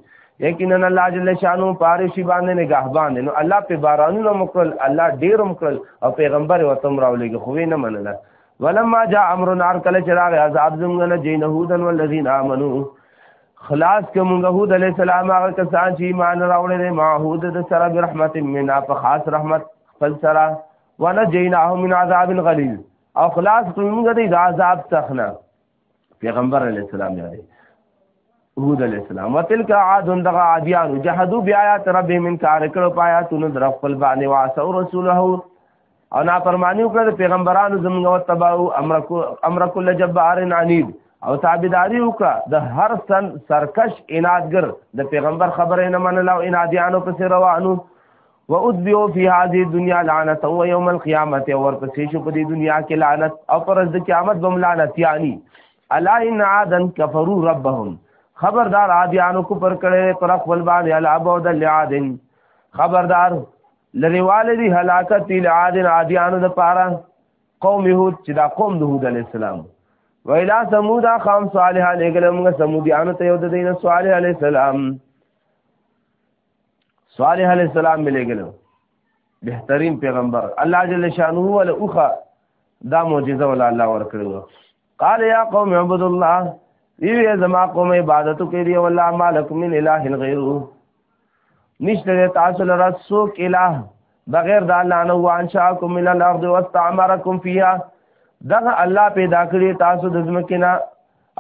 یقینا الله جل شانو پارشي باندې نگهبان نو الله په بارانونو مکرل الله ډیر مکرل او پیغمبر وتم راولېږي خو نه منله ولما جاء امرنا کله چې راغی عذاب زمونږ نه جنهودن والذین آمنو خلاص که مونږ هود علی السلام هغه کسان چې ایمان راوړل دي معهود د سره برحمت منا په خاص رحمت خپل سره ونجیناه من عذاب غلیظ او خلاص که مونږ د عذاب څخه پیغمبر علی السلام یې هود علی السلام وتلک عاد دغه عادیان جهادو بیاات رب من کار کړو پایا تون در خپل باندې واسو رسوله او نافرمانی وکړه د پیغمبرانو زمونږ او تباو امر امر کل جبار عنید او تابعداري وکړه د هر سن سرکش انادګر د پیغمبر خبره نه منله او انادیانو پسې روانو و ادبیو فی هذه الدنيا لعنت او یوم القیامت او ورپسې شو په دې دنیا کې لعنت او پر ورځ د قیامت بم لعنت یعنی الا ان عادا کفروا ربهم خبردار عادیانو کو پر کړه پر خپل باندې الا بود لعادن خبردار لریواله دی هلاکت دی لعاد عادیانو د پاره قوم یهود چې دا قوم د هود علی السلام ویلا سمود خام صالح علیکم موږ سمودیانو ته یو د دین صالح علی السلام صالح علی السلام ملګل بهترین پیغمبر الله جل شانه ول اوخه دا معجزه ول الله ورکړو قال یا قوم اعبدوا الله ای زما قوم عبادت کوي دی والله مالک من اله غیره نشته تاسو لرا سوک الہ بغیر د الله نه وانشاکم من الارض واستعمرکم فیها دغه الله پیدا کړی تاسو د ځمکې نه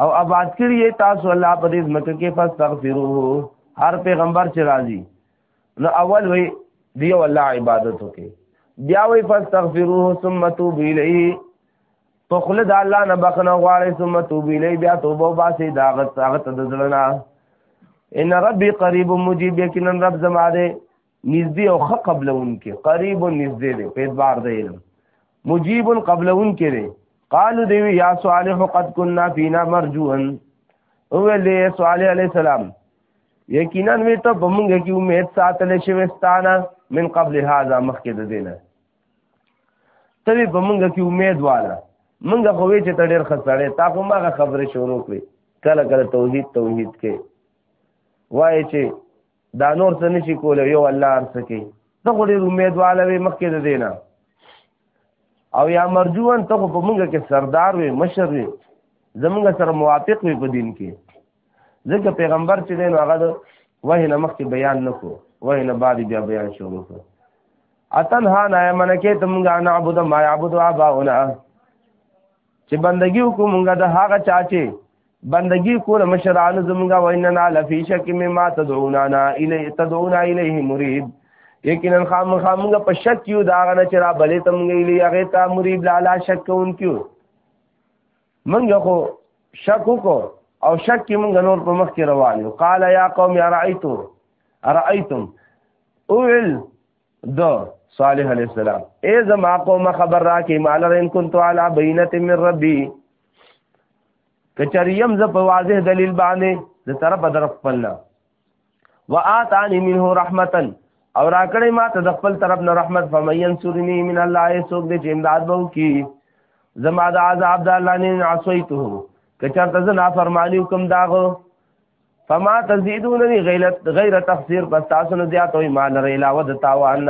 او آباد کړی تاسو الله په دې ځمکه کې فاستغفروه هر پیغمبر چې راځي نو اول وی دیو الله عبادت وکي بیا وی فاستغفروه ثم توبوا الیه په خله د الله نه بخنه غواړي ثم توب الی بیا توبه باسي دا غت هغه ته دزړنا ان ربي قریب مجیب یقینا رب زما دې نږدې او خ قبلون کې قریب نږدې دې په اعتبار دې علم مجیب قبلون کې دې قالو دی یا صالح قد كنا فينا مرجوا او له صالح علی السلام یقینا وی ته بمږه کې امید ساتل شوی ستانه من قبل هذا مخکې د دینه ته به په مونږ کې امید واله مونږ خو وی چې ته ډېر خسړې تا خو ماغه خبرې شروع کړې کله کله توحید توحید کې وای چې دا نور څه نشي کولی یو الله ارڅ کې ته خو ډېر امید واله وی مخکې د دینه او یا مرجوان ته خو په مونږ کې سردار وي مشر وي زمونږ سره موافق وي په دین کې ځکه پیغمبر چې دی نو هغه د وحی نه مخکې بیان نه کو وحی نه بعد بیا بیان شروع کو اتن ها نه منکه ته مونږه نه عبد ما عبد اباونه چې بندگی وکړو مونږه د هغه چا چې بندگی کول مشران زمونږه ویننا لفی شک مما تدعونا الی تدعونا الیه مریب یقینا خام خامغه په شک یو دا غنه چې را بلې تمغه الی هغه ته مریب لالا شک کون کیو منګه خو شک کو او شک کې منګه نور په مخ کې روان یو قال یا قوم ارایتو ارایتم اول دو صالح علیہ السلام اے زما قوم خبر را کې مال رین كنت علی بینه من ربی کچریم ز په واضح دلیل باندې د طرف بدر خپلنا وآتانی منه رحمتا او راکړی ما ته د خپل طرف نه رحمت فمین سرنی من الله سوک دې چې امداد وو کی زما د عذاب د الله نه عصیته کچر ته نه فرمانی کوم داغو فما تزيدونني غیرت غیر تخسیر پس تاسو نه زیات وي مال ریلا ود تاوان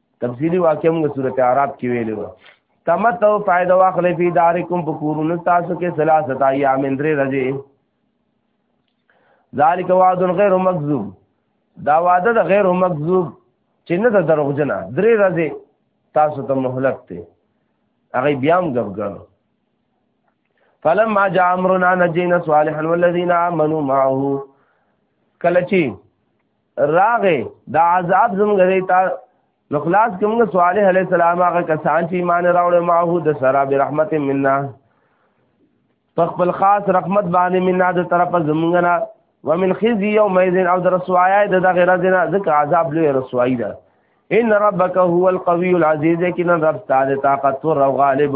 تفصیلی واقع موږ سورته اعراف کې ویلو تمتو فائدہ واخلې په دارکم په کورونو تاسو کې ثلاثه ایام درې ورځې ذالک وعد غیر مکذوب دا وعده د غیر مکذوب چې نه د دروغجنه درې ورځې تاسو ته مهلت ته هغه بیا هم ګبګنو فلما جاء امرنا نجينا صالحا والذين امنوا معه کله چې راغې دا عذاب زموږ دی تا نو خلاص کومه صالح علی السلام هغه کسان چې ایمان راوړل ماهو د سرا برحمت منا فخبل خاص رحمت باندې منا د طرف زمونږ نه ومن خزي يومئذ او د رسوایه د دغه رزنا ذکر عذاب لوی رسوایی ده ان ربک هو القوی العزیز کنا رب تعالی طاقت او غالب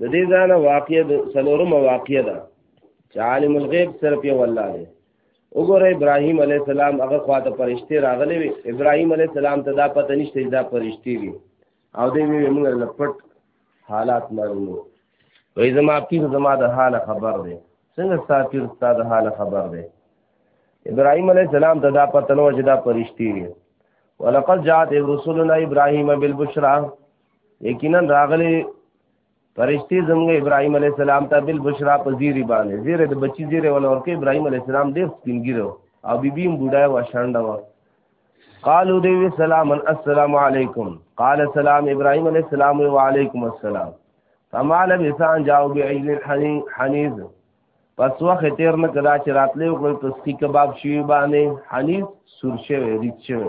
د دې ځانه واقع د سلورم واقع ده چې عالم الغیب صرف یو الله دی وګوره ابراهیم علی السلام هغه خواته پرشته راغلی وي ابراهیم علی السلام ته دا پته نشته چې دا پرشته دي او دوی وی موږ لپټ حالات معلومو وای زما پیر زما د حال خبر دی څنګه ستا پیر ستا د حال خبر دی ابراهیم علی السلام ته دا پته نو چې دا پرشته دي ولقد جاءت رسولنا ابراهیم بالبشرى یقینا راغلی فرشتي زموږ ابراهيم عليه السلام ته بل بشرا په زیری باندې زیره د بچی زیره ول ورکه ابراهيم عليه السلام ډېر سپینګیرو او بیبي هم بډای و شانډه و قالو دی سلام السلام علیکم قال سلام ابراهيم عليه السلام وعليكم السلام فما لم يسان جاو بعجل حنيز پس وخت تیر نه کدا چې راتلې وکړ پس کی کباب شی باندې حنیز سور شوی ریچ شوی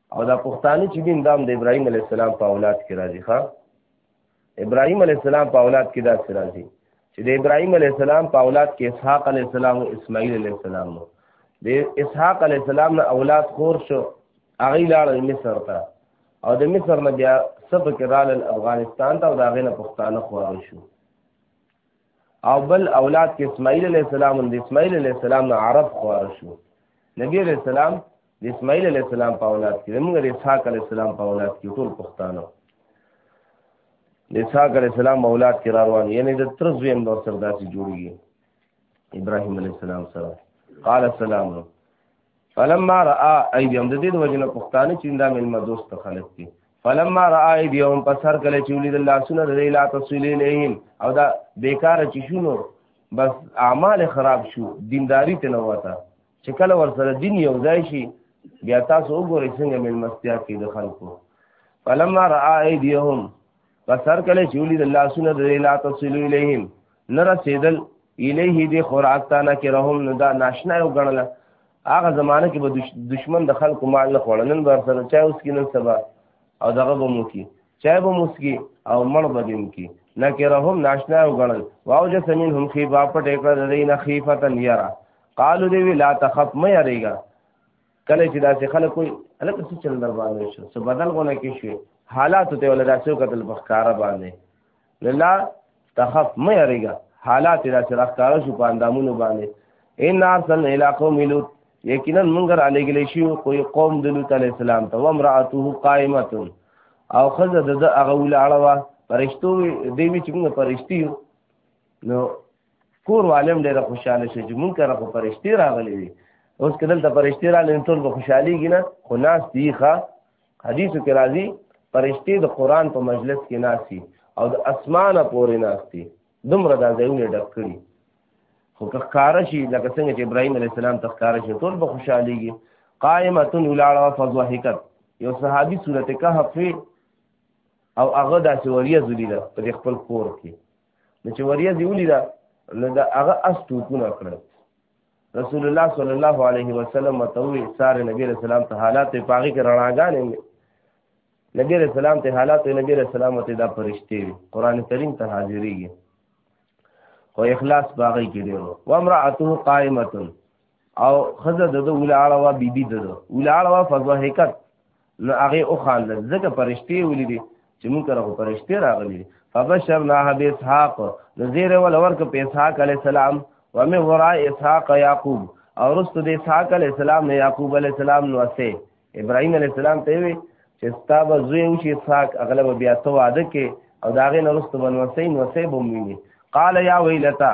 او دا پښتانه چې دین دام د ابراهیم علی السلام په اولاد کې راځي ښا ابراهیم علی السلام په اولاد کې دا سره راځي چې د ابراهیم علی السلام په اولاد کې اسحاق علی السلام او اسماعیل علی السلام نو د اسحاق علی السلام نه اولاد خور شو هغه لاړ مصر ته او د مصر نه بیا سب کې رال افغانستان ته او دا غینه پښتانه خوار شو او بل اولاد کې اسماعیل علی السلام او د اسماعیل علی السلام نه عرب خوار شو نبی علی السلام د اسماعیل علی السلام په اولاد کې موږ د اسحاق علی السلام په اولاد کې ټول پښتانه د اسحاق علی السلام اولاد کې را روان یعنی د تر زویم نور سره داسې جوړیږي ابراهیم علی السلام سره قال السلام فلما را ایدیهم د دې د وجنه پښتانه چې دا ملما دوست خلک دي فلما را ایدیهم په سر کله چې ولید الله سونه د لا تصویل الیهم او دا بیکاره چې شونو بس اعمال خراب شو دینداری ته نه وته چې کله ور سره دین یو ځای شي بیا تاسو وګورئ څنګه ملمستیا کې د خلکو فلما را ایدیهم پسر کله چې ولید الله سونه د لا تصل الیهم نه رسیدل الیه دی خوراک تا نه کې رحم نه دا ناشنا یو ګڼل هغه زمانه کې به دشمن د خلکو مال نه خوړل نن بر سره چا اوس کې نن سبا او دغه به مو کې چا به مو کې او مړ به دین کې نه کې رحم ناشنا یو ګڼل واو جسمین هم خیبا پټ کړه د دین خیفه تن یرا قالو دی لا تخف مې اړېګا کله چې داسې خلک کوئی الګ څه چل در باندې شو څه بدل غونه کې شو حالات ته ول داسې قتل بخکار باندې لا تخف مې اړېګا حالات داسې راخکار شو په اندامونو باندې ان ارسل الى قوم لوط یقینا موږ را لګلې شو کوئی قوم د لوط علی السلام ته وامراته قائمه او خزه د هغه ولاړه وا پرشتو دیوی چې موږ پرشتي نو کور والم ډېر خوشاله شي چې مونږ کره خو پرشتي راغلي دي اوس کدل ته پرشتي راغلي ټول به خوشحالي کینا خو ناس دی ښا حدیثو کې راځي پرشتي د قران په مجلس کې ناسي او د اسمانه پورې ناسي دومره دا ځایونه ډک کړي خو که ښکاره شي لکه څنګه چې ابراهیم علیه السلام ته ښکاره شي ټول به خوشحالېږي قائمتون ولاړه فضحکت یو صحابي صورت کهف او هغه داسې وریه ذلیله په خپل کور کې نو چې وریا دی ولې دا نو دا هغه استوکونه کړل رسول الله صلی الله علیه وسلم متوي ساره نبی رسول الله ته حالات په هغه کې رڼاګانې نبی رسول الله ته حالات نبی رسول الله ته دا فرشتي قران کریم ته حاضرېږي او اخلاص باغی کې دی و امراته قائمه او خزه د ده ولاړه وه بیبي د ده ولاړه وه فضحکت نو هغې وخاندل ځکه پرښتې ولیدې چې موږ کره خو پرښتې راغلي دي فبشرناها باسحاق نو زیری وله ورکړه په اسحاق علیه السلام ومن وراء اسحاق یعقوب او وروسته د اسحاق علیه السلام نه یعقوب علیه السلام نو اسې ابراهیم علیه السلام ته وی چې ستا به زوی وشي اسحاق اغلب بیا ته واده کې او د هغې نه وروسته به نو اسې نو اسې به ومومي قال یا ویلتا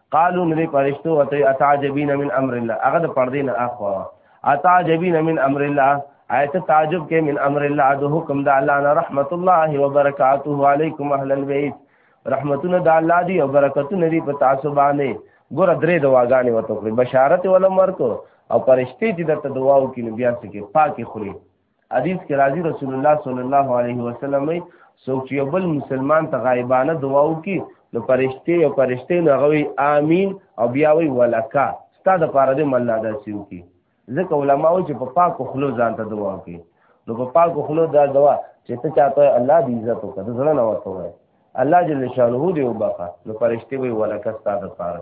قالو نبی پرشتو وته اتعجبین من امر الله هغه د پردې نه اخوا اتعجبین من امر الله آیت تعجب کې من امر الله د حکم د الله نه رحمت الله وبرکاته علیکم اهل البیت رحمتونه د الله دی او برکتونه دی په تاسو باندې ګور درې دواګانې وته کړې بشارت ولم ورکو او پرشتي چې درته دعا وکړي بیا څه کې پاکي خوري حدیث کې راځي رسول الله صلی الله علیه وسلم وي څوک چې یو بل مسلمان ته غایبانه دعا وکړي نو پرشته او پرشته نه غوي امين او بیا وي ولکا ستا د پاره دې مله دا سیو کی ځکه علما و چې په پاکو خلو ځان ته دعا کوي نو په پاکو خلو دا دعا چې ته چاته الله دې عزت وکړه ځړه نه وته وای الله جل شانه دې وبخا نو پرشته وي ولکا ستا د پاره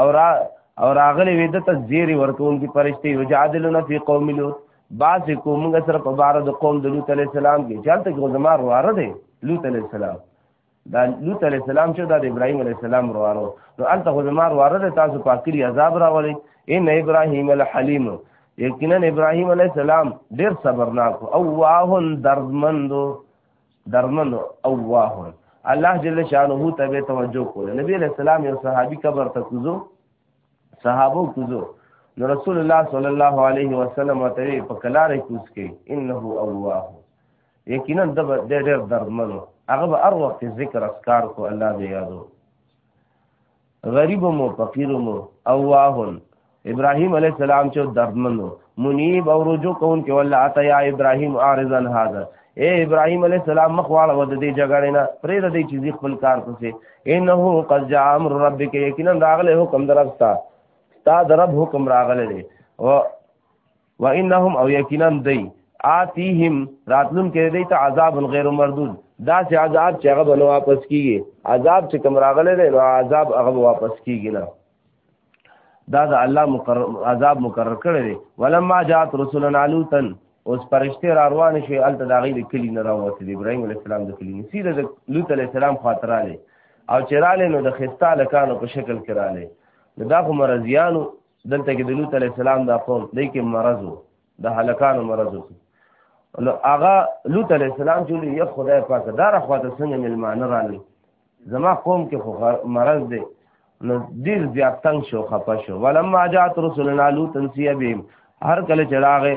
او را او راغلی وی د تزیری ورکون کی فرشتي یجادلون فی قوم لوط باز کومګه سره په بار د قوم د لوط علی السلام کې چلته کو زمار واره دی لوط علی السلام دا لوط علی السلام چې د ابراهیم علی السلام وروارو نو انت خو زمار واره دی تاسو پاکری عذاب راولي ان ابراهیم الحلیم یقینا ابراهیم علی السلام ډیر صبرناک او واه دردمندو درمن اواه الله جل شانه ته به توجه کوله نبی علیہ السلام یو صحابي قبر ته کوزو صحابو کوزو نو رسول الله صلی الله علیه وسلم ته په کلارې کوز کې انه اواه یقینا د ډېر درمنو هغه به هر وخت ذکر اسکار کو الله دې یادو غریب مو فقیر مو اواهن ابراهیم علی السلام چې دردمن منیب او رجوع کون کې ولا اتا یا ابراهیم عارضن هذا اے ابراهیم علی السلام مخواړه ود دې جګړې نه پرې د دې چیزې خپل کار پسې انه قد جاء امر ربک یقینا راغله حکم درستا تا درب حکم راغله او وانهم او یقینا دی آتیهم راتلون کې دی ته عذاب غیر مردود دا چې عذاب چې هغه بنو واپس کیږي عذاب چې کوم راغلی دی نو عذاب هغه واپس کیږي نه دا د الله مقرر عذاب مقرر کړی دی ولما جاءت رسلنا لوطا اوس پرشته را روان شي الته دا غي د کلی نه راوته دی ابراهيم عليه السلام د کلی نسی د لوط عليه السلام خاطراله او چراله نو د خستا لکانو په شکل کراله دا خو مرزيانو دلته کې د لوط علی السلام دا قوم دی کې مرض وو د هلکانو مرض وو نو هغه لوط علی السلام چې یو خدای پاک دا راخواته څنګه ملمانه رالی زما قوم کې خو مرض دی نو ډیر زیات تنگ شو خپه شو ولما جات رسولنا لوط انسیه بهم هر کله چې راغې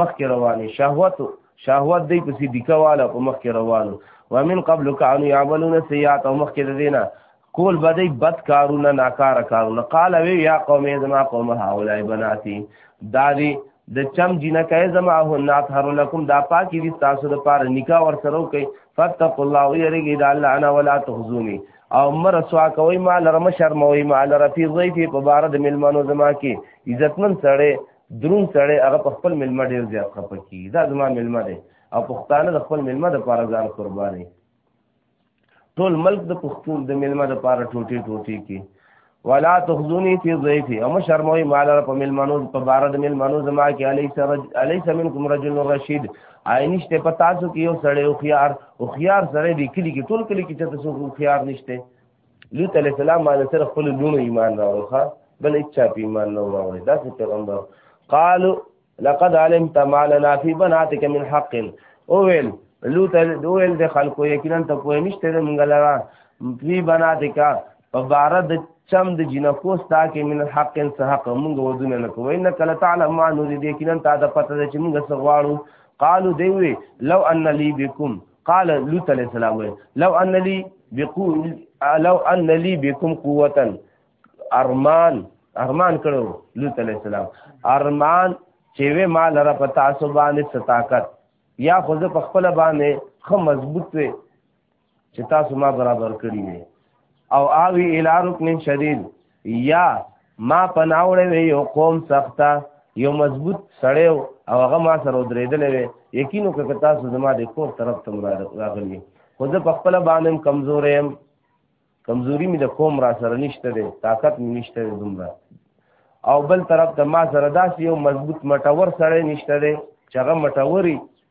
مخ کې رواني شهوت شهوت دی پسې دیکواله په مخ کې روانو ومن قبل كانوا يعملون السيئات او مخ کې دینا کول بدی بد کارونه ناکار کارونه قال وی یا قوم زما قوم هؤلاء بناتی دادی د دا چم جنہ کای زما هو نات هر لکم دا پاکی دي تاسو د پاره نکاح ور سره کوي فتقوا الله ويرګي دا الله انا ولا تخزوني او مر سوا کوي ما لرم شرموي ما لرفي ضيفي په بار د ملمنو زما کې عزتمن سره درون سړی هغه په خپل ملما ډیر زیات خپه کی دا زما ملما دی او پښتانه د خپل ملما د پاره ځان قرباني ټول ملک د پښتون د ملما د پاره ټوټي ټوټي کی ولا تخزونی فی ضیفی او مشرموی مال په ملمنو په بار د ملمنو زما کې الیس رج الیس منکم رجل رشید عینشته په تاسو کې یو سړی او خيار او خيار سره دی کلی کې ټول کلی کې چې تاسو خو خيار نشته لوط علیه السلام باندې سره خپل لونو ایمان راوړخه بل هیڅ چا په ایمان نه راوړي دا څه پیغمبر قالو لقد علمت ما لنا في بناتك من حق اوول لوط دوول د خلکو یقینا ته کوی نشته د مونږ لرا فی بناتک په بار د چم د جنکو ستا کې من حق ان حق مونږ ودونه نه کوی نه کله تعالی ما نور دې یقینا تا د پته چې مونږ سغواړو قالو دی وی لو ان لی بكم قال لوط علیہ السلام لو ان لي بقول لو ان لي بكم قوه ارمان ارمان کړو لوط علیہ السلام ارمان چې وې مال را پتا سو باندې ستاقت یا خو زه په خپل باندې خو مضبوط وې چې تاسو ما برابر کړی وي او آوی الی رکن شدید یا ما پناوړې وي یو قوم سخته یو مضبوط سړی او هغه ما سره درېدلې وي یقینو که تاسو زما د کور طرف ته راغلی خو زه په خپل باندې کمزور یم کمزوري مې د قوم را سره نشته دی طاقت مې نشته دی دومره او بل طرف ته ما سره داسې یو مضبوط مټور سړی نشته دی چې هغه مټوري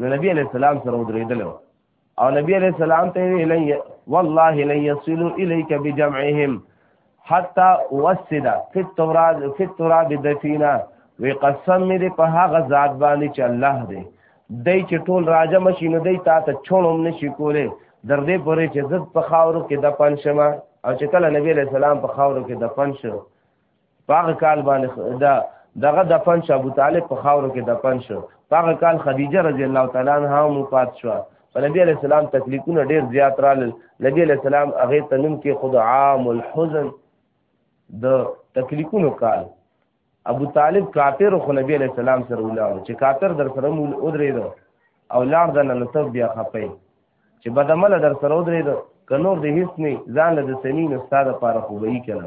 نو نبی علیہ السلام سره ودرېدل او نبی علیہ السلام ته ویل والله لن يصلوا اليك بجمعهم حتى وسد في التراب في التراب دفينا وی قسم دې په هغه ذات باندې چې الله دې دای چې ټول راجه مشینو دای تا ته چونم نشي کوله در دې پورې چې زد په خاورو کې د پنځمه او چې کله نبی علیہ السلام په خاورو کې د پنځه پاغه کال باندې دا دغه دفن شو ابو طالب په خاورو کې دفن شو پاغه کال خدیجه رضی الله تعالی عنها وفات شو په نبی علی السلام تکلیفونه ډیر زیات رال نبی علی السلام هغه تنم کې خود عام الحزن د تکلیفونو کال ابو طالب کافر خو نبی علی السلام سره ولاړ چې کافر در سره مول ودرېد او لاړ د نن ته بیا خپې چې بدعمل در سره ودرېد کنور د هیڅ نه ځان له سنین استاد لپاره خوبې کړه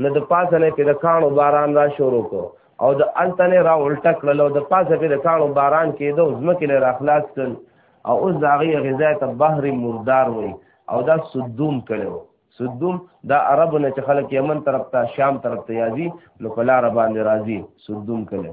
نو د پاسه نه په د کانو باران را شروع کو او د التنه را الټه کړل او د پاسه په د کانو باران کېدو ځمکې له راخلاص کړ او اوس د هغې غذا ته بحر مردار وي او دا صدوم کړو صدوم دا عرب نه چې خلک یمن طرف ته شام طرف ته یازي نو په لار باندې راځي صدوم کړو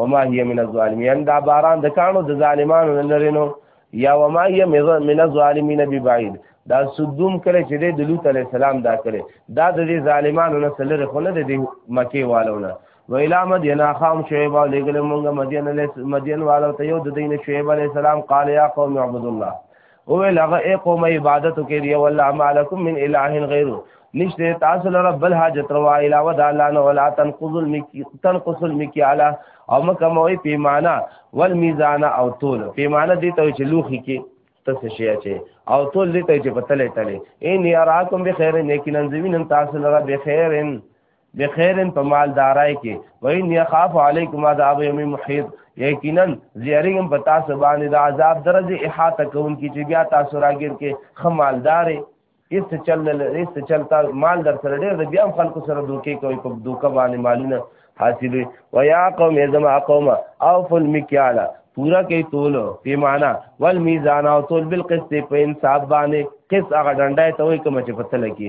وما هي من الظالمين دا باران د کانو د ظالمانو نه لرینو یا وما هي من الظالمين ببعيد دا صدوم کړي چې د لوط عليه السلام دا کړي دا د ظالمانو نه سره خو نه د مکه والونه ویلا مدین اخام شعیب او لګل مونږه مدین علیہ مدین والو ته یو د دین شعیب علیہ السلام قال یا قوم عبد الله او لغه اي قوم عبادت کې دی والله مالکم من اله غیر نشته تاسو لره بل حاجت روا علاوه د الله نه ولا تنقض المکی تنقص المکی علی او مکه موي پیمانه والمیزان او طول پیمانه دي ته چې لوخي کې تاسو شي چې او طول دي ته چې پتلې تلې ان یراکم بخیر نیکین زمینن تاسو لره بخیرن بخیرن په مالدارای کې وین یخاف علیکم عذاب یوم محیط یقینا زیاریم په تاسو باندې د عذاب درجه احاطه کوم کی چې بیا تاسو راګر کې خمالدار ایست چل ایست چلتا مال در سره ډیر د بیا خلکو سره دوکې کوي په دوکه باندې مالونه حاصلې و یا قوم ازما قوم او فل مکیالا پورا کوي تول پیمانه والمیزان او تول بالقسط په انصاف باندې قسط هغه ډنډای ته وي کوم چې پتل کې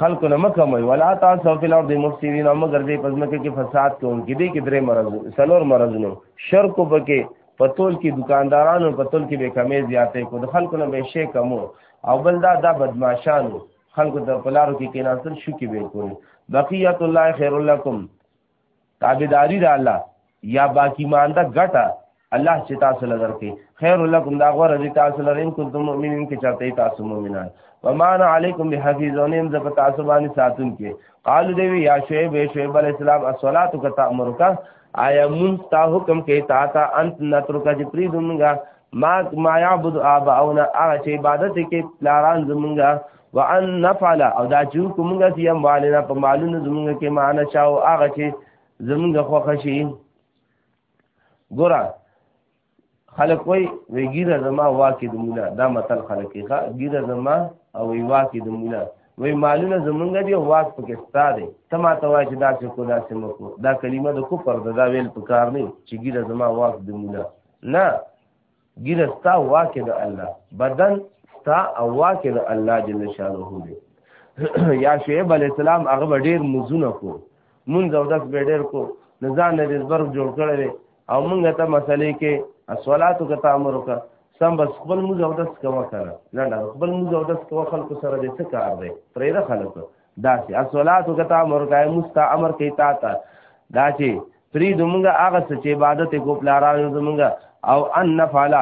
خلق نه مکه مې ولا تاسو فی الارض مفسدین او مگر دې پزمکه کې فساد کوونکې دې کې درې مرز سلور مرز نو شرک پکې پتول کې دکاندارانو پتول کې به کمې زیاتې کو د خلکو نه به شي کمو او بل دا دا بدمعشانو خلکو د پلارو کې کیناستل شو کې به کول بقیت الله خیر لکم تابعداري د الله یا باقی مانده ګټه الله چې تاسو لږ ورکړي خیر لکم دا غوړه دي تاسو لرین کنتم مؤمنین کې چاته تاسو مؤمنان ومان علیکم بحفیظون ان زب تاسو باندې ساتون کې قال دی یا شعیب شعیب علی السلام الصلاه کا تامرک آیا مون تا حکم کې تا تا انت نترک چې پری دونګه ما ما یعبد اباؤنا هغه چې عبادت کې لاران زمونږه وان نفعل او دا چې کومګه چې هم والنا په مالونو زمونږ کې معنا چاو هغه چې زمونږ خوښ شي ګوره خلک وای وی ګیره زما واکې د مولا دا متل خلک یې ښه ګیره زما او وی واکې د مولا وی مالونه زمونږ دی واک پکې ستا دی ته ما ته وای چې دا څه کو دا څه مکو دا کلمه د کفر ده دا ویل پکار نه چې ګیره زما واک د مولا نه ګیره ستا واکه د الله بدن ستا او واکه د الله جل شانه دی یا شعیب علی السلام هغه ډیر مزونه کو مونږ او داس به ډیر کو نزان نه دزبر جوړ کړل او مونږ ته مسلې کې اصلاتو کې تامر وکړه سم بس خپل موږ او داس کوه کړه نه نه خپل موږ او داس کوه خلکو سره دې څه کار دی پرې ده خلکو داسې الصلات کتا امر کای مستا امر کی تا تا دا چې پری دومګه هغه څه چې عبادت کو پلارانو دومګه او ان نفعل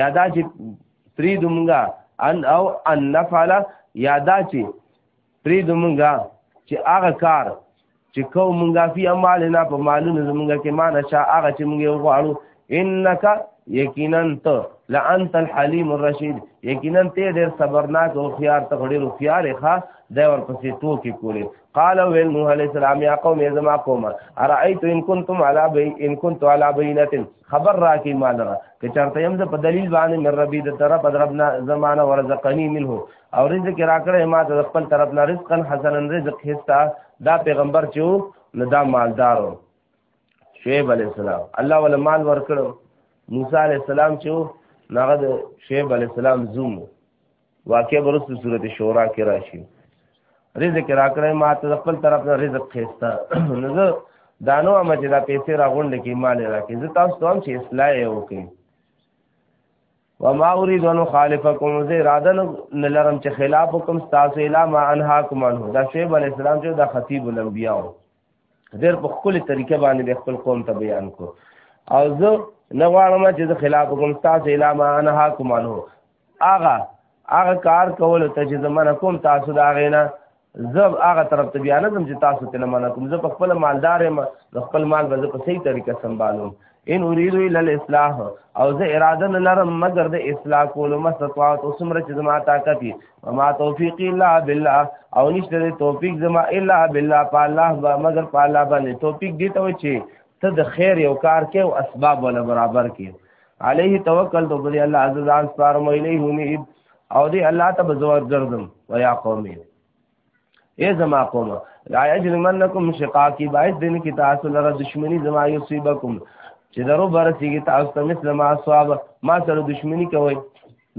یا دا چې پری دومګه ان او ان نفعل یا دا چې پری دومګه چې هغه کار چې کوم مونږه فی امالنا په مالونو زمونږه کې مان شاء هغه چې مونږه غواړو انک یقینا ته لانت الحلیم الرشید یقینا ته ډیر صبرناک او خيار ته ډیر خيار ښه دا ورپسې ټوکی کولی قال ویل نوح علیہ السلام یا قوم ازما قوم ارایت ان کنتم علی بی ان کنت علی بینه خبر را کی مال را که چرته يم ز په دلیل باندې مر ربی د طرف دربنا زمانہ ورزقنی منه او رزق راکړې ما د خپل طرف نه رزقا حسنا رزق حصہ دا پیغمبر چې نو دا مالدارو شعیب علی السلام الله ول مال ورکړو موسی علی السلام چې هغه د شعیب علی السلام زوم واقع برسته سورته شورا کې راشي رزق راکړې ما ته خپل طرف نه رزق خېستا نظر دانو امه چې دا پیسې راغونډې کې مال راکې زه تاسو ته هم چې اصلاح یې وکړي وما اريد ان خالفكم زه اراده نه لرم چې خلاف حکم تاسو الا ما انهاكم عنه دا شعیب علی السلام چې دا خطیب الانبیاء ډېر په خپل طریقه باندې د خپل قوم ته بیان کو او زه نه غواړم چې زه خلاف کوم تاسو علامه انا حکم انو اغه اغه کار کول ته چې زمونه کوم تاسو دا غینا زب هغه طرف ته بیان کوم چې تاسو ته نه منه کوم زه په خپل مالدار یم خپل مال به زه په صحیح طریقه سمبالوم ان اريد الا الاصلاح او زه اراده نه لرم مگر د اصلاح کولو مستطاعت او سمره چې زما طاقت دي وما توفيق الا بالله او نشته توفيق زما الا بالله په الله با مگر په الله باندې توفيق دي ته چې ته د خیر یو کار کې او اسباب ولا برابر کې عليه توکل تو بری الله عز وجل سپارم الیه او دی الله ته بزور ګرځم ويا قومي اے زما قوم لا یجرمنکم شقاقی باعث دین کی تاسو لره دشمنی زما یصيبکم چې درو برسیږي تاسو ته مثل ما اصحاب ما سره دشمنی کوي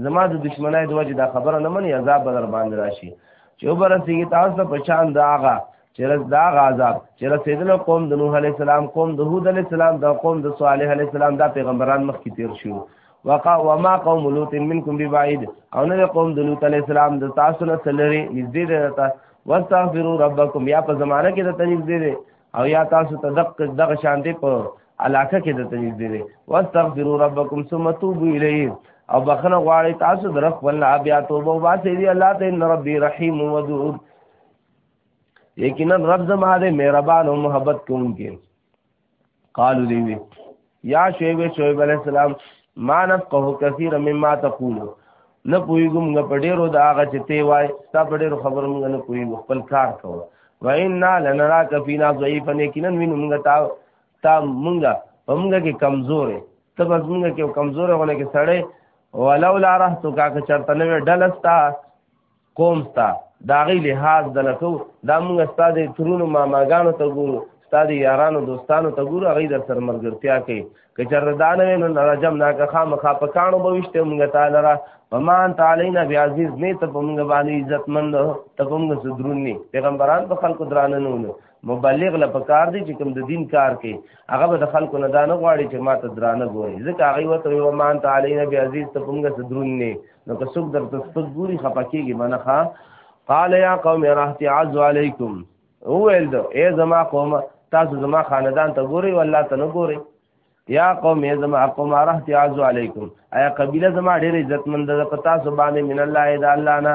زما د دشمنای د وجه دا خبره نه مني عذاب بدر باندې راشي چې برسیږي تاسو ته پشان داغه چې رس دا عذاب چې رسیدل قوم د نوح علی السلام قوم د هود علی السلام د قوم د صالح علی السلام دا پیغمبران مخکې تیر شو وقا وما قوم لوط منكم ببعيد او نه قوم د لوط عليه السلام د تاسو نه سلري نږدې ده تاسو واستغفروا ربكم یا په زمانه کې د تنږدې ده او یا تاسو ته دق دغه شان دي په علاقه کې د تنږدې ده واستغفروا ربكم ثم توبوا اليه او بخنه غواړي تاسو در خپل بیا توبه واسي دي الله ته ان ربي رحيم ودود یقینا رب زما دې مهربان او محبت کوونکی قالو دی وی یا شعیب شعیب علیہ السلام ما نفقه کثیر مما تقول نه پویګم غ پډیرو دا هغه چې تی وای ستا پډیرو خبر مونږ نه پویګ خپل کار کوو و انا لنراک فینا ضعیفا یقینا وین مونږ تا تا مونږ مونږ کې کمزورې ته بس مونږ کې کمزورې غونه کې سړې ولولا رحتو کا که چرته نه ډلستا قوم ستا دا غي لحاظ دلته دا موږ استاد ترونو ماماګانو ته ګورو استاد یارانو دوستانو ته ګورو غي در سر مرګرتیا کوي که چر دانه نو رجم نا که خامخا په کانو بوشته موږ تعالی را ومان تعالی نه بیا عزیز نه ته په موږ باندې عزت مند ته په موږ سدرونی پیغمبران په خلکو درانه نه مبلغ له پکار دی چې کوم د دین کار کوي هغه به د خلکو نه دانه غواړي چې ما ته درانه ګوري ځکه هغه وته یو مان ته علی نبی عزیز ته کومګه صدرون نه نو که څوک درته سپک ګوري خپکیږي منخه قال یا قوم رحت عز علیکم هو ول دو ای زما قوم تاسو زما خاندان ته ګوري والله ته نه ګوري یا قوم ای زما قوم رحت عز علیکم ایا قبیله زما ډېر عزتمند ده پتا سبحان من الله اذا الله نه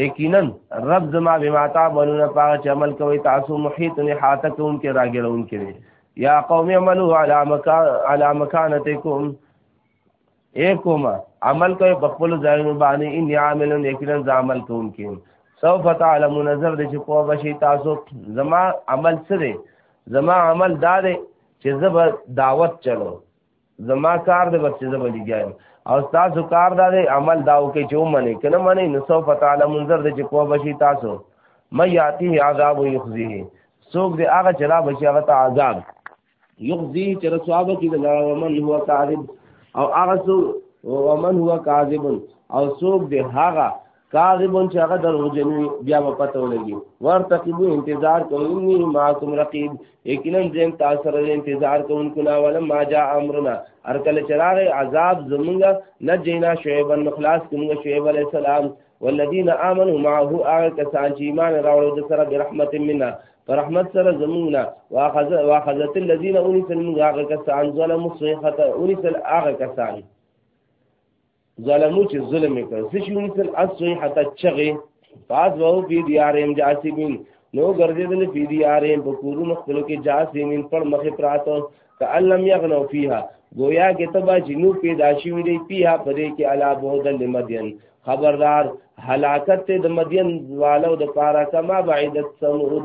یقینا رب زما بما تعملون پاغه چې عمل کوي تاسو محیط نه حاته کوم کې راګړون کې یا قوم عملوا علی مکان علی مکانتکم اے کوما عمل کوي په خپل ځایونو باندې ان عاملون یقینا ز عمل کوم کې سوف تعلمون نظر دې چې په بشي تاسو زما عمل سره زما عمل دار چې زب دعوت چلو زما کار دی بس چې زه به لګیا یم او ستاسو کار دا دی عمل دا وکړئ چې ومنئ که نه منئ نو سوف تعلمون زر دی چې پوه به شي تاسو من یاتیه عذاب یخزیه څوک دی هغه چې را به شي هغه ته عذاب یخزیه چې رسوا به کړي د لاره ومن هو کاذب او هغه څوک ومن هو کاذب او څوک دی هغه کاذبون چې هغه دروغجن وي بیا به پته ولګي ورتقبو انتظار کوي اني معكم رقيب یقینا زم تاسو سره انتظار کوونکو لا ولم ما جاء امرنا هر کله چراغ عذاب زمونږه نجینا شعیب النخلاص کومه شعیب علی السلام والذین آمنوا معه هغه کسان چې ایمان راوړل د سره برحمت منا پر رحمت سره زمونږه واخذ واخذت الذين انس المغاغ کسان ظلموا صيحه انس الاغ کسان ظلمو چې ظلم وکړ څه شي مثل اسوي حتی چغه پاس وو بي دي ار ام جاسمين نو ګرځیدل بي دي ار ام په کورونو خپل کې جاسمين پر مخه پراته کعلم یغنو فیها گویا کې تبا جنو پیدا شي وي دی پیها پرې کې علا بهدل لمدین خبردار هلاکت د مدین والو د پارا کما بعیدت سمود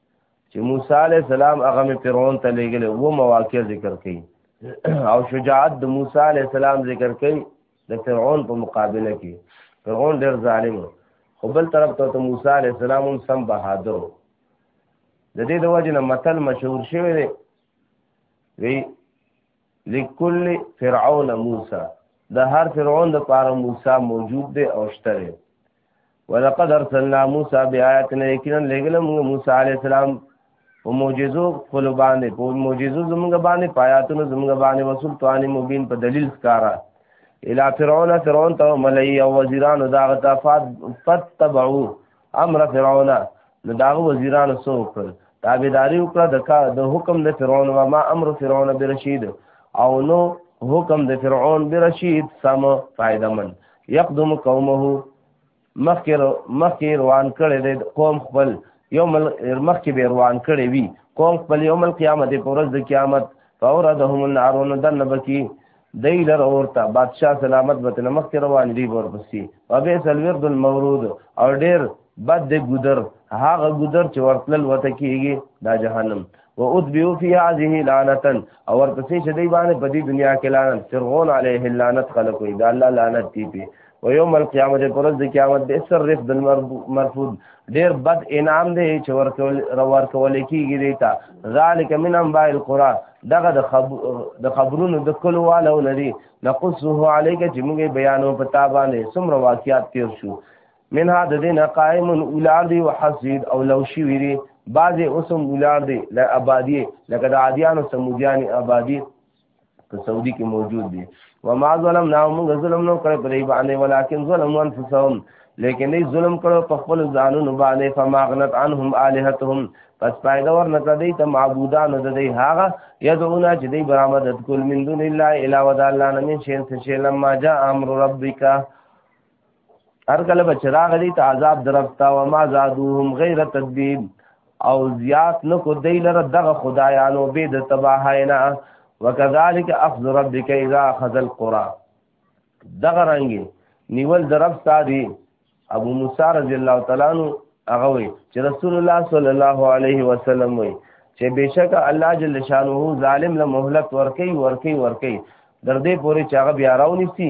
چې موسی علی السلام هغه می فرعون ته لېګل وو مواقع ذکر کړي او شجاعت د موسی علی السلام ذکر کړي د فرعون په مقابله کې فرعون ډېر ظالم خو بل طرف ته موسی علی السلام هم سم بهادر د دې د وجه نه متل مشهور شوی دی وی لکل فرعون موسی د هر فرعون د پاره موسی موجود دی او شته ولقد ارسلنا موسی بیااتنا یقینا لګل موږ موسی علی السلام او معجزو خپل باندې په معجزو زموږ باندې پایاتونو زموږ باندې وسلطان مبین په دلیل ښکارا الی فرعون فرعون ته ملئی او وزیران دا غتا فات فتبعو امر فرعون نو دا وزیران سو کړ تابعداري وکړه د کا د حکم د فرعون و ما امر فرعون برشید او نو حکم د فرعون برشید سم فائدہ مند یقدم قومه مخکې مخکې روان کړي دی قوم خپل یوم مخکې به روان کړي وي قوم خپل یوم القیامت پر ورځ د قیامت فورهم النار ندن بکی دی لر اورتا بادشاہ سلامت بتنه مخکې روان دی ورپسې او به سلورد المورود او ډیر بد د ګذر هغه ګذر چې ورتلل وته کیږي دا جهنم و اتبعوا فی هذه لعنتا او ورپسې چې دی باندې په دې دنیا کې لعنت فرعون علیه اللعنت خلق وي دا الله لعنت دی په و یوم القیامت پرز د قیامت به سر رف د مرفوض ډیر بد انعام دی چې ورکول روار کول کیږي دی تا ذالک من انباء القرى دغه د خبر د خبرونو د کلو والو ندی نقصه علیک چې موږ بیانو په تابانه سم واقعات تیر شو منها د دین قائم اولار دی وحسید او لو شی ویری بعض اوسم اولار دی لا آبادی لکه د عادیان او سمودیان آبادی په سعودي کې موجود دي و ما ظلم نه موږ ظلم نو کړ پرې باندې ولکن ظلم انفسهم لیکن دې ظلم کړو په خپل ځانونو باندې فماغنت عنهم الہتهم پس پایده ور نکړه دې ته معبودان د دې هاغه یدعون چې دې برآمد کول من دون الله الا ود الله نه من شین څه لما جاء امر ربک هر کله به چراغ دی ته عذاب درفتا و ما زادوهم غیر تدبیب او زیات نو کو دی لره دغه خدایانو به د تباهینا وکذالک اخذ ربک اذا اخذ القرى دغه رنګي نیول درفتا دی ابو موسی رضی الله تعالی عنہ هغه وی چې رسول الله صلی الله علیه وسلم وی چې بشک الله جل شانه ظالم له مهلت ورکی ورکی ورکی در دې پورې چې هغه بیا راونیسی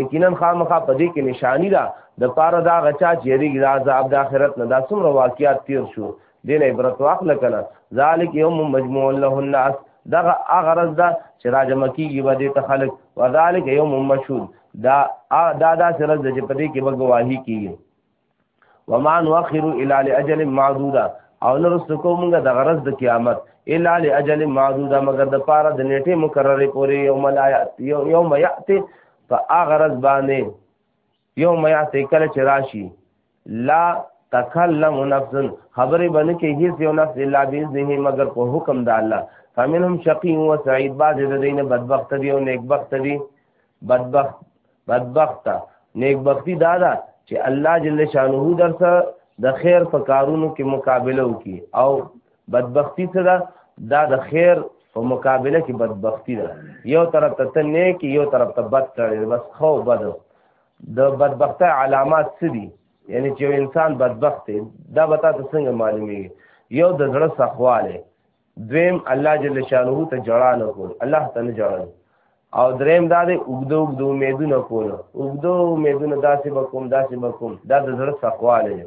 یقینا خامخا په دې کې نشانی ده د پاره دا غچا چې یریږي د عذاب د آخرت نه دا څومره واقعیات تیر شو دین عبرت واخله کنه ذالک یوم مجموع له الناس دغه اغرض ده چې راجم کیږي به دې ته خلق وذالک یوم مشهود دا دا دا سرز چې په دې کې به گواہی کیږي وما نؤخر الا لاجل معدودا او نه رسو کوم موږ د غرض د قیامت الا لاجل معدودا مگر د پاره د نیټه مقرره پورې یوم لا یاتی یوم یاتی فاغرض باندې یوم یاتی کله چې راشي لا تکلم نفس خبرې باندې کې هیڅ یو نفس الا باذنه مگر په حکم د الله فمنهم شقی و سعید بعض د دین بدبخت دی او نیکبخت دی بدبخت بدبخت نیک بختی دا ده چې الله جل شانه در سره د خیر په کارونو کې مقابله وکي او بدبختی څه ده دا د خیر په مقابله کې بدبختی ده یو طرف ته ته نیک یو طرف ته بد کړي بس خو بد د بدبختی علامات څه دي یعنی چې انسان بدبخت دی دا به تاسو څنګه معلومیږي یو د زړه سخواله دویم الله جل شانه ته جړا نه کول الله ته نه جړل او دریم دا دی اوګدو اوګدو امیدونه کول اوګدو امیدونه داسې به کوم داسې به کوم دا د زړه سقواله دی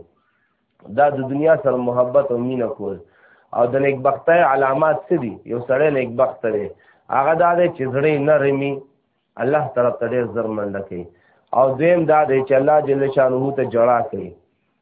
دا د دنیا سره محبت او مینه کول او د نیکبختۍ علامات څه دي یو سړی نیکبخت دی هغه دا دی چې زړه نه رمی الله طرف ته ډېر زر منډه کوي او دویم دا دی چې الله جل شانه ته جړا کوي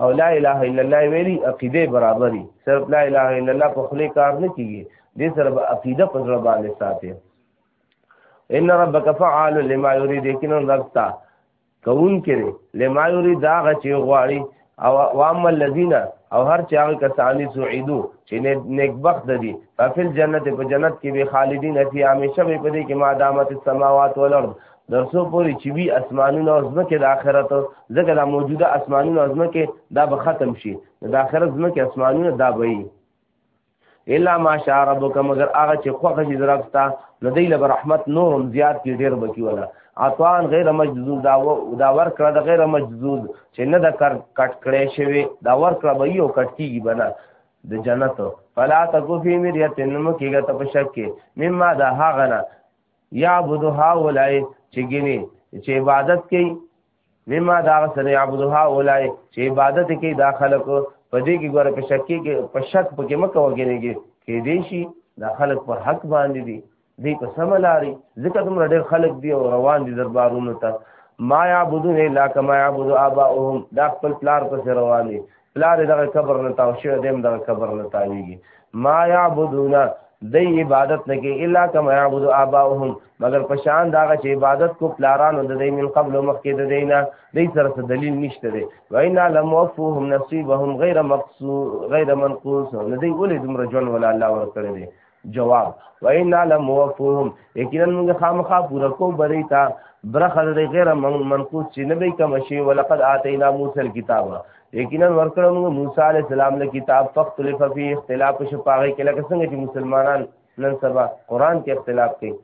او لا اله الا الله ویلي عقیده برابري صرف لا اله الا الله په خله کار نه کیږي دې سره به عقیده په ځړ باندې ساتي ان ربک فعال لما یرید یقین ربتا کون کړي لما یرید دا غچي غواړي او وام الذین او هر چا کسانی سعیدو چې نیک بخت دي ففل جنت په جنت کې به خالدین فی همیشه به پدې کې ما دامت السماوات والارض در څو پورې چې وی اسمانونه او ځمکه د آخرت ځکه دا موجوده اسمانونه او ځمکه دا به ختم شي د آخرت ځمکه اسمانونه دا به وي الا ماشاء ربک مگر هغه چې خوخه شي درپتا نو دی له رحمت نورم زیات کی ډیر بکی ولا عطوان غیر مجذوب دا دا ور کړه د غیر مجذوب چې نه د کټ کړي شوی دا ور کړه به یو کټ کیږي بنا د جنت فلا تکو فی مریتن مکیګه ته په شک کې مما دا هغه نه یا عبد هؤلاء چې ګني چې عبادت کوي مما دا سره عبد هؤلاء چې عبادت کوي دا خلق په دې کې ګوره په شک کې په شک په کې مکه وګنيږي کې دې شي دا خلق په حق باندې دي دې په سم لاري ځکه تم ډېر خلق دی او روان دي دربارونو ته ما يعبدون الا كما يعبد اباؤهم دا خپل پلار پس روان دي پلار دغه قبر نه تاو شوی دیم دغه قبر نه تاویږي ما یعبدون د عبادت نه کې الا کما یعبد اباهم مگر پشان داغه چې عبادت کو پلارانو د دې من قبل مخکې د دینه د سره څه دلیل نشته دی وینا لم وفوهم نصیبهم غیر مقصود غیر منقوص نه دی ولې دومره جون ولا الله ورکړي دی جواب وینا لم وفهم یقینا موږ خامخا پورا کو بری تا برخه د غیر منقوص چې نه به کوم شی ولقد اتینا موسی الكتاب یقینا ورکړه موږ موسی علی السلام له کتاب فختلف فی اختلاف شپاغه کې لکه څنګه چې مسلمانان نن سبا قران کې اختلاف کوي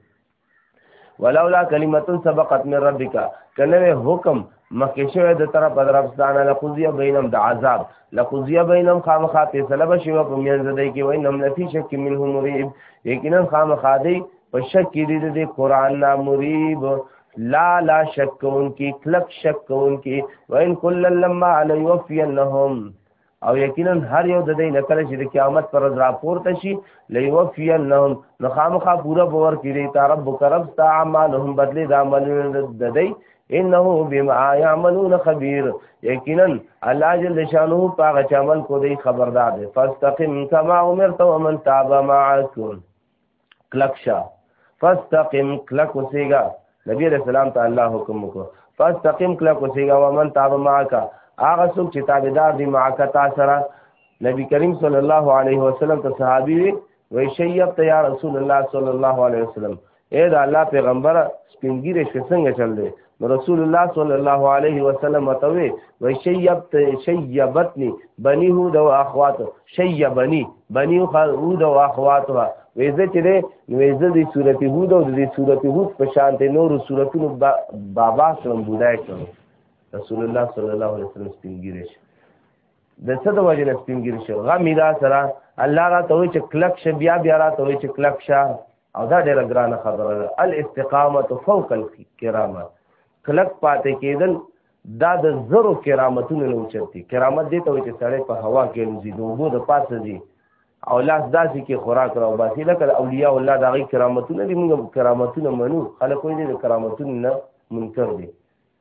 ولولا کلمه سبقت من ربک کنه حکم مکه شوه د طرف درفستان له قضیه بینم د عذاب له قضیه بینم خامخا فیصله بشي په میان زده کې وای نم لفی شک منه مریب یقینا خامخا دی په شک کې دی د قران نا مریب لا لا شک کون کی کلک شک کون کی وان کل لما علی وفینهم او یقینا هر یو د دې نه کله چې د قیامت پر ورځ راپورته شي لیوفینهم نو خامخا پورا باور کړي تا رب کرب تا اعمالهم بدلی د عمل د دې انه بما يعملون خبير یقینا الله جل شانه پاغه عمل کو دی خبردار دی فاستقم كما امرت ومن تاب معك کلک شه فاستقم کلک وسیګا نبی علیہ السلام ته الله حکم وکړو فاستقم کلک وسیګا ومن تاب معاک هغه څوک چې تابعدار دي معاک تا سره نبی کریم صلی الله علیه وسلم ته صحابي وي وی شیب ته یا رسول الله صلی الله علیه وسلم اے دا الله پیغمبر سپینګیره شسنګ چل دی رسول الله صلی الله علیه وسلم وتوي وای شیبت شیبتنی بنی هو د اخوات شیبنی بنی هو د اخوات ویزه چې ده ویزه د صورت هو د د صورت هو په شان ته نور صورتونو بابا سره بودای کړو رسول الله صلی الله علیه وسلم سپینګیری شو د څه د وجه نه سپینګیری شو غمی دا سره الله را ته وای چې کلک شه بیا بیا را ته وای چې کلک شه او دا ډېره ګرانه خبره ده الاستقامت فوق الکرامه کلک پاتې کېدل دا د زرو کرامتونو نه اوچت دي کرامت دې ته وایي چې سړی په هوا کې الوزي د اوبو د پاسه ځي او لاس داسې کې خوراک راو باسي لکه اولیاء الله د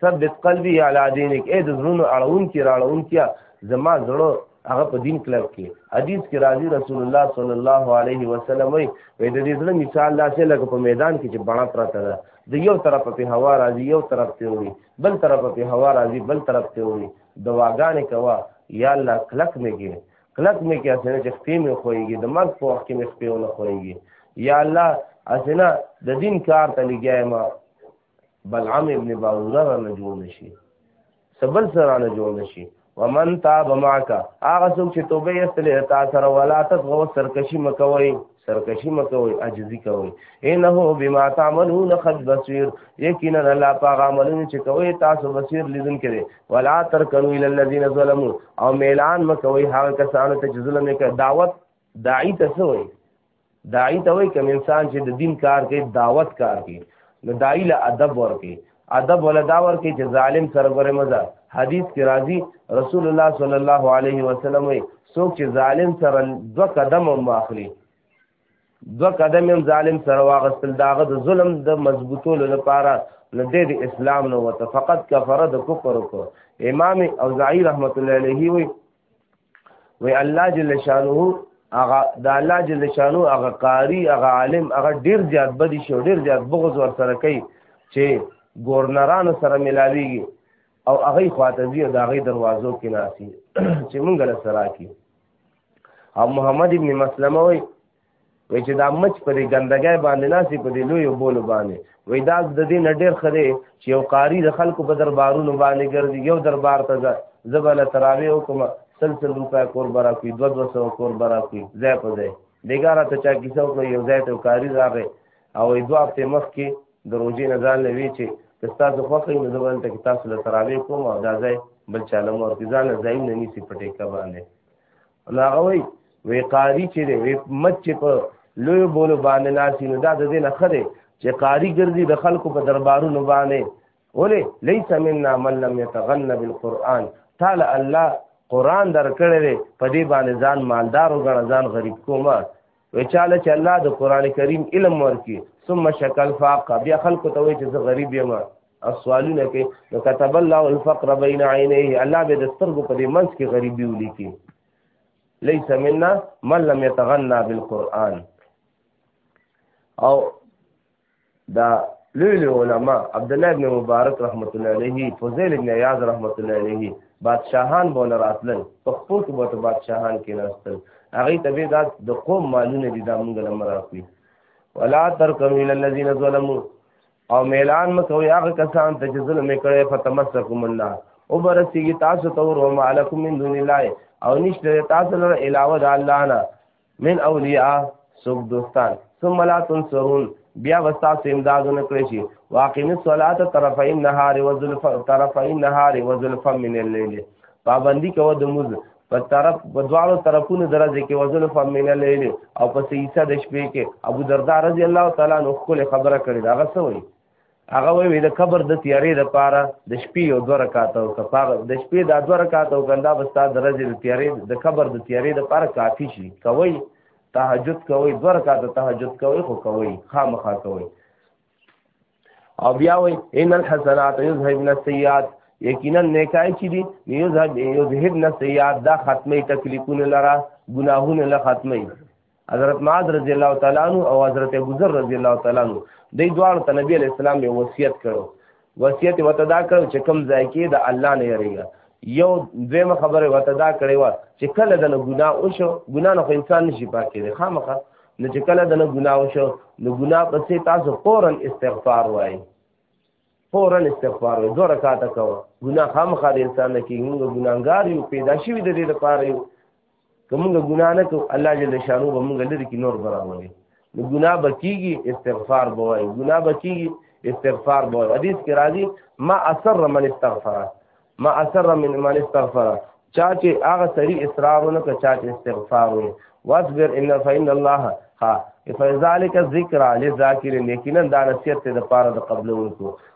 ثبت قلبي على دينك اې د زړونو اړون کې راړون کې زما زړه هغه په دین کلب کې حدیث کې راځي رسول الله صلی الله علیه وسلم وي د دې زړه مثال داسې لکه په میدان کې چې بڼه پراته ده د یو طرف په هوا راځي یو طرف ته وړي بل طرف په هوا راځي بل طرف ته وړي دواګانې کوا یا الله کلک میږي کلک مې کې اسنه چې خپې مې خوېږي د مرګ په وخت کې مې خپې ونه خوېږي یا الله اسنه د دین کار ته لګیایم بلعم ابن باوزه را نه جوړ نشي سبل سره نه جوړ نشي ومن تاب معك هغه څوک چې توبه یې استلې تا سره ولا تغو سرکشي مکوي سرکشي مکوي عجزي کوي انه بما تعملون خد بصير یقینا الله پاک عملونه چې کوي تاسو بصیر لیدون کړي ولا ترکنو الى الذين ظلموا او ميلان مکوي هغه کسانو ته چې ظلم کوي دعوت داعي ته سوي داعی ته وای کوم انسان چې د دین کار کوي دعوت کار کوي نو داعی له ادب ورکي ادب ولا دا ورکي چې ظالم سره غره مزه حدیث کې راځي رسول الله صلی الله علیه وسلم وي څوک چې ظالم سره دو قدم هم واخلي دو قدم هم ظالم سره واغستل داغه د ظلم د مضبوطولو لپاره لدې د اسلام نو وته فقط کفر د کفر کو امام اوزاعی رحمت الله علیه وي وی الله جل شانه هغه د الله جل شانه هغه قاری هغه عالم هغه ډیر زیات بدی شو ډیر زیات بغض ور سره کوي چې گورنرانو سره ملاویږي او هغه خواتزی او د هغه دروازو کې ناسي چې مونږ له سره کی او محمد ابن مسلمه وی وای چې دا مچ په دې ګندګۍ باندې ناسي په دې لوی بولو باندې وای دا د دې نډیر خره چې یو قاری د خلکو په دربارونو باندې ګرځي یو دربار ته ځه زبل تراوی وکم سلسل روپیا کور برا کوي دو دو سو کور برا کوي ځای په ځای بیګاره ته چا کیسه وکړه یو ځای ته قاری راغی او دوه هفته مخکې د روزې نه ځان لوي چې که تاسو خوښه نو زه باندې کې تاسو له تراوی کوم او دا ځای بل چاله مور کې ځان ځای نه نیسی پټې کا باندې نو هغه وی وی قاری چې دی وی مچ چې په لوی بولو باندې ناسي نو دا د دې نه خره چې قاری ګرځي د خلکو په دربارونو باندې ولې ليس منا من لم يتغنى بالقران تعالی الله قران درکړې په دې باندې ځان مالدار او ځان غریب کومه وچاله چې الله د قران کریم علم ورکی ثم شکل فاق بیا خلق ته وی چې زه غریب یم او سوالونه کوي نو كتب الله الفقر بين عينيه الله به د سترګو په دې منځ کې غریبي ولیکي ليس منا من لم يتغنى بالقران او دا لوی لوی علما عبد الله ابن مبارک رحمت الله علیه فضیل ابن عیاض رحمت الله علیه بادشاهان بوله راتلل په خپل کې بوته بادشاهان کې راستل هغه ته به دا د قوم مالونه دي دا موږ لمر راکوي ولا ترکنو الى الذين ظلموا او میلان مکوي هغه کسان ته چې ظلم کړي فتمسکم الله او برسیږي تاسو ته ورو مالکم من دون الله او نشته تاسو له علاوه د الله نه من اولیاء سوک دوستان ثم لا تنصرون بیا وستا سو امداد نه کړی شي واقیم الصلاه طرفی النهار وذلف طرفی النهار وذلف من الليل پابندی کوه د موز په طرف په دواړو طرفونو درځي کې وزن فمن الليل او په سیسه د شپې کې ابو دردا رضی الله تعالی عنہ خپل خبره کړې دا غسه وایي هغه وی د قبر د تیارې د پاره د شپې یو دوه رکعات او کفاره د شپې د دوه رکعات او کنده بستا د ورځې د تیارې د قبر د تیارې د پاره کافی شي کوي تهجد کوي دوه رکعات تهجد کوي خو کوي خامخا کوي او بیا وی ان الحسنات یذهبن السیئات یقینا نیکای چې دي یذهب یذهبن السیئات دا ختمه تکلیفونه لره ګناهونه لره ختمه حضرت معاذ رضی الله تعالی عنہ او حضرت ابو ذر رضی الله تعالی عنہ د دوه ته نبی علیہ السلام یو وصیت کړو وصیت وته دا کړو چې کم ځای کې د الله نه یریږي یو دویمه خبره وته دا کړې و چې کله د ګناه وشو ګناه نه انسان نشي پاکې دی خامخه نو چې کله د ګناه وشو نو ګناه پسې تاسو فورا استغفار وایي فورا استغفار وایي دوه رکعاته کوه ګناه خامخه د انسان نه کېږي موږ ګناهګار یو پیدا شوي د دې لپاره یو کومه ګناه نه کو الله جل شانو به موږ لري کې نور برابرې نو ګناه بچيږي استغفار بوای ګناه بچيږي استغفار بوای حدیث کې راځي ما اثر من استغفر ما اثر من من استغفر چا چې هغه سړي اصرار نه کوي چا چې استغفار وي واصبر ان فإن الله ها فذلك الذکر للذاکر لیکن دا نصیحت ته د پاره د قبلونکو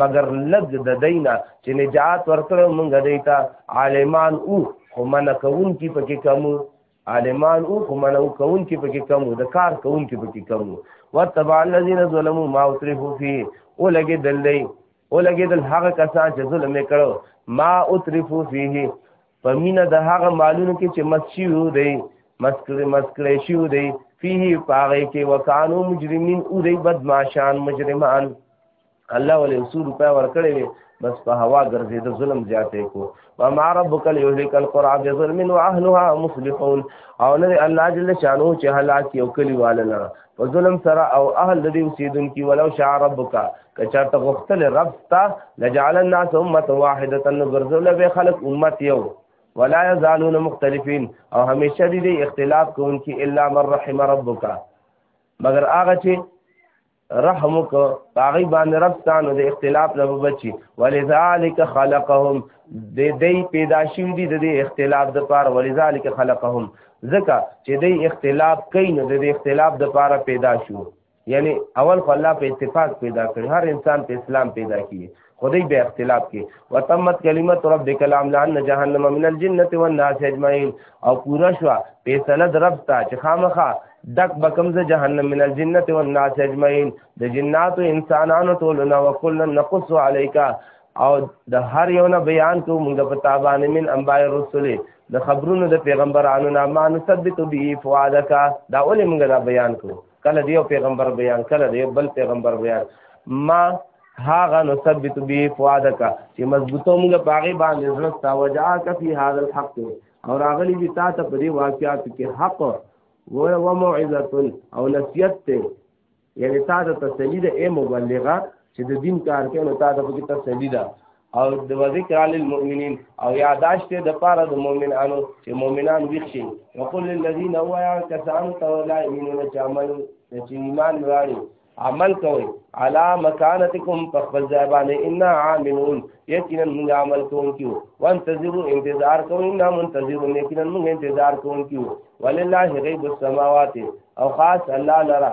مگر لګ د دینا چې نجات ورکړو مونږ دیتا عالمان او خو من کون کی پکې کمو عالمان او خو من کون کی پکې کمو د کار کون کی پکې کمو وتبع الذين ظلموا ما اترفوا فيه او لګې دل دی او لګې دل هغه کسان چې ظلم کړو ما اترفوا فيه پمینه د هغه مالونو کې چې مسیو دی مسکړې مسکړې شو دی فيه پاره کې وکانو مجرمين او دی بدمعشان مجرمان الله ولې اصول په ور کړې وي بس په هوا ګرځي د ظلم زیاتې کو و ما ربک لیهلک القرى بظلم واهلها مصلحون او نه الله جل شانو چې هلاک یو کلی والنا په ظلم سره او اهل د دې اوسیدونکو ولو شاء ربک کچا ته غختل رب تا لجعل الناس امه واحده غرزل به خلق امت یو ولا يزالون مختلفين او همیشه دې اختلاف کوونکي الا من رحم ربک مگر هغه چې رحم وکړه هغه باندې رب ستانو د اختلاف نه بچي ولذالک خلقهم د دې پیدا شوی دي د اختلاف د پار ولذالک خلقهم ځکه چې د اختلاف کین د اختلاف د پار پیدا شو یعنی اول خو الله په اتفاق پیدا کړ هر انسان په اسلام پیدا کیږي خدای به اختلاف کې وتمت کلمت ربک العملا ان جهنم من الجنه والناس اجمعين او پورا شو فیصله درب تا چې خامخه دک بکم ز جهنم من الجنه والناس اجمعين د جنات او انسانانو ټولنا وکلا نقص عليك او د هر یو نه بیان کو موږ په تابانه من انبای رسول د خبرونو د پیغمبرانو نه ما نثبت به فوادک دا ولې موږ دا بیان کو کله دیو پیغمبر بیان کله دیو بل پیغمبر بیان ما هاغه نو ثبت به فوادک چې مضبوطه موږ پاغه باندې زړه تا وجاک فی هذا الحق او راغلی دي تا ته په دې واقعات کې حق و و موعظه او نصیحت ته یعنی تا ته تسلی ده ای مبلغه چې د دین کار کوي نو تا ته په کې تسلی ده او د ذکر علی المؤمنین او یاداشت د پاره د مؤمنانو چې مؤمنان ویښ شي وقل للذین هو یا کسان تولا ایمنون چې عمل چې ایمان راړي عمل کوي علا مکانتکم په خپل ځای باندې ان عاملون یقینا موږ عمل کوونکو وانتظروا انتظار کوو ان منتظرون یقینا موږ انتظار کوونکو ولله غیب السماوات او خاص الله لرا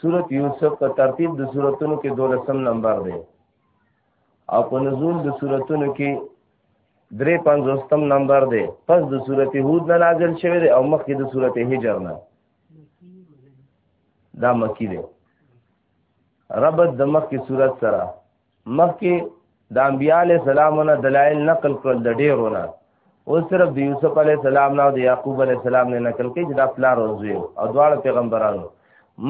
سورت یوسف په ترتیب د سورتونو کې دولسم نمبر دی او په نزول د سورتونو کې درې پنځوستم نمبر دی پس د سورت هود نه نازل شوی دی او مخکې د سورت هجر نه دا مکی دی ربط د مخکې سورت سره مخکې د انبیاء علی السلامونه دلایل نقل کړل د ډیرونه او صرف د یوسف علی السلام نه او د یعقوب علی السلام نه نقل کړي چې دا پلار او زوی او دواړه پیغمبرانو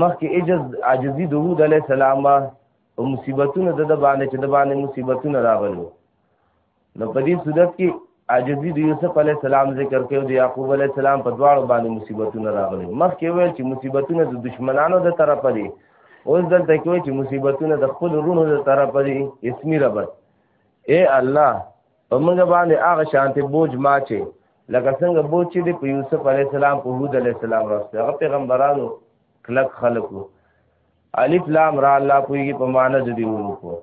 مخکې عجز عاجزی د هود علی السلام او مصیبتونه د باندې چې د باندې مصیبتونه راغلو نو په دې صورت کې عاجزي د یوسف علی السلام ذکر کوي او د یعقوب علی السلام په دواړو باندې مصیبتونه راغلي مخکې ویل چې مصیبتونه د دشمنانو د طرفه دي اوس دلته کوي چې مصیبتونه د خپل ورونو د طرفه دي اسمی ربط اے الله په موږ باندې هغه شانته بوج ما چې لکه څنګه بوج چې د یوسف علی السلام په هود علی السلام راځي هغه پیغمبرانو کلک خلقو الف لام را الله پویږي په معنی د دې ورونو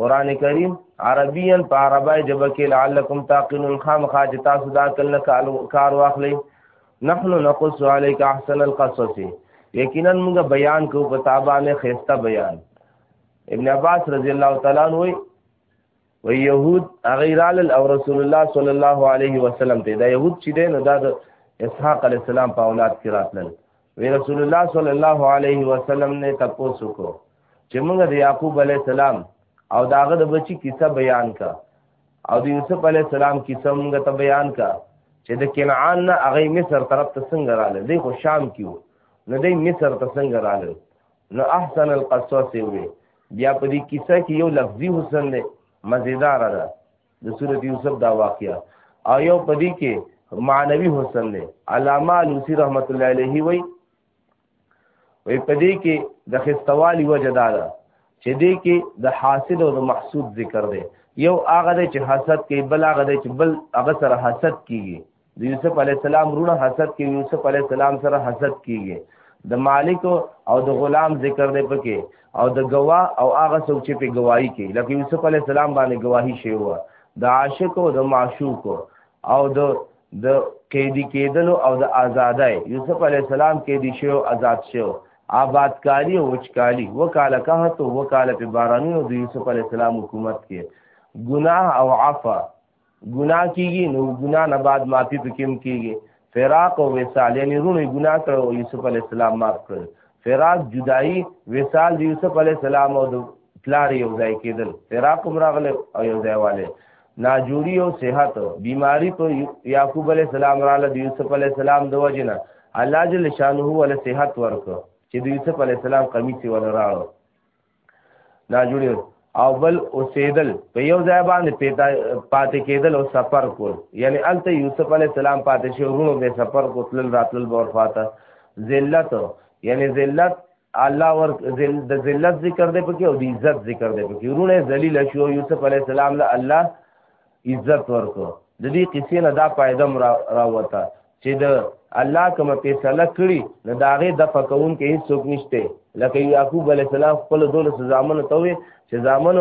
قران کریم عربیا په عربی ژبه کې لعلکم تعقلون خامخا چې تاسو دا کل نه کار واخلئ نحن نقص عليك احسن القصص یقینا موږ بیان کو په تابانه خيسته بیان ابن عباس رضی الله تعالی عنہ وی و يهود غیرال او رسول الله صلی الله علیه وسلم ته دا يهود چې دین دا اسحاق علی السلام په اولاد کې راتلل وی رسول الله صلی الله علیه وسلم نه تپوس وکړو چې موږ د یعقوب علی السلام او داغه د بچی کیسه بیان کا او د یوسف علی السلام کیسه موږ ته بیان کا چې د کنعان نه هغه مصر طرف ته څنګه رااله دی خو شام کیو نو دی مصر ته څنګه رااله نو احسن القصص وی بیا په دې کیسه کې یو لفظي حسن دی مزیدار ده د سورۃ یوسف دا واقعیا او یو پدی کې معنوي حسن دی علامه لوسی رحمت الله علیه وی وی پدی کې د خستوالی وجه دا ده چې دې کې د حاصل او د محسود ذکر دی یو هغه چې حسد کوي بل هغه چې بل هغه سره حسد کیږي د یوسف علی السلام رونه حسد کې یوسف علی السلام سره حسد کیږي د مالک او د غلام ذکر دی پکې او د گوا او هغه څوک چې په گواہی کې لکه یوسف علی السلام باندې گواہی شوی و د عاشق او د معشوق او د د قیدی کېدلو او د آزادای یوسف علی السلام قیدی شو آزاد شو آبادکاری او وچکالی وکاله کهت او وکاله په بارانونو د یوسف علی السلام حکومت کې گناه او عفا ګناه کیږي نو ګناه نه بعد معافي پکې هم کیږي فراق او وصال یعنی رونی ګناه کړو یوسف علی السلام معاف کړ فراق جدائی وصال د یوسف علی السلام او د پلار یو ځای کېدل فراق هم راغله او یو ځای والے ناجوری او صحت بیماری په یعقوب علی السلام رااله د یوسف علی السلام د وجنه الله جل شانه ول صحت ورکو چې د یوسف علی السلام قمیص ول راړو دا جوړي او بل اوسېدل په یو ځای باندې پیتا پاتې کېدل او سفر کول یعنی انت یوسف علی السلام پاتې شو ورونو به سفر کوتل راتل بور فاته ذلت یعنی ذلت الله ور د ذلت ذکر دی پکې او د عزت ذکر دی پکې ورونه ذلیل شو یوسف علی السلام له الله عزت ورکو د دې قصې نه دا پایده راوته چې د الله کوم فیصله کړی نو دا غي د فکون کې هیڅ څوک نشته لکه یعقوب علی السلام خپل دوله زامن ته وي چې زامن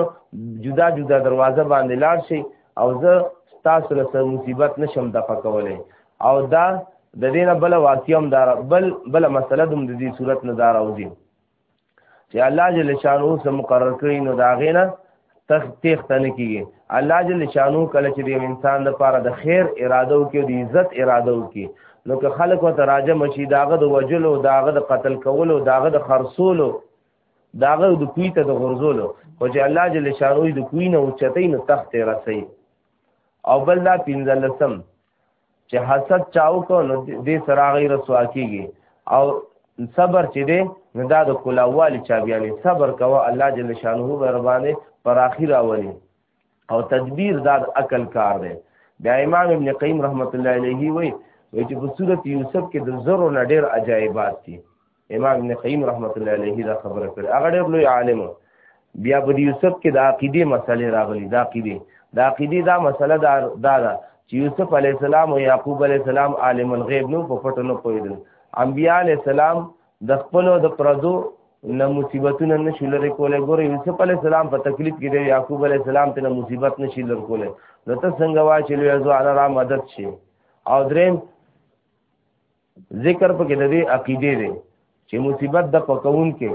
جدا جدا دروازه باندې لاړ شي او زه تاسو له مصیبت نشم د فکولې او دا د دې نه بل واقعي هم دار بل بل مسله د دې صورت نه دار اوځي چې الله جل شانو سم مقرر کړی نو دا غینا تخت تخت نه کیږي الله جل شانو کله چې د انسان لپاره د خیر اراده او کې د عزت اراده او کې نو که خلک وته راجه مشي داغه د وجلو داغه د قتل کولو داغه د خرصولو داغه د کوی ته د غرزولو او چې الله جل شانو د کوی نه اوچتې نو تخت رسي او بل دا پینځلسم چې حسد چاو کو نو دې سراغي رسوا کیږي او صبر چې دې نو دا د کلاوالي چا بیانې صبر کوه الله جل شانه مهربانه پر اخر راولي او تدبیر دا عقل کار دی بیا امام ابن قیم رحمت الله علیه وی چې په صورت یوسف کې د زرو نه ډېر عجایبات دي امام ابن قیم رحمت الله علیه دا خبره کړې هغه ډېر لوی عالم بیا په دې یوسف کې د عقیده مسلې راغلي د عقیده د عقیده دا مسله دا دا ده چې یوسف علی السلام او یعقوب علی السلام عالم الغیب نو په پټو نه پوهیدل انبیاء علی السلام د خپل د پردو نه مصیبتونه نشي لري کولای ګوره یوسف علی السلام په تکلیف کې دی یعقوب علی السلام ته نه مصیبت نشي لر کولای نو ته څنګه وا چې لوی ازو علی را مدد شي او دریم ذکر پکې د دې عقیده دی چې مصیبت د پکون کې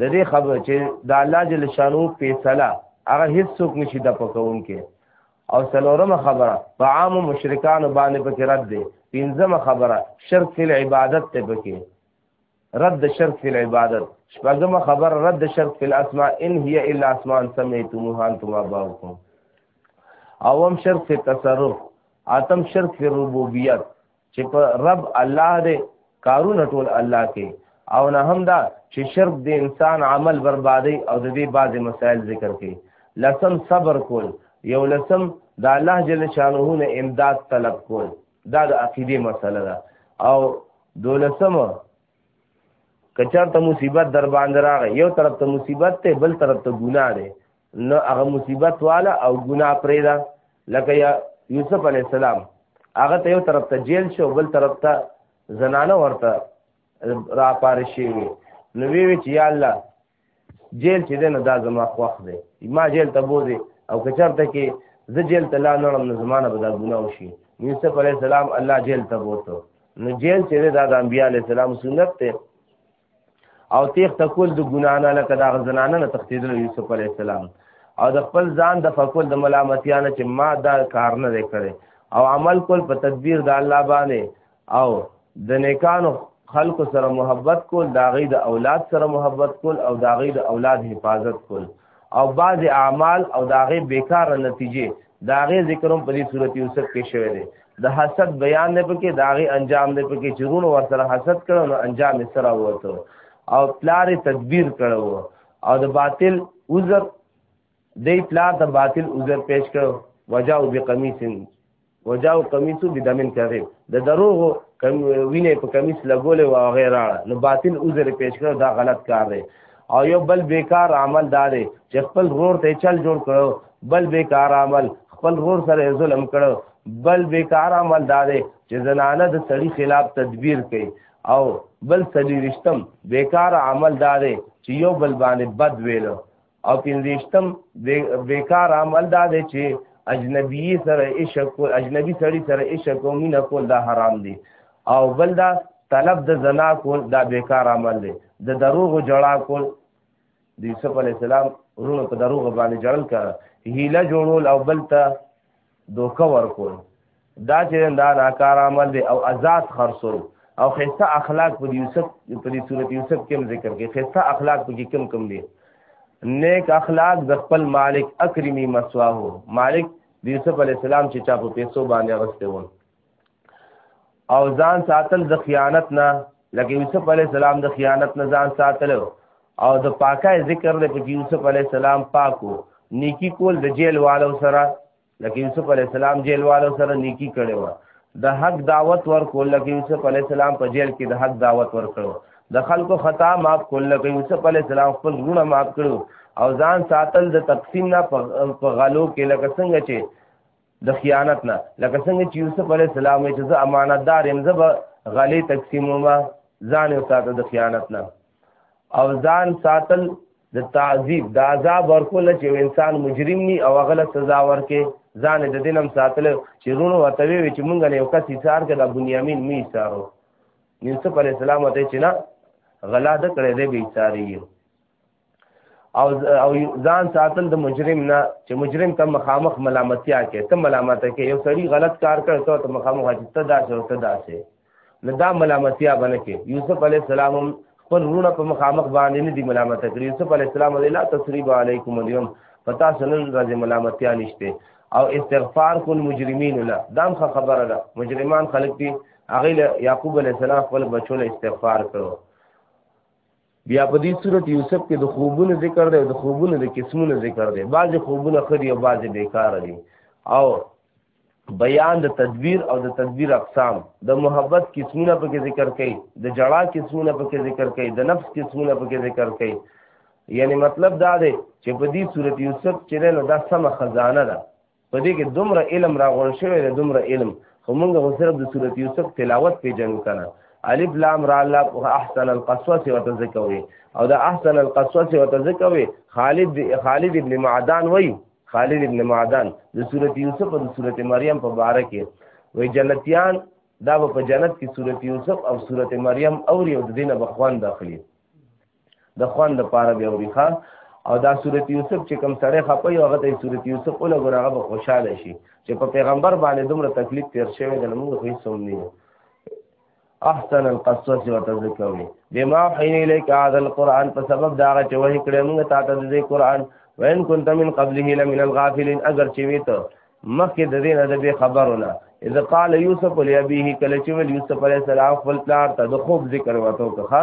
د دې خبر چې د الله جل شانو فیصله هغه هیڅ څوک نشي د پکون کې او سلورم خبره په عام مشرکان باندې پکې رد دی پنځم خبره شرک فی العبادت ته پکې رد شرک فی العبادت شپږم خبره رد شرک فی الاسماء ان هي الا اسماء سميتموها انتم اباؤكم اوم شرک فی التصرف اتم شرک فی الربوبیت چې په رب الله دې کارونه ټول الله کې او نه هم دا چې شرک د انسان عمل بربادي او د دې بعضې مسائل ذکر کړي لسم صبر کول یو لسم د الله جل شانه نه امداد طلب کول دا د عقیده مسله ده او دولسم کچر ته مصیبت در باندې راغی یو طرف ته مصیبت ته بل طرف ته ګناه ده نو هغه مصیبت والا او ګناه پرې ده لکه یوسف علی السلام هغه ته یو طرف ته جیل شو بل طرف ته زنانه ورته را پار شي نو وی وی چې یا الله جیل چې دنه دا زما خوښ دی ما جیل ته بوزي او که چرته کې زه جیل ته لا نړم نو زمانه به دا ګناه وشي یوسف علی السلام الله جیل ته بوته نو جیل چې دا د انبیاء علی السلام سنت ته او تیخ تکول د ګنا نه لکه دا زنانه نه تختیدل یوسف علی السلام او د خپل ځان د فکول د ملامتیا نه چې ما دا کار نه کړی او عمل کول په تدبیر د الله باندې او د نیکانو خلق سره محبت کول دا غي د اولاد سره محبت کول او دا غي د اولاد حفاظت کول او بعض اعمال او دا غي بیکاره نتیجې دا غي ذکروم په دې صورت یوسف کې شوی دی د حسد بیان دی پکې دا غي انجام دی پکې چې رونو ور سره حسد کړو نو انجام یې سره وته او پلار تدبیر کړو او د باطل عذر دی پلار د باطل عذر پیش کړو وجاو بقمیص وجاو قمیص بدمن کذب د دروغ وینې په قمیص لګولې او غیره نو باطل عذر پیش کړو دا غلط کار دی او یو بل بیکار عمل دا دی چې خپل رور ته چل جوړ کړو بل بیکار عمل خپل رور سره ظلم کړو بل بیکار عمل دا دی چې زنانه د سړي خلاف تدبیر کوي او بل سړي رښتم بیکار عمل دا دی چې یو بل باندې بد ویلو او پنځشتم بیکار عمل دا دی چې اجنبی سره عشق کول اجنبی سړی سره عشق او مینه کول دا حرام دي او بل دا طلب د زنا کول دا بیکار عمل دی د دروغ جړا کول د یوسف علی السلام ورونو په دروغ باندې جړل کړه هیله جوړول او بل ته دوکه ورکول دا چې دا ناکار عمل دی او آزاد خرڅول او خسته اخلاق په یوسف په دې صورت یوسف کې ذکر کې خسته اخلاق په کې کم کم دي نیک اخلاق د خپل مالک اکرمی مسواه مالک د یوسف علی السلام چې چا په پیسو باندې غسته و او ځان ساتل د خیانت نه لکه یوسف علی السلام د خیانت نه ځان ساتل او د پاکه ذکر د پکې یوسف علی السلام پاکو نیکی کول د جیل والو سره لکه یوسف علی السلام جیل والو سره نیکی کړي و د حق دعوت ورکول لکه یوسف علی السلام په جیل کې د حق دعوت ورکړو د خلکو خطا معاف کول لکه یوسف علی السلام خپل ګونه معاف کړو او ځان ساتل د تقسیم نه په غلو کې لکه څنګه چې د خیانت نه لکه څنګه چې یوسف علی السلام چې زه امانتدار یم زه به غلې تقسیمومه ځان او ساته د خیانت نه او ځان ساتل د تعذیب د عذاب ورکول چې انسان مجرم ني او غل سزا ورکې ځان د دینم ساتل چې رونو وتوي چې مونږ نه یو کس ایثار کړه د بنیامین می ایثارو یوسف علی السلام ته چې نه غلا د کړې دې به ایثاری او او ځان ساتل د مجرم نه چې مجرم ته مخامخ ملامتیا کې ته ملامت کې یو سړی غلط کار کړ ته مخامخ چې ته دا څه ته دا څه نه دا ملامتیا باندې کې یوسف علی السلام خپل رونه په مخامخ باندې نه دی ملامت کړی یوسف علی السلام علی لا تسریب علیکم اليوم پتا سنن راځي ملامتیا نشته او استغفار کول مجرمین لا دام خبره ده مجرمان خلک دي هغه یعقوب علی السلام خپل بچو له استغفار کړو بیا په دې صورت یوسف کې د خوبونو ذکر دی او د خوبونو د قسمونو ذکر دی بعضې خوبونه ښه دي او بعضې بېکاره دي او بیان د تدبیر او د تدبیر اقسام د محبت قسمونه پکې ذکر کړي د جړا قسمونه پکې ذکر کړي د نفس قسمونه پکې ذکر کړي یعنی مطلب دا دی چې په دې صورت یوسف چې نو دا سم خزانه ده په دې کې دومره علم راغون شوی دی دومره علم خو موږ خو صرف د سورت یوسف تلاوت پیژنو کنه الف لام را الله احسن القصص وتذکوي او دا احسن القصص وتذکوي خالد خالد ابن معدان وای خالد ابن معدان د سورت یوسف او د سورت مریم په باره کې وای جنتیان دا په جنت کې سورت یوسف او سورت مریم اوري او د دینه بخوان داخلي د خوان د پاره به وریخه او دا صورت یوسف چې کم سړی خپه یو هغه ته صورت یوسف اول غره به خوشاله شي چې په پیغمبر باندې دومره تکلیف تیر شوی د موږ خو هیڅ هم نه احسن القصص وتذكروا بما حين اليك هذا القران په سبب دا چې وه کړه موږ تا ته د قران وین كنت من قبله لمن الغافلين اگر چې وی ته مخکې د دې نه د خبرونه اذا قال يوسف لابيه کله چې ول يوسف عليه السلام خپل پلار ته د خوب ذکر وته وکړه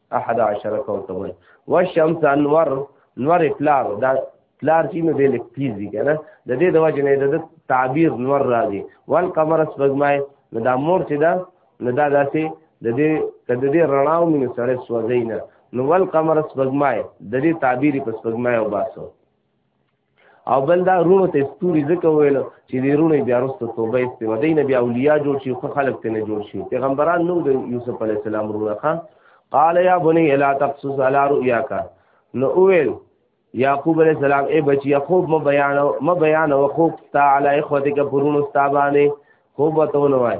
احد عشر کوكب والشمس انور نور پلار دا پلار چې نو دل تیز دي کنه د دې د وجه نه د تعبیر نور راځي وان قمر سپګمای نو دا مور چې دا نو دا داسې د دې کده دې رڼاو مې سره سوځي نه نو ول قمر سپګمای د دې تعبیر په سپګمای او باسو او بل دا رونو ته ستوري ځکه ویل چې دې رونو بیا وروسته توبه استوه دی نه بیا اولیاء جوړ شي خو خلک ته نه جوړ شي پیغمبران نو د یوسف علی السلام رونه خان قال یا بنی لا تقصص علی رؤیاک نو ویل یعقوب علی السلام ای بچی خوب م بیان م بیان او خوب تعالی اخوتک پرونو ستابانه خوب وتهونه وای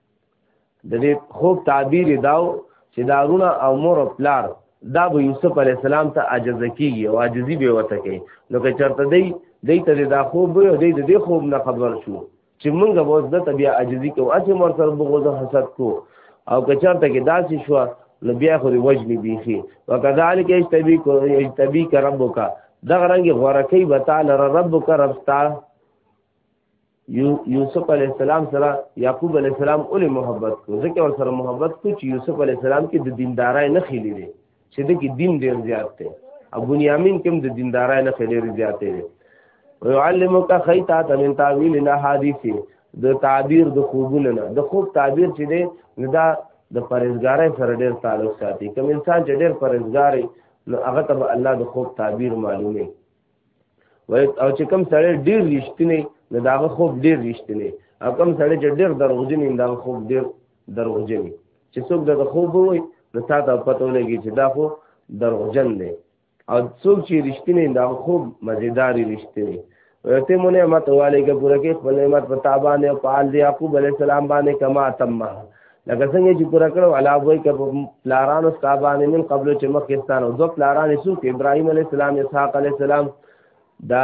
د دې خوب تعبیر داو چې دارونه او مور او پلار دا به یوسف علی السلام ته عاجز کیږي او عاجزی به وته کوي نو که چرته دی دی ته دا خوب وي او دی د دې خوب نه خبر شو چې موږ به اوس د بیا عاجزی کوو اته مور سره بغوز حسد کو او که چرته کې داسې شو نو بیا خو دی وجنی بیخي وکذالک یجتبی کو یجتبی ربک دغه رنګ غورکی به تعالی ربک ربستا یوسف علی السلام سره یعقوب علی السلام اول محبت کو ځکه ور سره محبت کو چې یوسف علی السلام کې د دیندارای نه خېلې دي چې د کې دین ډیر زیات دی او بنیامین کوم د دیندارای نه خېلې ډیر زیات دی ويعلمك خيتا من تعويل الاحاديث د تعبیر د خوبونه نه د خوب تعبیر چې دی نو دا د پرېزګارۍ سره ډېر تعلق ساتي کوم انسان چې ډېر پرېزګاري نو هغه ته به الله د خوب تعبیر معلومه او چې کم سړی ډیر رښتینی نو داغه خوب ډیر رښتینی او کم سړی چې ډیر دروغجن دی داغه خوب ډیر دروغجن دی چې څوک دغه خوب وای نو تا ته پته ولګي چې دا خو دروغجن دی او څوک چې رښتینی داغه خوب مزیداری رښتینی ورته مونږ نعمت والے کې پوره کې خپل نعمت په تابانه او پال دی یعقوب علی السلام باندې کما تمه لکه څنګه چې پورا کړو علا وای ک پلاران او صاحبان من قبل چې مخکستان او دوه پلاران سو چې ابراهيم عليه السلام اسحاق عليه السلام دا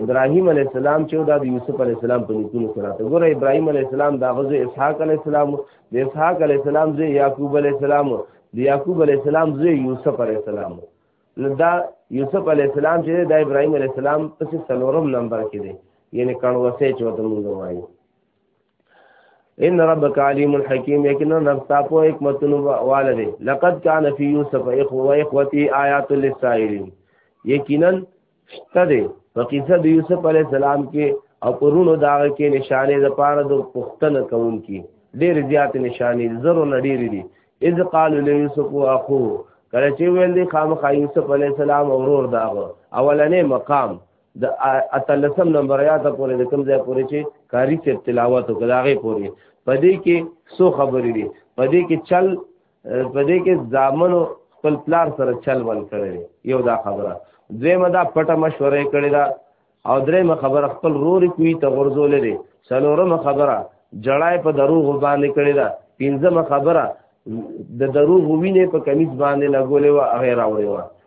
ابراهيم عليه السلام چې دا يوسف عليه السلام په نکونو سره ته ګوره ابراهيم عليه السلام دا غزو اسحاق عليه السلام د اسحاق عليه السلام زوی يعقوب عليه السلام د يعقوب عليه السلام زوی يوسف عليه السلام نو دا یوسف علی السلام چې د ابراهیم علی السلام پسې څلورم نمبر کې دی یعنی کڼوسه چې وته مونږ وایو ان ربک علیم الحکیم یقینا رب تاسو حکمتونو والده لقد کان فی یوسف اخو و اخوتی آیات للسائلین یقینا شته دی په قصه د یوسف علی السلام کې او پرونو داغ کې نشانه د پاره د پښتنه کون کې ډېر زیات نشانه زرو نډیر دي اذ قال ليوسف اخو کله چې ویل دي خامخ یوسف علی السلام اورور داغه اولنې مقام د اتلسم نمبر یا ته پورې د کوم ځای پورې چې کاری څه تلاوت وکړه هغه پورې پدې کې سو خبرې دي پدې کې چل پدې کې ځامنو خپل پلار سره چل ول کړی یو دا خبره دویمه دا پټه مشوره کړی دا او درېمه خبره خپل روري کوي ته غرزول لري څلورمه خبره جړای په دروغ باندې کړی دا پنځمه خبره د دروغ وینې په کمیز باندې لګولې و هغه راوړې و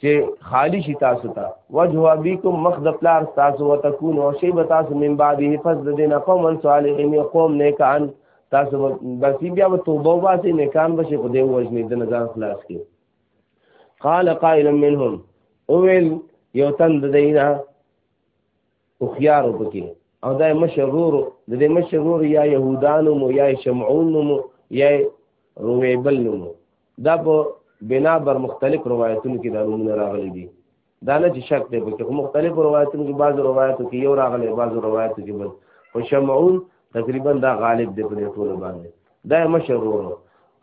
چې خالی شي تاسو ته وجه ابيكم مخ د پلار تاسو وتكون او شی به تاسو من بعده پس د دینه قوم صالحین قوم نیکان تاسو بس بیا به توبه واسي نیکان بشي خدای وجني د نظام خلاص کی قال قائل منهم اول یو تن د دینه او خيار وبکي او دا مشرور د دې مشرور یا يهودانو مو یا شمعون مو یا رويبل مو دا په بنا بر مختلف روایتونو کې دا نمونه راغلي دي دا نه چې شک دی پکې خو مختلف روایتونو کې بعضو روایتو کې یو راغلی بعضو روایتو کې بل خو شمعون تقریبا دا غالب دی په دې ټولو باندې دا یې مشر ورور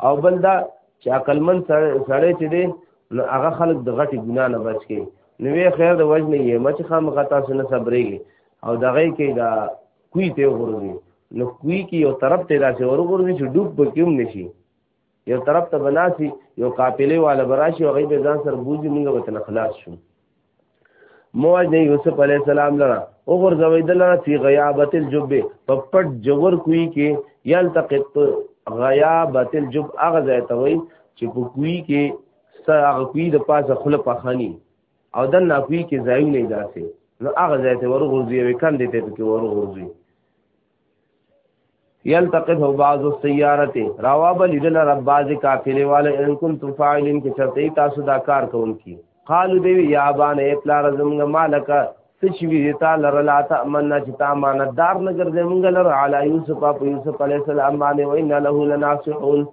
او بل دا چې عقلمن سړی چې دی نو هغه خلک د غټې ګناه نه بچ کوي نو وی خیر د وجنه یې مچ خامخا تاسو نه صبرېږي او دغه کې دا کوی ته ورغورځي نو کوی کې یو طرف ته داسې ورغورځي چې ډوب به کېم نشي یو طرف ته بناسي یو قافلې والا براشي او غیب ځان سره بوزي موږ به تل خلاص شو موج نه یوسف علی السلام لرا او غرزوی دلرا فی غیابت الجب په پټ جوور کوي کې یلتقط غیابت الجب هغه ځای ته وای چې په کوي کې سر هغه کوي د پاسه خله پخانی او د نه کوي کې ځای نه داسې نو هغه ځای ته ورغورځي وي کم دې ته کې ورغورځي یلتقطه بعض السیارت رواب لدل رب بعض کافلی والا ان کنتم فاعلین کې چرته تاسو دا کار کوونکی قالو دی یا بان ای پلار زمګ مالک سچوی دی تا لر لا تمنا چې تا امانتدار نه ګرځې مونږ لر علی یوسف اپ یوسف علی السلام باندې و ان له لناصحون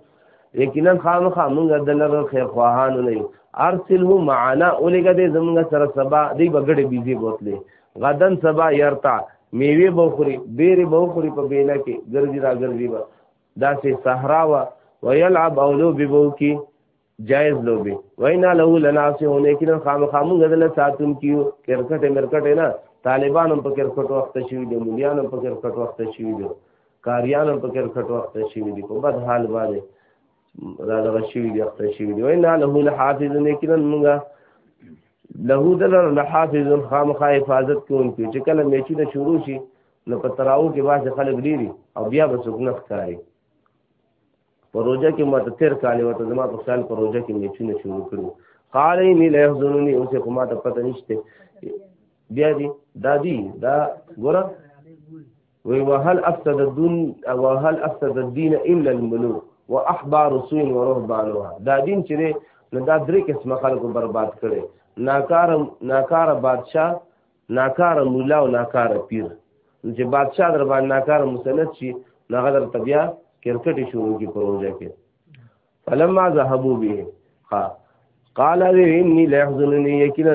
یقینا خام خام مونږ دلر خیر خواهان نه ارسله معنا اولګه دې زمونږ سره سبا دی بغړې بيزي بوتلې غدن سبا يرتا میوه بوخوري ډېری بوخوري په بیله کې ګرځي را ګرځي به داسې صحرا وا ويلعب او لو ببو کې جائز لوبي وینا له لناسه لیکن خامخامو غدل ساتون کیو کرکټ مرکټ نه طالبان هم په کرکټ وخت شي دي مليان هم په کرکټ وخت شي دي کاریان هم په کرکټ وخت شي دي په بد حال باندې را دغه شوي دي اخته شوي دي وینا له له حافظ نه کړن موږ له دلر له حافظ خامخا حفاظت کوونکي چې کله میچونه شروع شي نو په تراو کې بعضې خلک ډېري او بیا به څوک نه ښکاري په روژه کې ماته تېر کال ورته زما په خیال په روژه کې میچونه شروع کړو قال اني لا يحزنني اوس خو ماته پته نشته بیا دي دا دي دا ګوره وی وهل افسد الدين وهل افسد الدين الا الملوك واحبار سوء ورهبانها دا دین چې نه دا درې قسمه خلکو برباد کړي ناکار ناکار بادشاه ناکار مولا او ناکار پیر چې بادشاه در باندې ناکار مسلط شي هغه در طبيع کرکټ شروع کی پروژه کې فلما ذهبوا به قال اني لا يحزنني يقينا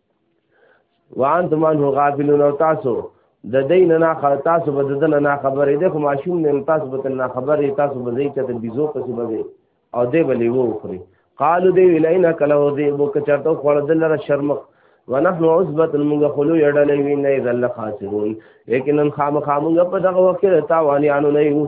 وان تمان هو غافلون او تاسو د دین نه خبر تاسو به د دین نه خبرې ده خو ماشوم نه تاسو به نه خبرې تاسو به زی چته بيزو پسې به او دې بلې وو خوري قالو دې ویلینا کله و دې بو کچرته خور دل را شرم ونحن عصبه موږ خلو یړلې وی نه ذل خاسرون لیکن خام خامږه په دغه وخت تاوانیانو نه یو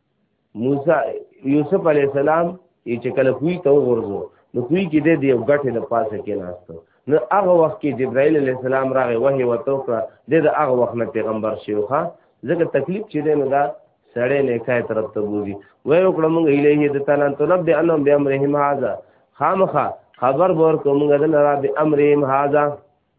موسی یوسف علی السلام چې کله کوی ته ورزو نو کوی کې د یو غټه د پاسه کې ناشته نو هغه وخت کې جبرائیل علی السلام راغی وحی وته کړ د هغه وخت نه پیغمبر شیوخه ځکه تکلیف چې دی نو دا سړی نه کای طرف ته بوزي وای وکړه مونږ الیه د تعالی طلب به انم به امرهم هاذا خامخه خبر ور کوم غدل را به امرهم هاذا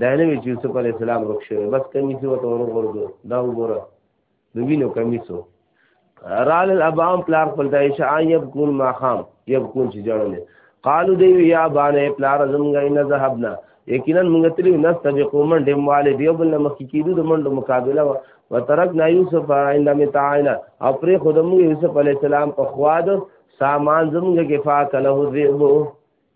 دا نه وی چې یوسف علی السلام روښ شوی بس کمیس وته ور وردو دا وګوره د وینو کمیسو رال الابام پلار خپل دای شای یبکون ما خام یبکون چې جوړل قالو دی یا باندې پلار زمګا ان ذهبنا یقینا موږ تری نستبقو منډه مواله دیو بل مخکې کیدو د منډو مقابله وترکنا یوسف عند متعینا او پر خود موږ یوسف علی السلام په خواد سامان زمګه کې فاکله ذئب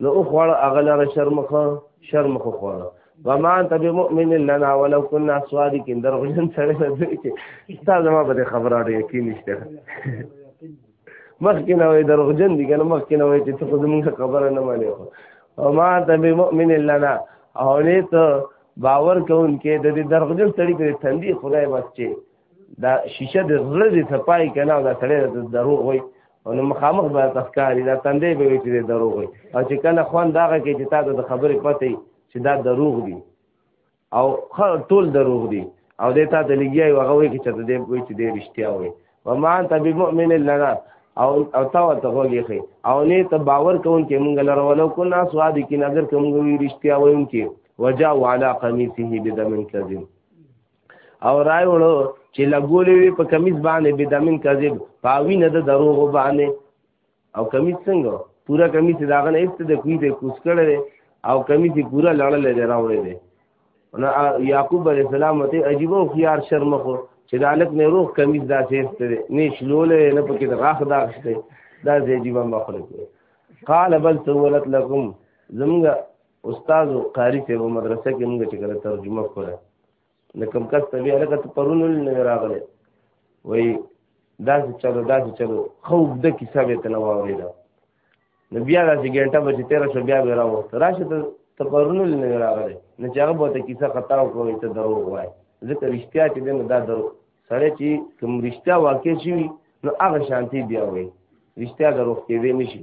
نو او خوړه هغه لره شرمخه شرمخه خوړه وما انت بمؤمن لنا ولو كنا صادقين دروژن سره دې چې استاد ما به خبره اړه یقین نشته مخکې نه وي دروژن دي کنه مخکې نه وي چې څه زمونږ خبره نه مانی وما انت بمؤمن لنا او نه ته باور کوونکې د دې دروژن سړي په تندې خدای بچي دا شیشه د زړه د صفای کنه دا سړی د دروغ وای او نو مخامخ به تخکاری دا تندې به وی چې د دروغ وای او چې کله خوان داغه کې چې تا د خبرې پته چې دا دروغ دی او ټول دروغ دی او د تا د لګیای وغه وای چې ته دې وای چې دې رښتیا وای و ما انت بمؤمن لنا او او تا ورته وګی خي او نه ته باور کوم چې مونږ لره ولو کو ناس وادي کې نظر کوم وی رښتیا وایم کې وجا وعلى قميصه بدم كذب او رای وړو چې لګولې وي په کمیس باندې بدمن کذب پاوی نه د دروغ باندې او کمیس څنګه پورا کمیس داغه نه ایست د کوی ته کوس کړل او کمیس پورا لړل دی راوړل دی نو یعقوب علی السلام ته عجیب او خيار شرم خو چې دالک نه روح کمیس داسې ایست دی نه شلول نه پکې غاخ داغشته دا عجیب مخلوق قال بل سولت لكم زمغه استاد قاری ته په مدرسه کې موږ چې کله ترجمه کوله د کم کس ته بیا لکه پرون نه راغله وای داسې چلو داسې چلو خو د کیسه به تنه واورید نو بیا داسې ګنټه به چې 13 شو بیا به راوست راشه ته تپرونو نه راغله نه چې هغه به ته کیسه خطا او کوي ته درو وای ځکه رښتیا چې دنه دا درو سره چې کوم رښتیا واقع شي نو هغه شانتي بیا وای رښتیا درو کې وې نشي